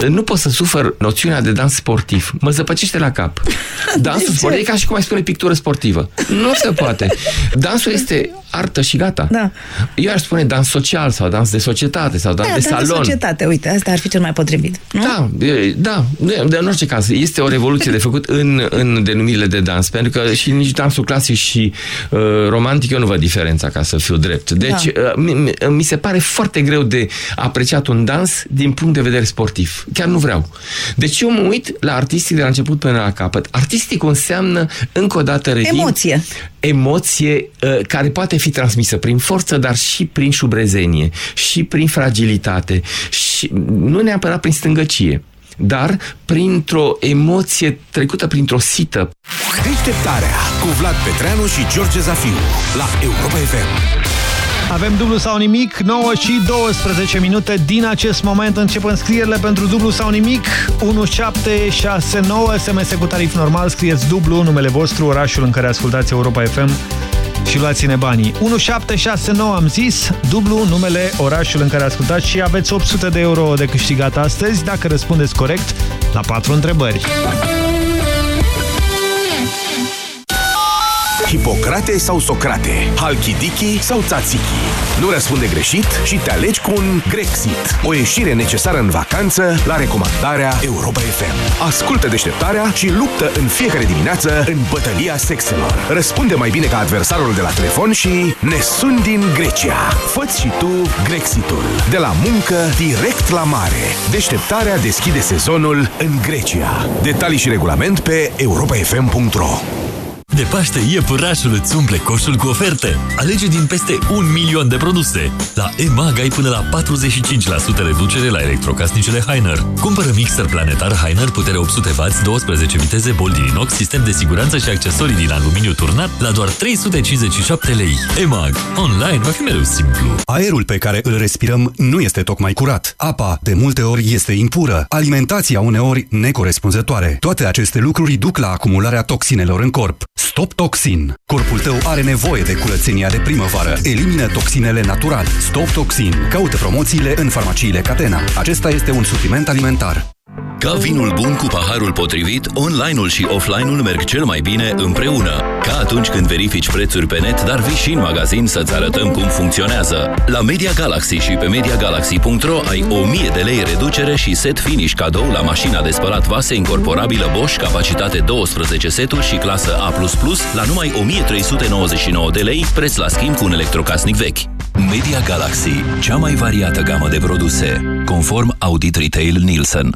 Nu pot să sufăr noțiunea de dans sportiv. Mă zăpăcește la cap. *laughs* Dansul sportiv e ca și cum ai spune pictură sportivă. Nu se poate. Dansul este artă și gata. Da. Eu aș spune dans social sau dans de societate sau dans Da, de dar de salon. societate, uite, asta ar fi cel mai potrivit. Nu? Da, e, da, de, în orice caz, este o revoluție de făcut în, în denumirile de dans, pentru că și nici dansul clasic și uh, romantic eu nu văd diferența, ca să fiu drept. Deci, Da. uh, mi, mi- mi se pare foarte greu de apreciat un dans din punct de vedere sportiv. Chiar nu vreau. Deci eu mă uit la artistic de la început până la capăt. Artistic înseamnă, încă o dată, revin, Emoție. emoție uh, care poate fi transmisă prin forță, dar și prin șubrezenie, și prin fragilitate, și nu neapărat prin stângăcie, dar printr-o emoție trecută printr-o sită. Deșteptarea cu Vlad Petreanu și George Zafiu la Europa FM. Avem dublu sau nimic, 9 și 12 minute. Din acest moment încep înscrierile pentru dublu sau nimic. 1769 SMS cu tarif normal. Scrieți dublu, numele vostru, orașul în care ascultați Europa FM și luați-ne banii. 1769 am zis, dublu, numele, orașul în care ascultați și aveți 800 de euro de câștigat astăzi dacă răspundeți corect la patru întrebări. Hipocrate sau Socrate? Halkidiki sau Tzatziki? Nu răspunde greșit și te alegi cu un Grexit. O ieșire necesară în vacanță la recomandarea Europa FM. Ascultă deșteptarea și luptă în fiecare dimineață în bătălia sexelor. Răspunde mai bine ca adversarul de la telefon și ne sun din Grecia. Fă-ți și tu Grexitul. De la muncă direct la mare. Deșteptarea deschide sezonul în Grecia. Detalii și regulament pe europafm.ro De Paște, iepurașul îți umple coșul cu oferte. Alege din peste un milion de produse. La EMAG ai până la 45% reducere la electrocasnicele Heiner. Cumpără mixer planetar Heiner, putere 800W, 12 viteze, bol din inox, sistem de siguranță și accesorii din aluminiu turnat la doar 357 lei. EMAG. Online va fi mereu simplu. Aerul pe care îl respirăm nu este tocmai curat. Apa, de multe ori, este impură. Alimentația, uneori, necorespunzătoare. Toate aceste lucruri duc la acumularea toxinelor în corp. Stop Toxin. Corpul tău are nevoie de curățenia de primăvară. Elimină toxinele natural. Stop Toxin. Caută promoțiile în farmaciile Catena. Acesta este un supliment alimentar. Ca vinul bun cu paharul potrivit, online-ul și offline-ul merg cel mai bine împreună. Ca atunci când verifici prețuri pe net, dar vii și în magazin să-ți arătăm cum funcționează. La Media Galaxy și pe MediaGalaxy.ro ai 1000 de lei reducere și set finish cadou la mașina de spălat vase incorporabilă Bosch, capacitate 12 seturi și clasă A++ la numai 1399 de lei, preț la schimb cu un electrocasnic vechi. Media Galaxy, cea mai variată gamă de produse, conform Audit Retail Nielsen.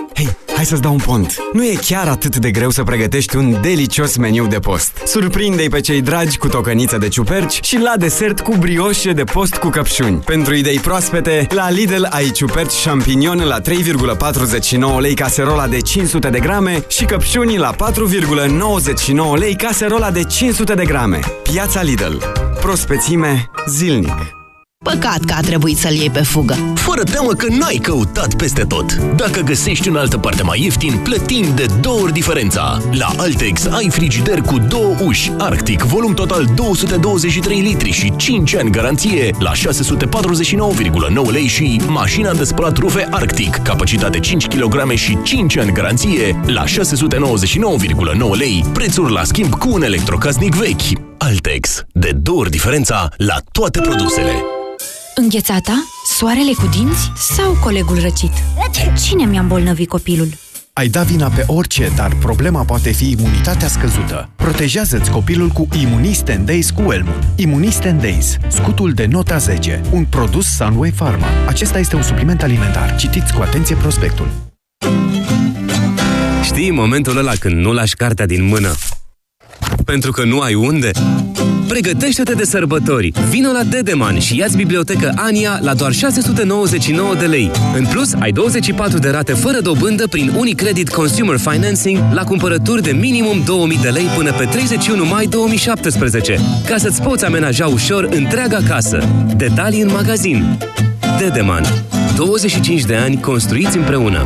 Hei, hai să-ți dau un pont. Nu e chiar atât de greu să pregătești un delicios meniu de post. Surprinde-i pe cei dragi cu tocăniță de ciuperci și la desert cu brioșe de post cu căpșuni. Pentru idei proaspete, la Lidl ai ciuperci champignon la 3,49 lei caserola de 500 de grame și căpșuni la 4,99 lei caserola de 500 de grame. Piața Lidl. Prospețime zilnic. Păcat că a trebuit să-l iei pe fugă. Fără teamă că n-ai căutat peste tot. Dacă găsești în altă parte mai ieftin, plătim de două ori diferența. La Altex ai frigider cu două uși, Arctic, volum total 223 litri și 5 ani garanție la 649,9 lei și mașina de spălat rufe Arctic, capacitate 5 kg și 5 ani garanție la 699,9 lei, prețuri la schimb cu un electrocasnic vechi. Altex. De două ori diferența la toate produsele. Înghețata? Soarele cu dinți? Sau colegul răcit? Cine mi-a îmbolnăvit copilul? Ai da vina pe orice, dar problema poate fi imunitatea scăzută. Protejează-ți copilul cu Immunist Days cu Elmun. Immunist Days, scutul de nota 10, un produs Sunway Pharma. Acesta este un supliment alimentar. Citiți cu atenție prospectul. Știi momentul ăla când nu lași cartea din mână? Pentru că nu ai unde? Pregătește-te de sărbători! Vino la Dedeman și ia-ți bibliotecă Ania la doar 699 de lei. În plus, ai 24 de rate fără dobândă prin Unicredit Consumer Financing la cumpărături de minimum 2000 de lei până pe 31 mai 2017, ca să-ți poți amenaja ușor întreaga casă. Detalii în magazin. Dedeman. 25 de ani construiți împreună.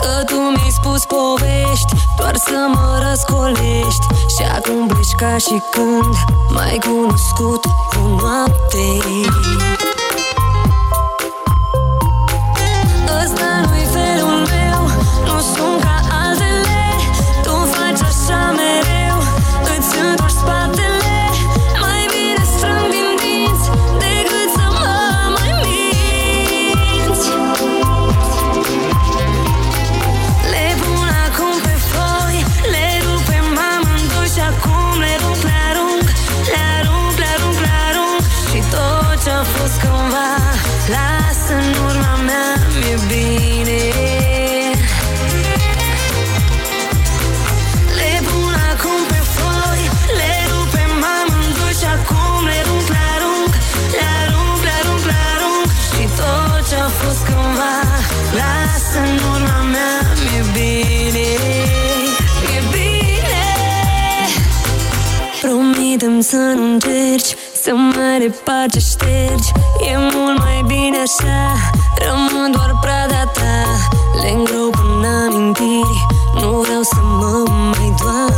Că tu mi-ai spus povești Doar să mă răscolești. Și acum pleci ca și când M-ai cunoscut o noapte Promitem să nu încerci Să mai departe ștergi. E mult mai bine așa Rămân doar prada ta. Le îngrop în amintiri Nu vreau să mă mai doară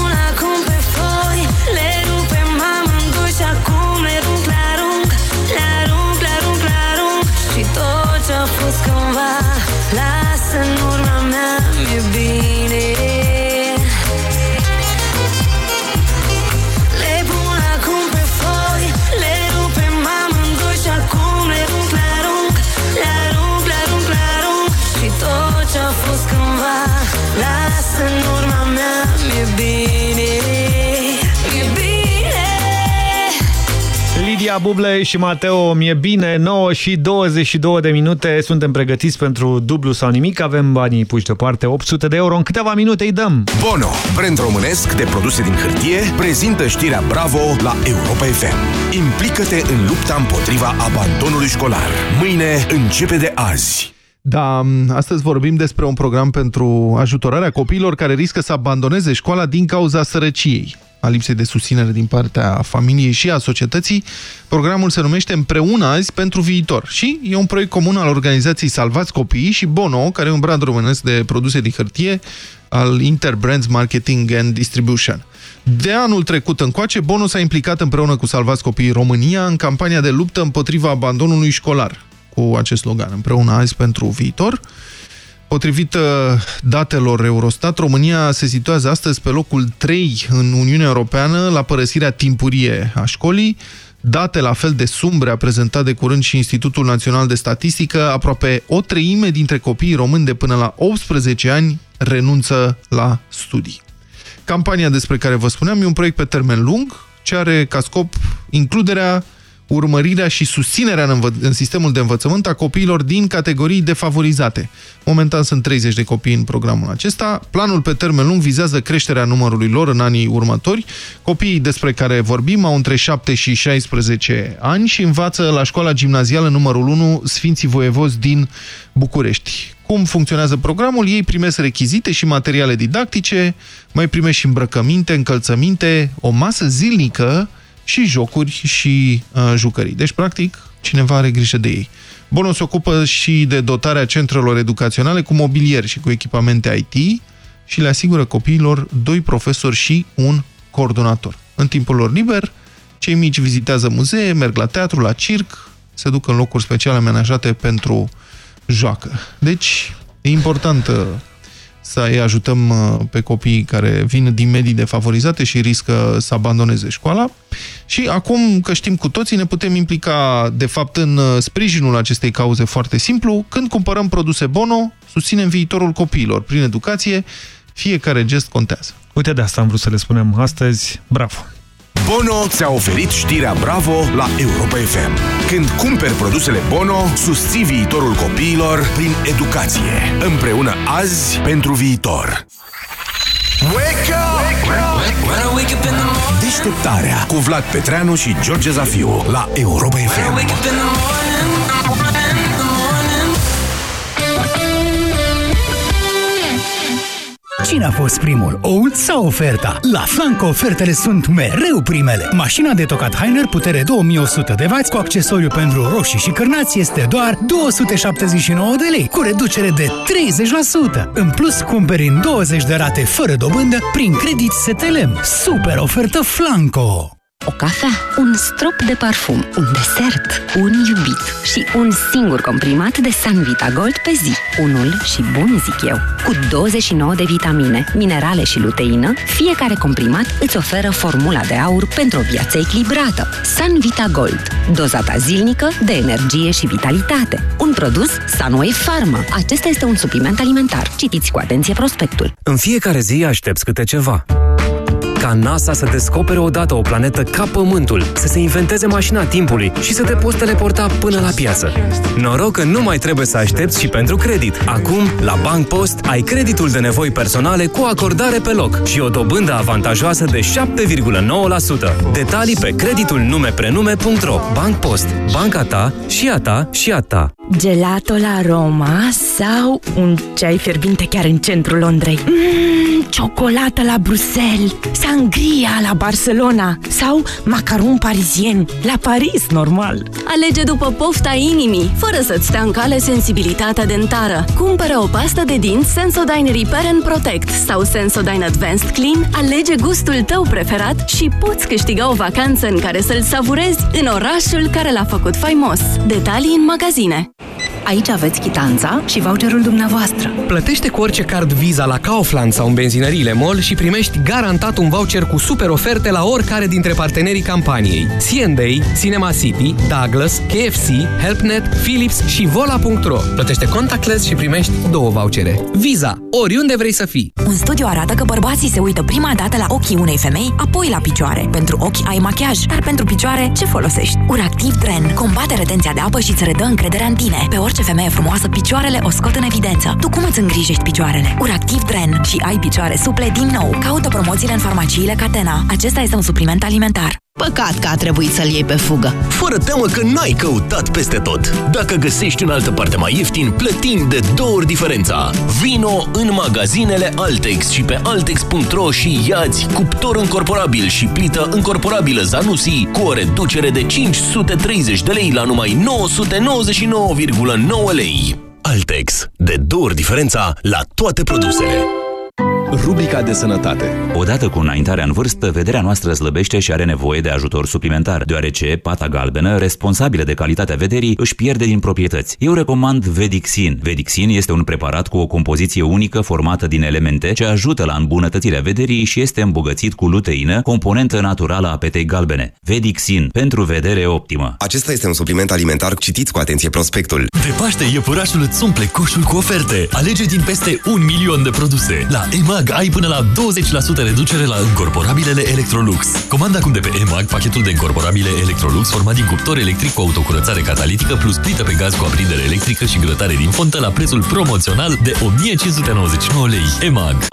ce-a Lidia Buble și Mateo, mi-e bine, 9 și 22 de minute, suntem pregătiți pentru dublu sau nimic, avem banii puși deoparte, 800 de euro, în câteva minute îi dăm. Bono, brand românesc de produse din hârtie, prezintă știrea Bravo la Europa FM. Implică-te în lupta împotriva abandonului școlar. Mâine începe de azi. Da, astăzi vorbim despre un program pentru ajutorarea copiilor care riscă să abandoneze școala din cauza sărăciei, a lipsei de susținere din partea familiei și a societății. Programul se numește Împreună azi pentru viitor și e un proiect comun al organizației Salvați Copiii și Bono, care e un brand românesc de produse din hârtie al Interbrands Marketing and Distribution. De anul trecut încoace, Bono s-a implicat împreună cu Salvați Copiii România în campania de luptă împotriva abandonului școlar, cu acest slogan, împreună azi pentru viitor. Potrivit uh, datelor Eurostat, România se situează astăzi pe locul 3 în Uniunea Europeană la părăsirea timpurie a școlii. Date la fel de sumbre a prezentat de curând și Institutul Național de Statistică. Aproape o treime dintre copiii români de până la 18 ani renunță la studii. Campania despre care vă spuneam e un proiect pe termen lung, ce are ca scop includerea urmărirea și susținerea în, în sistemul de învățământ a copiilor din categorii defavorizate. Momentan sunt 30 de copii în programul acesta. Planul pe termen lung vizează creșterea numărului lor în anii următori. Copiii despre care vorbim au între 7 și 16 ani și învață la școala gimnazială numărul 1 Sfinții Voievozi din București. Cum funcționează programul? Ei primesc rechizite și materiale didactice, mai primesc și îmbrăcăminte, încălțăminte, o masă zilnică și jocuri și uh, jucării. Deci, practic, cineva are grijă de ei. Bonul se ocupă și de dotarea centrelor educaționale cu mobilier și cu echipamente IT și le asigură copiilor doi profesori și un coordonator. În timpul lor liber, cei mici vizitează muzee, merg la teatru, la circ, se duc în locuri speciale amenajate pentru joacă. Deci, e important uh, să îi ajutăm uh, pe copiii care vin din medii defavorizate și riscă să abandoneze școala. Și acum că știm cu toții, ne putem implica de fapt în uh, sprijinul acestei cauze foarte simplu. Când cumpărăm produse Bono, susținem viitorul copiilor. Prin educație, fiecare gest contează. Uite, de asta am vrut să le spunem astăzi. Bravo! Bono ți-a oferit știrea Bravo la Europa FM. Când cumperi produsele Bono, susții viitorul copiilor prin educație. Împreună azi pentru viitor. Wake up! Deșteptarea cu Vlad Petreanu și George Zafiu la Europa FM. Cine a fost primul, oul sau oferta? La Flanco ofertele sunt mereu primele. Mașina de tocat Heiner putere 2100 de W cu accesoriu pentru roșii și cârnați este doar 279 de lei, cu reducere de 30%. În plus, cumperi în 20 de rate fără dobândă prin credit STLM. Super ofertă Flanco! O cafea, un strop de parfum, un desert, un iubit și un singur comprimat de Sanvita Gold pe zi. Unul și bun, zic eu. Cu 29 de vitamine, minerale și luteină, fiecare comprimat îți oferă formula de aur pentru o viață echilibrată. Sanvita Gold. Dozata zilnică de energie și vitalitate. Un produs Sunway Pharma. Acesta este un supliment alimentar. Citiți cu atenție prospectul. În fiecare zi aștepți câte ceva. Ca NASA să descopere odată o planetă ca Pământul, să se inventeze mașina timpului și să te poți teleporta până la piață. Noroc că nu mai trebuie să aștepți și pentru credit. Acum, la Bank Post, ai creditul de nevoi personale cu acordare pe loc și o dobândă avantajoasă de 7,9%. Detalii pe creditul numeprenume.ro Bank Post. Banca ta și a ta și a ta. Gelato la Roma sau un ceai fierbinte chiar în centrul Londrei? Mm, ciocolată la Bruxelles, sangria la Barcelona sau macaron parizien la Paris, normal. Alege după pofta inimii, fără să-ți stea în cale sensibilitatea dentară. Cumpără o pastă de dinți Sensodyne Repair and Protect sau Sensodyne Advanced Clean, alege gustul tău preferat și poți câștiga o vacanță în care să-l savurezi în orașul care l-a făcut faimos. Detalii în magazine. Aici aveți chitanța și voucherul dumneavoastră. Plătește cu orice card Visa la Kaufland sau în benzinăriile MOL și primești garantat un voucher cu super oferte la oricare dintre partenerii campaniei. C&A, Cinema City, Douglas, KFC, HelpNet, Philips și Vola.ro. Plătește contactless și primești două vouchere. Visa. Oriunde vrei să fii. Un studiu arată că bărbații se uită prima dată la ochii unei femei, apoi la picioare. Pentru ochi ai machiaj, dar pentru picioare ce folosești? Uractiv Dren combate retenția de apă și îți redă încrederea în tine. Pe orice femeie frumoasă, picioarele o scot în evidență. Tu cum îți îngrijești picioarele? Uractiv Dren și ai picioare suple din nou. Caută promoțiile în farmaciile Catena. Acesta este un supliment alimentar. Păcat că a trebuit să-l iei pe fugă. Fără teamă că n-ai căutat peste tot. Dacă găsești în altă parte mai ieftin, plătim de două ori diferența. Vino în magazinele Altex și pe altex.ro și iați cuptor încorporabil și plită încorporabilă Zanussi cu o reducere de 530 de lei la numai 999,9 lei. Altex. De două ori diferența la toate produsele. Rubrica de sănătate. Odată cu înaintarea în vârstă, vederea noastră slăbește și are nevoie de ajutor suplimentar, deoarece pata galbenă, responsabilă de calitatea vederii, își pierde din proprietăți. Eu recomand Vedixin. Vedixin este un preparat cu o compoziție unică formată din elemente ce ajută la îmbunătățirea vederii și este îmbogățit cu luteină, componentă naturală a petei galbene. Vedixin, pentru vedere optimă. Acesta este un supliment alimentar. Citiți cu atenție prospectul. De Paște, iepurașul îți umple coșul cu oferte. Alege din peste un milion de produse. La EMAG ai până la 20% reducere la încorporabilele Electrolux. Comanda acum de pe EMAG pachetul de încorporabile Electrolux format din cuptor electric cu autocurățare catalitică plus plită pe gaz cu aprindere electrică și grătare din fontă la prețul promoțional de 1599 lei. EMAG.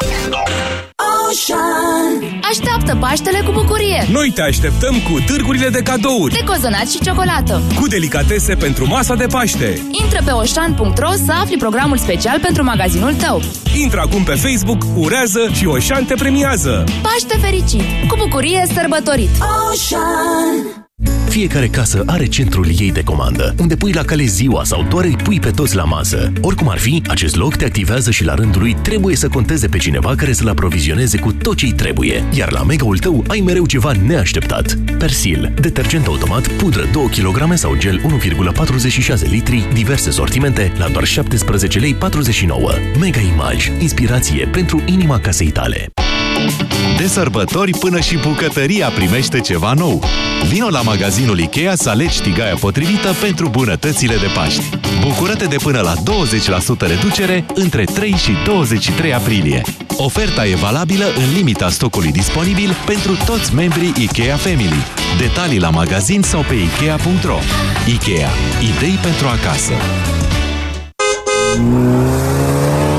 Ocean. Așteaptă Paștele cu bucurie! Noi te așteptăm cu târgurile de cadouri, De cozonat și ciocolată! cu delicatese pentru masa de Paște. Intră pe oșan.ro să afli programul special pentru magazinul tău. Intră acum pe Facebook, urează și Oșan te premiază. Paște fericit! Cu bucurie sărbătorit! Ocean. Fiecare casă are centrul ei de comandă, unde pui la cale ziua sau doar îi pui pe toți la masă. Oricum ar fi, acest loc te activează și la rândul lui trebuie să conteze pe cineva care să-l aprovizioneze cu tot ce-i trebuie. Iar la mega-ul tău ai mereu ceva neașteptat. Persil, detergent automat, pudră 2 kg sau gel 1,46 litri, diverse sortimente la doar 17 lei 49. Mega Image, inspirație pentru inima casei tale. De sărbători până și bucătăria primește ceva nou. Vino la magazinul Ikea să alegi tigaia potrivită pentru bunătățile de Paști. Bucură-te de până la 20% reducere între 3 și 23 aprilie. Oferta e valabilă în limita stocului disponibil pentru toți membrii Ikea Family. Detalii la magazin sau pe Ikea.ro. Ikea. Idei pentru acasă.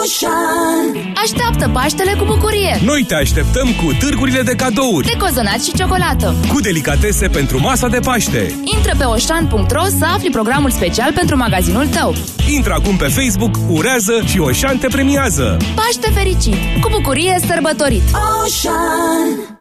Ocean Așteaptă Paștele cu bucurie! Noi te așteptăm cu târgurile de cadouri, De cozonați și ciocolată! cu delicatese pentru masa de Paște. Intră pe oșan.ro să afli programul special pentru magazinul tău. Intră acum pe Facebook, urează și Oșan te premiază. Paște fericit! Cu bucurie sărbătorit! Ocean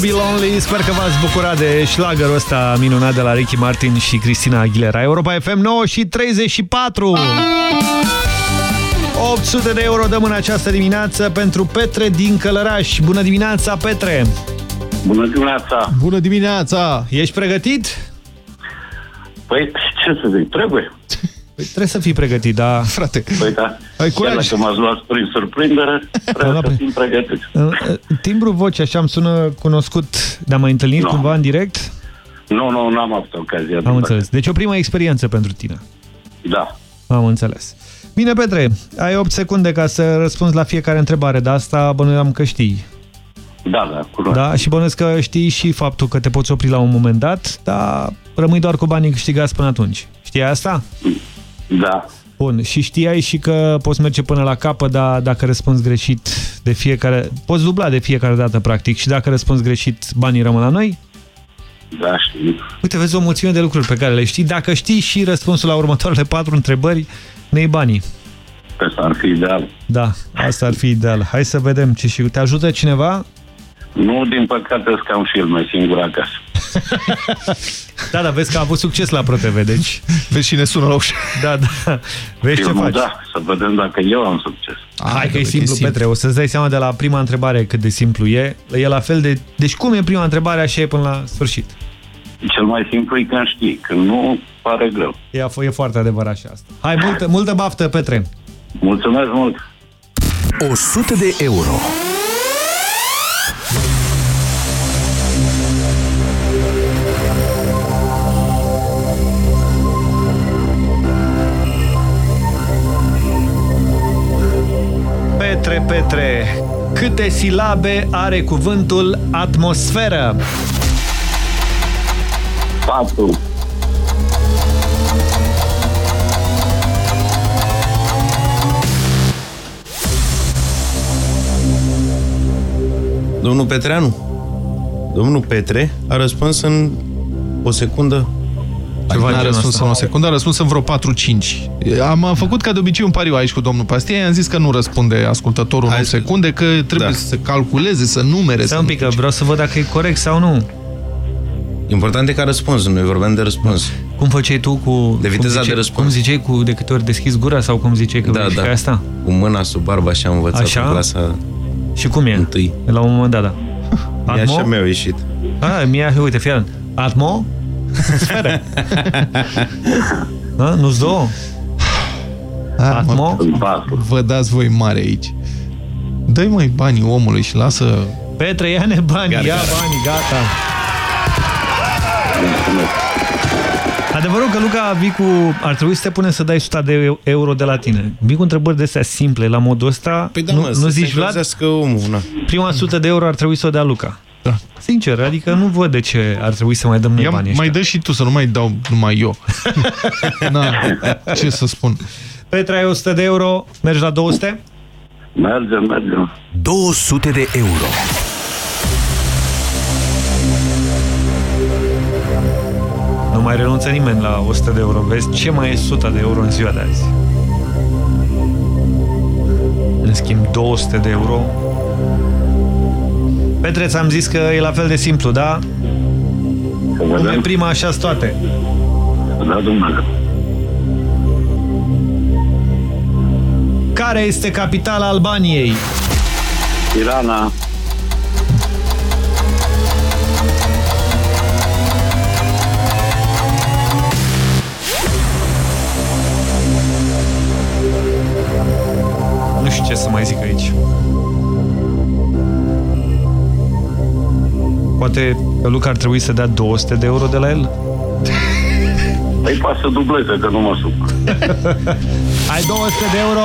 to be lonely. Sper că v-ați bucurat de șlagărul ăsta minunat de la Ricky Martin și Cristina Aguilera. Europa FM 9 și 34. 800 de euro dăm în această dimineață pentru Petre din Călăraș. Bună dimineața, Petre! Bună dimineața! Bună dimineața! Ești pregătit? Păi, ce să zic, trebuie. *laughs* Păi trebuie să fii pregătit, da. *laughs* Frate, Păi da, Ai chiar curaj. dacă m-ați luat prin surprindere, trebuie să fim pregătiți. *laughs* Timbru voce așa îmi sună cunoscut. Ne-am mai întâlnit Nu. cumva în direct? Nu, nu, n-am avut ocazia. Am înțeles. Deci o primă experiență pentru tine. Da. Am înțeles. Bine, Petre, ai 8 secunde ca să răspunzi la fiecare întrebare, dar asta bănuiam că știi. Da, da, cunosc. Da? Și bănuiesc că știi și faptul că te poți opri la un moment dat, dar rămâi doar cu banii câștigați până atunci. Știai asta? Da. Bun, și știai și că poți merge până la capăt, dar dacă răspunzi greșit de fiecare... Poți dubla de fiecare dată, practic, și dacă răspunzi greșit, banii rămân la noi? Da, știu. Uite, vezi o mulțime de lucruri pe care le știi. Dacă știi și răspunsul la următoarele patru întrebări, ne banii. Asta ar fi ideal. Da, asta ar fi ideal. Hai să vedem ce și... Te ajută cineva? Nu, din păcate, sunt cam filme singur acasă. *laughs* Da, da, vezi că a avut succes la ProTV, deci... Vezi și ne sună la ușă. Da, da. Vezi Filmul, ce faci. Da, să vedem dacă eu am succes. Hai că e simplu, Petre. O să-ți dai seama de la prima întrebare cât de simplu e. E la fel de... Deci cum e prima întrebare, așa e până la sfârșit. Cel mai simplu e când știi, când nu, pare greu. E, e foarte adevărat și asta. Hai, multă, multă baftă, Petre. Mulțumesc mult! 100 de euro. Petre, Petre, câte silabe are cuvântul atmosferă? 4. Domnul Petreanu, domnul Petre a răspuns în o secundă. Ceva a răspuns în o secundă, a răspuns în vreo 4-5. Am am făcut ca de obicei un pariu aici cu domnul Pastia, i-am zis că nu răspunde ascultătorul în secunde, că trebuie Da. să calculeze, să numere. Stai un pic, că vreau să văd dacă e corect sau nu. Important e că a răspuns, noi vorbeam de răspuns. Cum făceai tu cu... De viteza cum ziceai, de răspuns. Cum ziceai cu de câte ori deschizi gura sau cum ziceai că Da, verificai da. asta? Cu mâna sub barbă, așa am învățat Așa? în clasa Și cum e? întâi. La un moment dat, da. *laughs* E așa mi-au ieșit. A, mie, uite, fii atent. Atmo? Sferă. A, Nu-ți două? Atmo? Vă dați voi mare aici. Dă-i mai banii omului și lasă... Petre, ia-ne bani, Gata, ia gata. banii, gata. Adevărul că, Luca, vii cu... Ar trebui să te punem să dai 100 de euro de la tine. Vii cu întrebări de astea simple, la modul ăsta. Păi da, nu, mă, nu să se zici, Vlad? încălzească omul, na. Prima 100 de euro ar trebui să o dea Luca. Da. Sincer, adică nu văd de ce ar trebui să mai dăm noi Ia, banii mai ăștia. dă și tu, să nu mai dau numai eu. Na, *laughs* ce să spun. Petre, ai 100 de euro, mergi la 200? Mergem, mergem. 200 de euro. Nu mai renunță nimeni la 100 de euro. Vezi ce mai e 100 de euro în ziua de azi? În schimb, 200 de euro. Petreț, ți-am zis că e la fel de simplu, da? Cum e prima, așa toate. Da, Dumnezeu. Care este capitala Albaniei? Tirana. Nu știu ce să mai zic aici. Poate că Luca ar trebui să dea 200 de euro de la el? Păi poate să dubleze, că nu mă supăr. *laughs* Ai 200 de euro!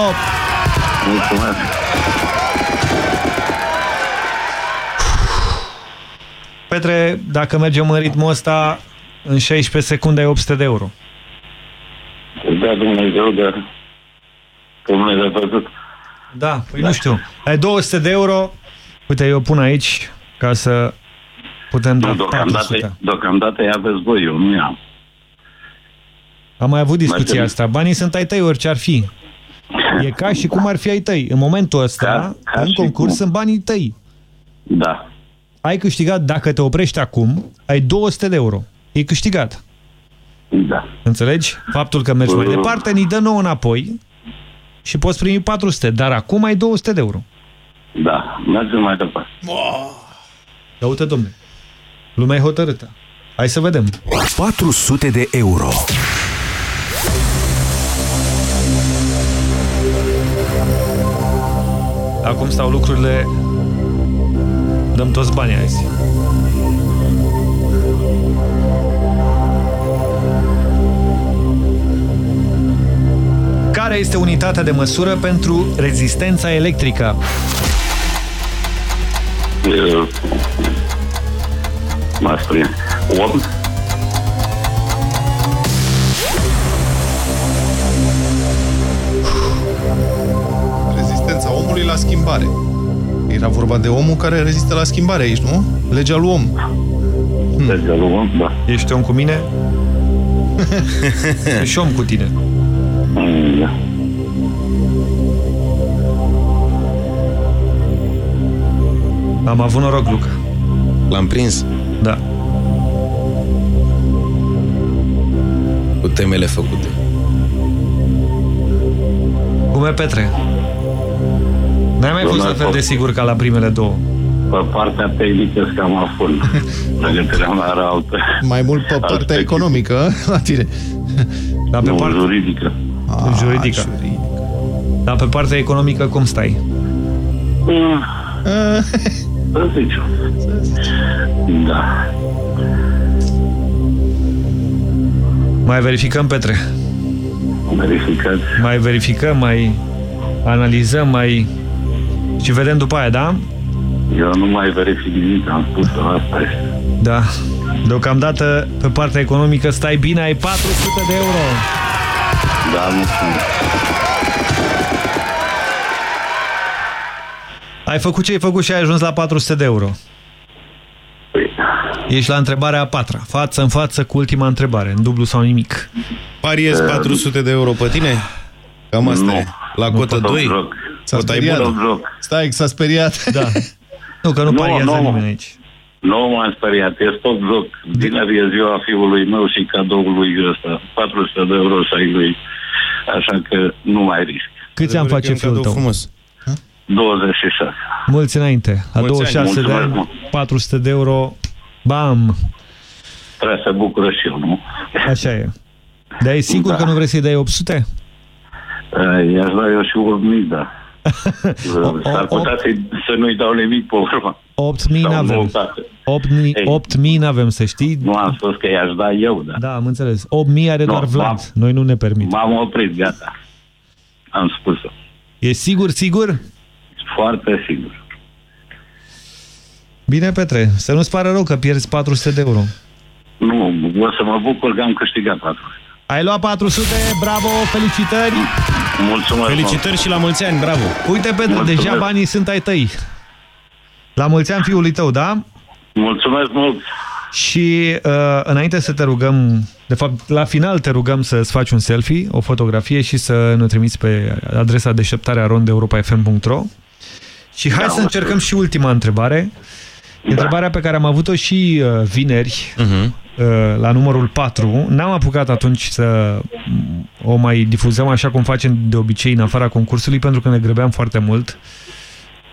Mulțumesc. Petre, dacă mergem în ritmul ăsta, în 16 secunde ai 800 de euro. Da, Dumnezeu, dar că nu e de făcut. Da, păi nu știu. Ai 200 de euro. Uite, eu pun aici ca să putem da Deocamdată, 400. deocamdată îi aveți voi, eu nu i-am. Am mai avut discuția Mergem. asta. Banii sunt ai tăi orice ar fi. E ca și cum ar fi ai tăi. În momentul ăsta, Ca- ca în și concurs, cum. sunt banii tăi. Da. Ai câștigat, dacă te oprești acum, ai 200 de euro. E câștigat. Da. Înțelegi? Faptul că mergi mai departe, ni dă nouă înapoi și poți primi 400, dar acum ai 200 de euro. Da, mergem mai departe. Ia uite, domne. Lumea e hotărâtă. Hai să vedem. 400 de euro. Acum stau lucrurile, dăm toți banii azi. Care Care este unitatea de măsură pentru rezistența electrică? Uh, M-a sprins. Om? Rezistența omului la schimbare. Era vorba de omul care rezistă la schimbare aici, nu? Legea lui om. Legea lui om, da. Ești om cu mine? *laughs* Ești om cu tine. Mm, Da. Am avut noroc, Luca. L-am prins? Da. Cu temele făcute. Cum e, Petre? N-ai mai fost la fel de sigur ca la primele două. Pe partea tehnică sunt cam afun. Pregătirea *laughs* mea era altă. Mai mult pe partea economică, *laughs* la tine. Dar pe Nu, partea juridică. Ah, juridică. Dar pe partea economică cum stai? Mm. *laughs* Să zici. Da. Mai verificăm, Petre. Verificați. Mai verificăm, mai analizăm, mai... Și vedem după aia, da? Eu nu mai verific nimic, am spus asta este. Da. Deocamdată, pe partea economică, stai bine, ai 400 de euro. Da, mulțumesc. Ai făcut ce ai făcut și ai ajuns la 400 de euro. Ești la întrebarea a patra. Față în față cu ultima întrebare, în dublu sau nimic. Pariez 400 de euro pe tine? Cam asta Nu. e. La Nu cotă pot 2? joc. S-a Cota e speriat. bună? Stai, că s-a speriat. Da. Nu, că nu, Nu, pariază nu. nimeni aici. Nu m-am speriat, e tot joc. Vineri e ziua fiului meu și cadoul lui ăsta. 400 de euro să ai lui. Așa că nu mai risc. Câți am face fiul tău? frumos. 26. Mulți înainte. A Mulți ani. 26 de Mulțumesc ani, mult. 400 de euro, bam! Trebuie să bucură și eu, nu? Așa e. Dar e sigur Da. că nu vrei să-i dai 800? Eh, I-aș da eu și 8.000, da. *laughs* S-ar putea să, să nu-i dau nimic pe urmă. 8.000 Sau n-avem. noutate. 8.000 n-avem, să știi. Nu am spus că i-aș da eu, da. Da, am înțeles. 8.000 are Nu, doar Vlad. m-am- Noi nu ne permitem. M-am oprit, gata. Am spus-o. E sigur, sigur? Foarte sigur. Bine, Petre, să nu-ți pară rău că pierzi 400 de euro. Nu, o să mă bucur că am câștigat 400. Ai luat 400, bravo, felicitări! Mulțumesc. Felicitări și la mulți ani, bravo! Uite, Petre, Mulțumesc. deja banii sunt ai tăi. La mulți ani fiului tău, da? Mulțumesc mult! Și uh, înainte să te rugăm, de fapt, la final te rugăm să-ți faci un selfie, o fotografie și să ne trimiți pe adresa deșteptarea rondeuropa.fm.ro Și hai Da, să încercăm și ultima întrebare. Întrebarea pe care am avut-o și uh, vineri, Mhm. uh, la numărul 4. N-am apucat atunci să mm, o mai difuzăm așa cum facem de obicei în afara concursului, pentru că ne grăbeam foarte mult.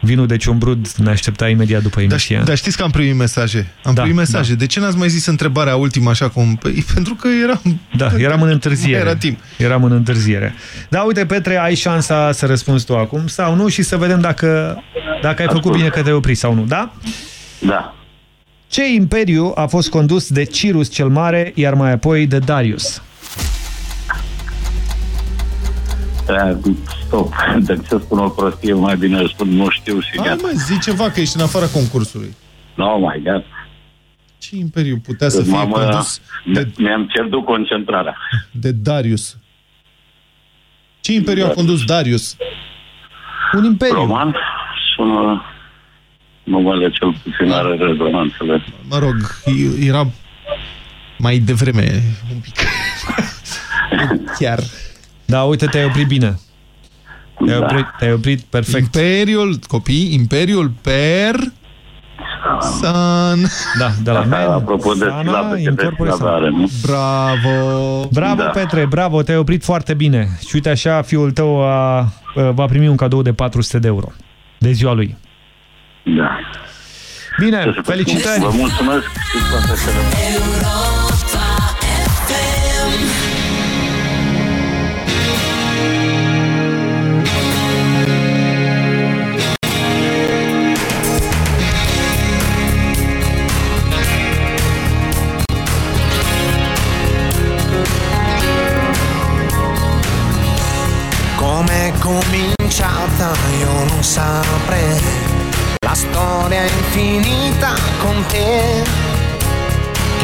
Vinul de ciumbrud ne aștepta imediat după Dar, emisia. dar știți că am primit mesaje. Am Da, primit mesaje. da. De ce n-ați mai zis întrebarea ultimă așa cum... Păi, pentru că eram... Da, eram în întârziere. Era timp. Eram în întârziere. Da, uite, Petre, ai șansa să răspunzi tu acum sau nu și să vedem dacă, dacă ai făcut bine că te-ai oprit sau nu, da? Da. Ce imperiu a fost condus de Cirus cel Mare, iar mai apoi de Darius? Eh, Stop. *laughs* De ce spun o prostie, mai bine spun nu știu și Hai gata. mă, zi ceva că ești în afara concursului. Nu, mai gata. Ce imperiu putea să fie Mamă, condus de, Mi-am pierdut concentrarea. *laughs* de Darius? Ce imperiu a condus Darius? Un imperiu. Roman sună numele cel puțin are rezonanțele. Mă rog, e- era mai devreme un pic. *laughs* Chiar. Da, uite, te-ai oprit bine. Te-ai Da. oprit, te oprit perfect. Imperiul, copii, Imperiul Per... San... Da, de la Men, Apropo de Sana, silabe, câte incorpore silabe Sana. are, nu? Bravo! Bravo, Da. Petre, bravo, te-ai oprit foarte bine. Și uite așa, fiul tău a, va primi un cadou de 400 de euro de ziua lui. Da. Bine, felicitări! Vă mulțumesc și toate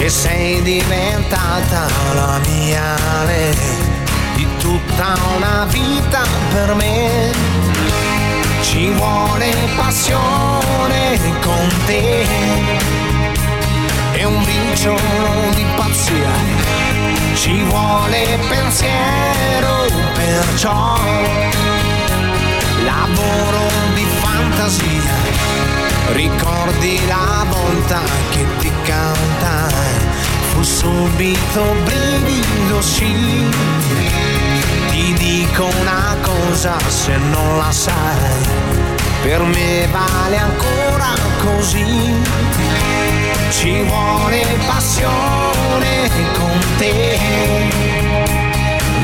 che sei diventata la mia re di tutta una vita per me. Ci vuole passione con te e un briciolo di pazzia. Ci vuole pensiero, perciò lavoro di fantasia. Ricordi la volta che ti cantai, fu subito brivido sì. Ti dico una cosa se non la sai, per me vale ancora così. Ci vuole passione con te,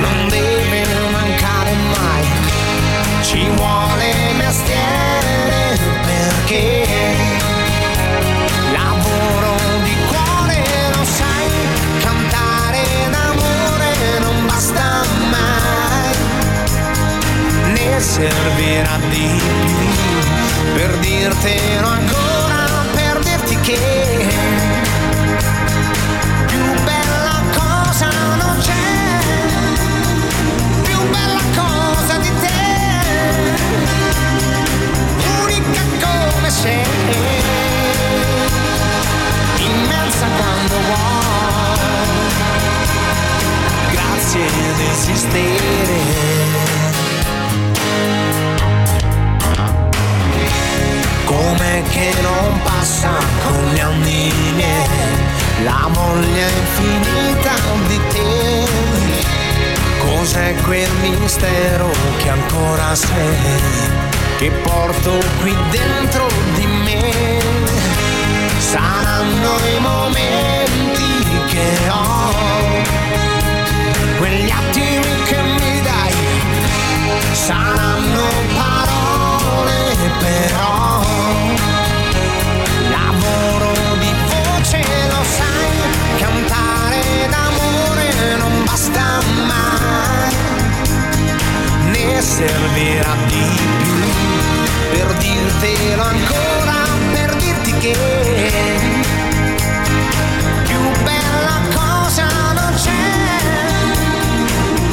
non deve mancare mai. Ci vuole mestiere perché lavoro di cuore, lo sai, cantare d'amore non basta mai, ne servirà di più per dirtelo ancora, per dirti che come sei, immensa quando vuoi, grazie ad esistere. Com'è che non passa con gli anni la voglia infinita di te? Cos'è quel mistero che ancora sei, che porto qui dentro di me? Saranno i momenti che ho, quegli attimi che mi dai, saranno parole però lavoro di voce lo sai cantare d'amore non basta mai ne servirà di più per dirtelo ancora per dirti che più bella cosa non c'è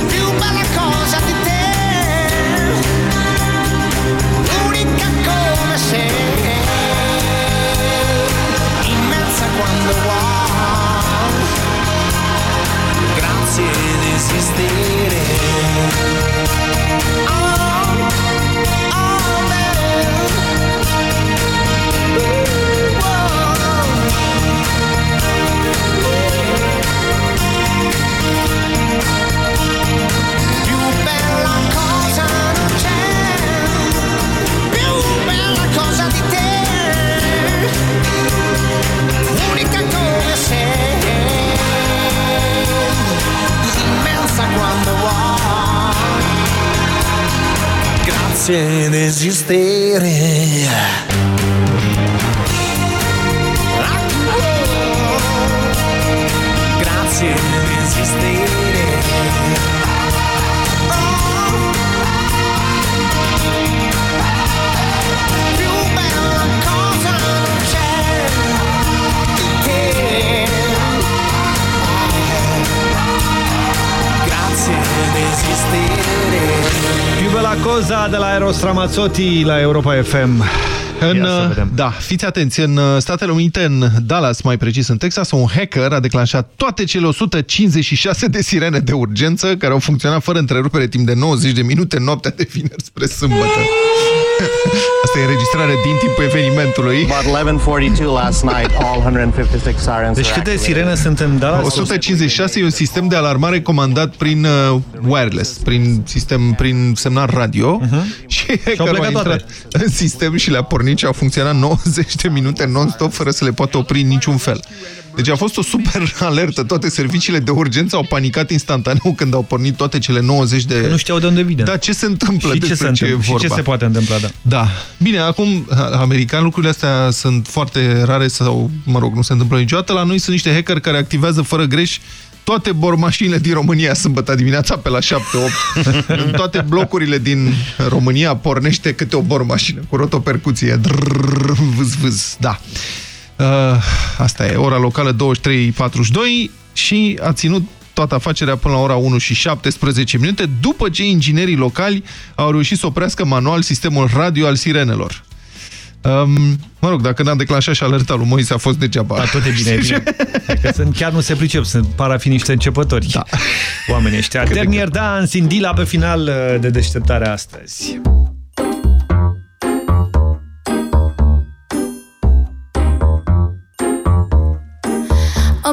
più bella cosa di te unica come sei, immensa quando vuoi, grazie ad esistere. Grazie ad esistere. Grazie ad esistere. Grazie ad esistere. Più bella cosa de la Eros Ramazzotti la Europa FM. În, da, fiți atenți, în Statele Unite, în Dallas, mai precis în Texas, un hacker a declanșat toate cele 156 de sirene de urgență care au funcționat fără întrerupere timp de 90 de minute în noaptea de vineri spre sâmbătă. Asta e înregistrare din timpul evenimentului. About 11:42 last night, all 156 sirens Deci were câte activated. sirene sunt în Dallas? 156 e un sistem de alarmare comandat prin uh, wireless, prin sistem, prin semnal radio *laughs* și hackerul a plecat intrat în sistem și le-a pornit și a funcționat 90 de minute non-stop fără să le poată opri în niciun fel. Deci a fost o super alertă. Toate serviciile de urgență au panicat instantaneu când au pornit toate cele 90 de... Nu știau de unde vine. Da, ce se întâmplă? Și ce despre se ce e întâmplă? Și vorba. ce se poate întâmpla, da. Da. Bine, acum, american, lucrurile astea sunt foarte rare sau, mă rog, nu se întâmplă niciodată. La noi sunt niște hackeri care activează fără greș toate bormașinile din România sâmbătă dimineața pe la 7-8. *laughs* în toate blocurile din România pornește câte o bormașină cu rotopercuție. Drrr, vâz, vâz, da. Uh, asta e, ora locală 23.42 și a ținut toată afacerea până la ora 1 și 17 minute, după ce inginerii locali au reușit să oprească manual sistemul radio al sirenelor. Um, mă rog, dacă n-am declanșat și alerta lui Moise, a fost degeaba. Da, tot e bine, e *laughs* bine. Că sunt, chiar nu se pricep, sunt para fi niște începători. Da. Oamenii ăștia. Dernier dans, Indila pe final uh, de deșteptare astăzi.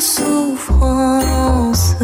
Souffrance.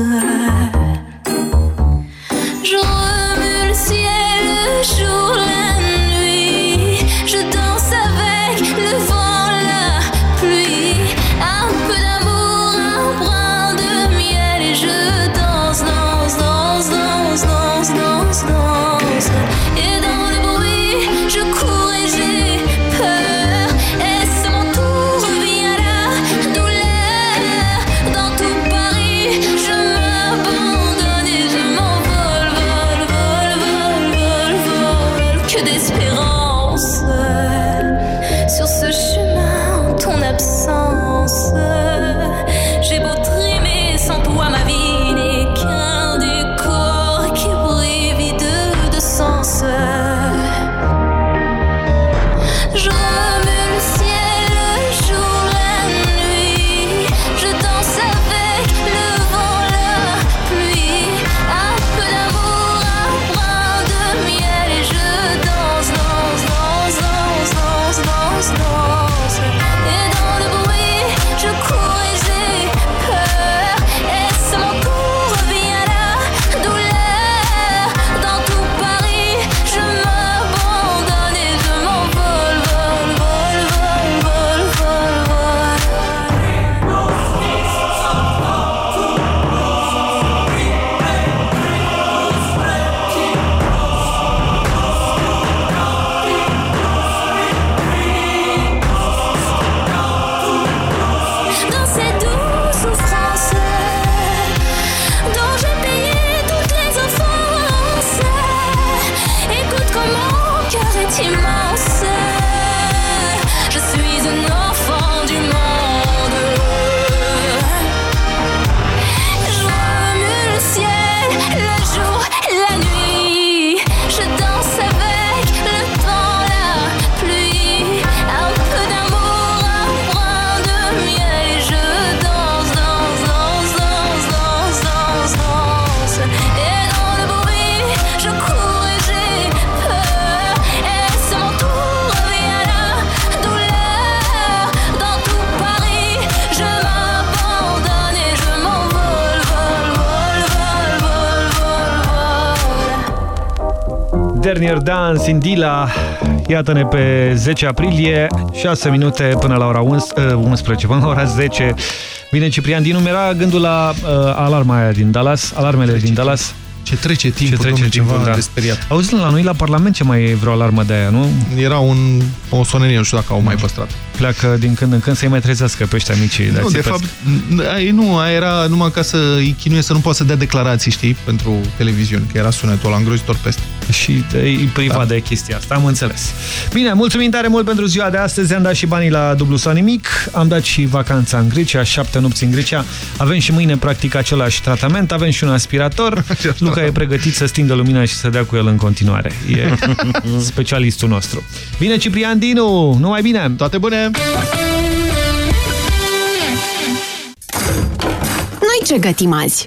Vol, vol. Dernier dans, Indila. Iată-ne pe 10 aprilie, 6 minute până la ora 11, 11 până la ora 10. Vine Ciprian din numera gândul la uh, alarma aia din Dallas, alarmele din Dallas. Ce trece timpul, ce trece domnule, timpul, ceva da. de speriat. Auzi, la noi la Parlament ce mai e vreo alarmă de aia, nu? Era un, o sonerie, nu știu dacă au mai păstrat. Pleacă din când în când să-i mai trezească pe ăștia mici. Nu, de fapt, aia nu, aia era numai ca să îi chinuie să nu poată să dea declarații, știi, pentru televiziune, că era sunetul ăla îngrozitor peste. Și e privat da. de chestia asta, am înțeles. Bine, mulțumim tare mult pentru ziua de astăzi. Am dat și banii la dublu sau nimic. Am dat și vacanța în Grecia, șapte nopți în Grecia. Avem și mâine practic același tratament. Avem și un aspirator. *laughs* Luca e pregătit să stingă lumina și să dea cu el în continuare. E *laughs* specialistul nostru. Bine, Ciprian Dinu! Numai bine! Toate bune! Noi ce gătim azi?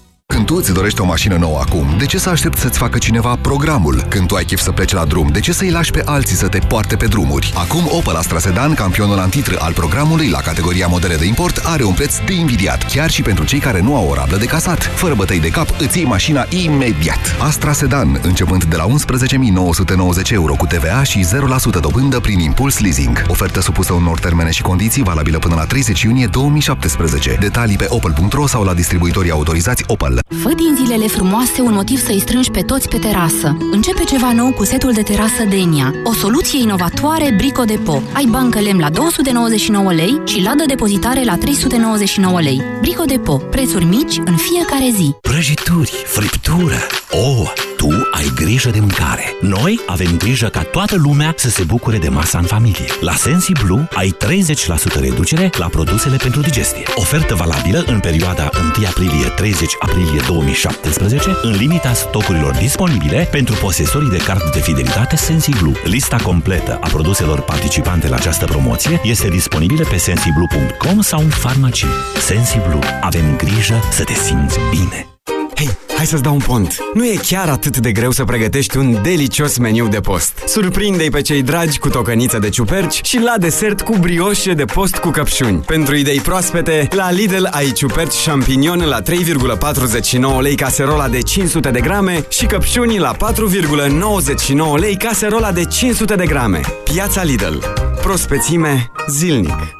Când tu îți dorești o mașină nouă acum, de ce să aștepți să-ți facă cineva programul? Când tu ai chef să pleci la drum, de ce să-i lași pe alții să te poarte pe drumuri? Acum Opel Astra Sedan, campionul antitră al programului la categoria modele de import, are un preț de invidiat, chiar și pentru cei care nu au o rablă de casat. Fără bătăi de cap, îți iei mașina imediat. Astra Sedan, începând de la 11.990 euro cu TVA și 0% dobândă prin impuls leasing. Ofertă supusă unor termene și condiții valabilă până la 30 iunie 2017. Detalii pe opel.ro sau la distribuitorii autorizați Opel. Fă din zilele frumoase un motiv să-i strângi pe toți pe terasă. Începe ceva nou cu setul de terasă Denia. O soluție inovatoare Brico Depo. Ai bancă lemn la 299 lei și ladă depozitare la 399 lei. Brico Depo. Prețuri mici în fiecare zi. Prăjituri, friptură. Oh, tu ai grijă de mâncare. Noi avem grijă ca toată lumea să se bucure de masa în familie. La Sensiblu ai 30% reducere la produsele pentru digestie. Ofertă valabilă în perioada 1 aprilie-30 aprilie 2017 în limita stocurilor disponibile pentru posesorii de card de fidelitate Sensiblu. Lista completă a produselor participante la această promoție este disponibilă pe sensiblu.com sau în farmacii. Sensiblu. Avem grijă să te simți bine. Hei, hai să-ți dau un pont. Nu e chiar atât de greu să pregătești un delicios meniu de post. Surprinde-i pe cei dragi cu tocăniță de ciuperci și la desert cu brioșe de post cu căpșuni. Pentru idei proaspete, la Lidl ai ciuperci champignon la 3,49 lei caserola de 500 de grame și căpșuni la 4,99 lei caserola de 500 de grame. Piața Lidl. Prospețime zilnic.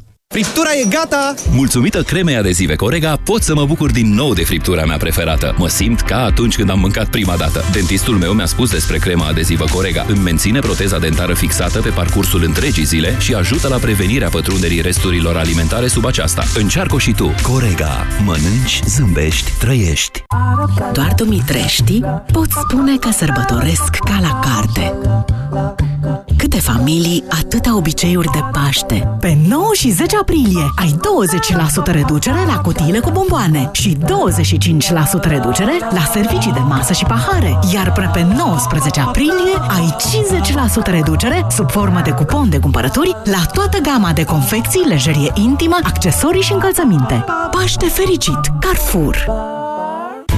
Friptura e gata! Mulțumită cremei adezive Corega, pot să mă bucur din nou de friptura mea preferată. Mă simt ca atunci când am mâncat prima dată. Dentistul meu mi-a spus despre crema adezivă Corega. Îmi menține proteza dentară fixată pe parcursul întregii zile și ajută la prevenirea pătrunderii resturilor alimentare sub aceasta. Încearcă și tu. Corega. Mănânci, zâmbești, trăiești. Doar dumitreștii pot spune că sărbătoresc ca la carte. Câte familii, atâtea obiceiuri de Paște. Pe 9 și 10 aprilie ai 20% reducere la cutiile cu bomboane și 25% reducere la servicii de masă și pahare. Iar până pe 19 aprilie ai 50% reducere sub formă de cupon de cumpărături la toată gama de confecții, lejerie intimă, accesorii și încălțăminte. Paște fericit! Carrefour!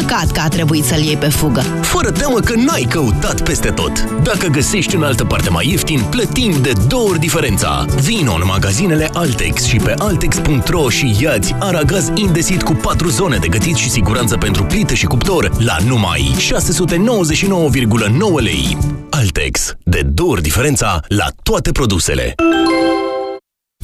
Păcat că a trebuit să-l iei pe fugă. Fără teamă că n-ai căutat peste tot. Dacă găsești în altă parte mai ieftin, plătim de două ori diferența. Vino în magazinele Altex și pe altex.ro și iați aragaz indesit cu 4 zone de gătit și siguranță pentru plită și cuptor la numai 699,9 lei. Altex. De două ori diferența la toate produsele.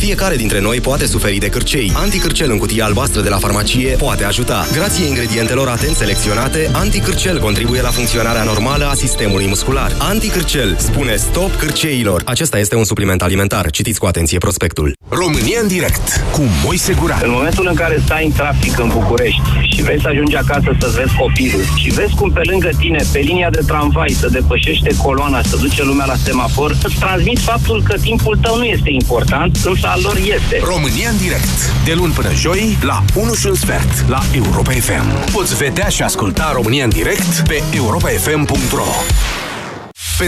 Fiecare dintre noi poate suferi de cârcei. Anticârcel în cutie albastră de la farmacie poate ajuta. Grație ingredientelor atent selecționate, anticârcel contribuie la funcționarea normală a sistemului muscular. Anticârcel spune stop cârceilor. Acesta este un supliment alimentar. Citiți cu atenție prospectul. România în direct cu Moise Guran. În momentul în care stai în trafic în București și vrei să ajungi acasă să vezi copilul și vezi cum pe lângă tine, pe linia de tramvai, să depășește coloana, să duce lumea la semafor, îți transmit faptul că timpul tău nu este important, însă al lor este. România în direct. De luni până joi, la 1 și un sfert, la Europa FM. Poți vedea și asculta România în direct pe europafm.ro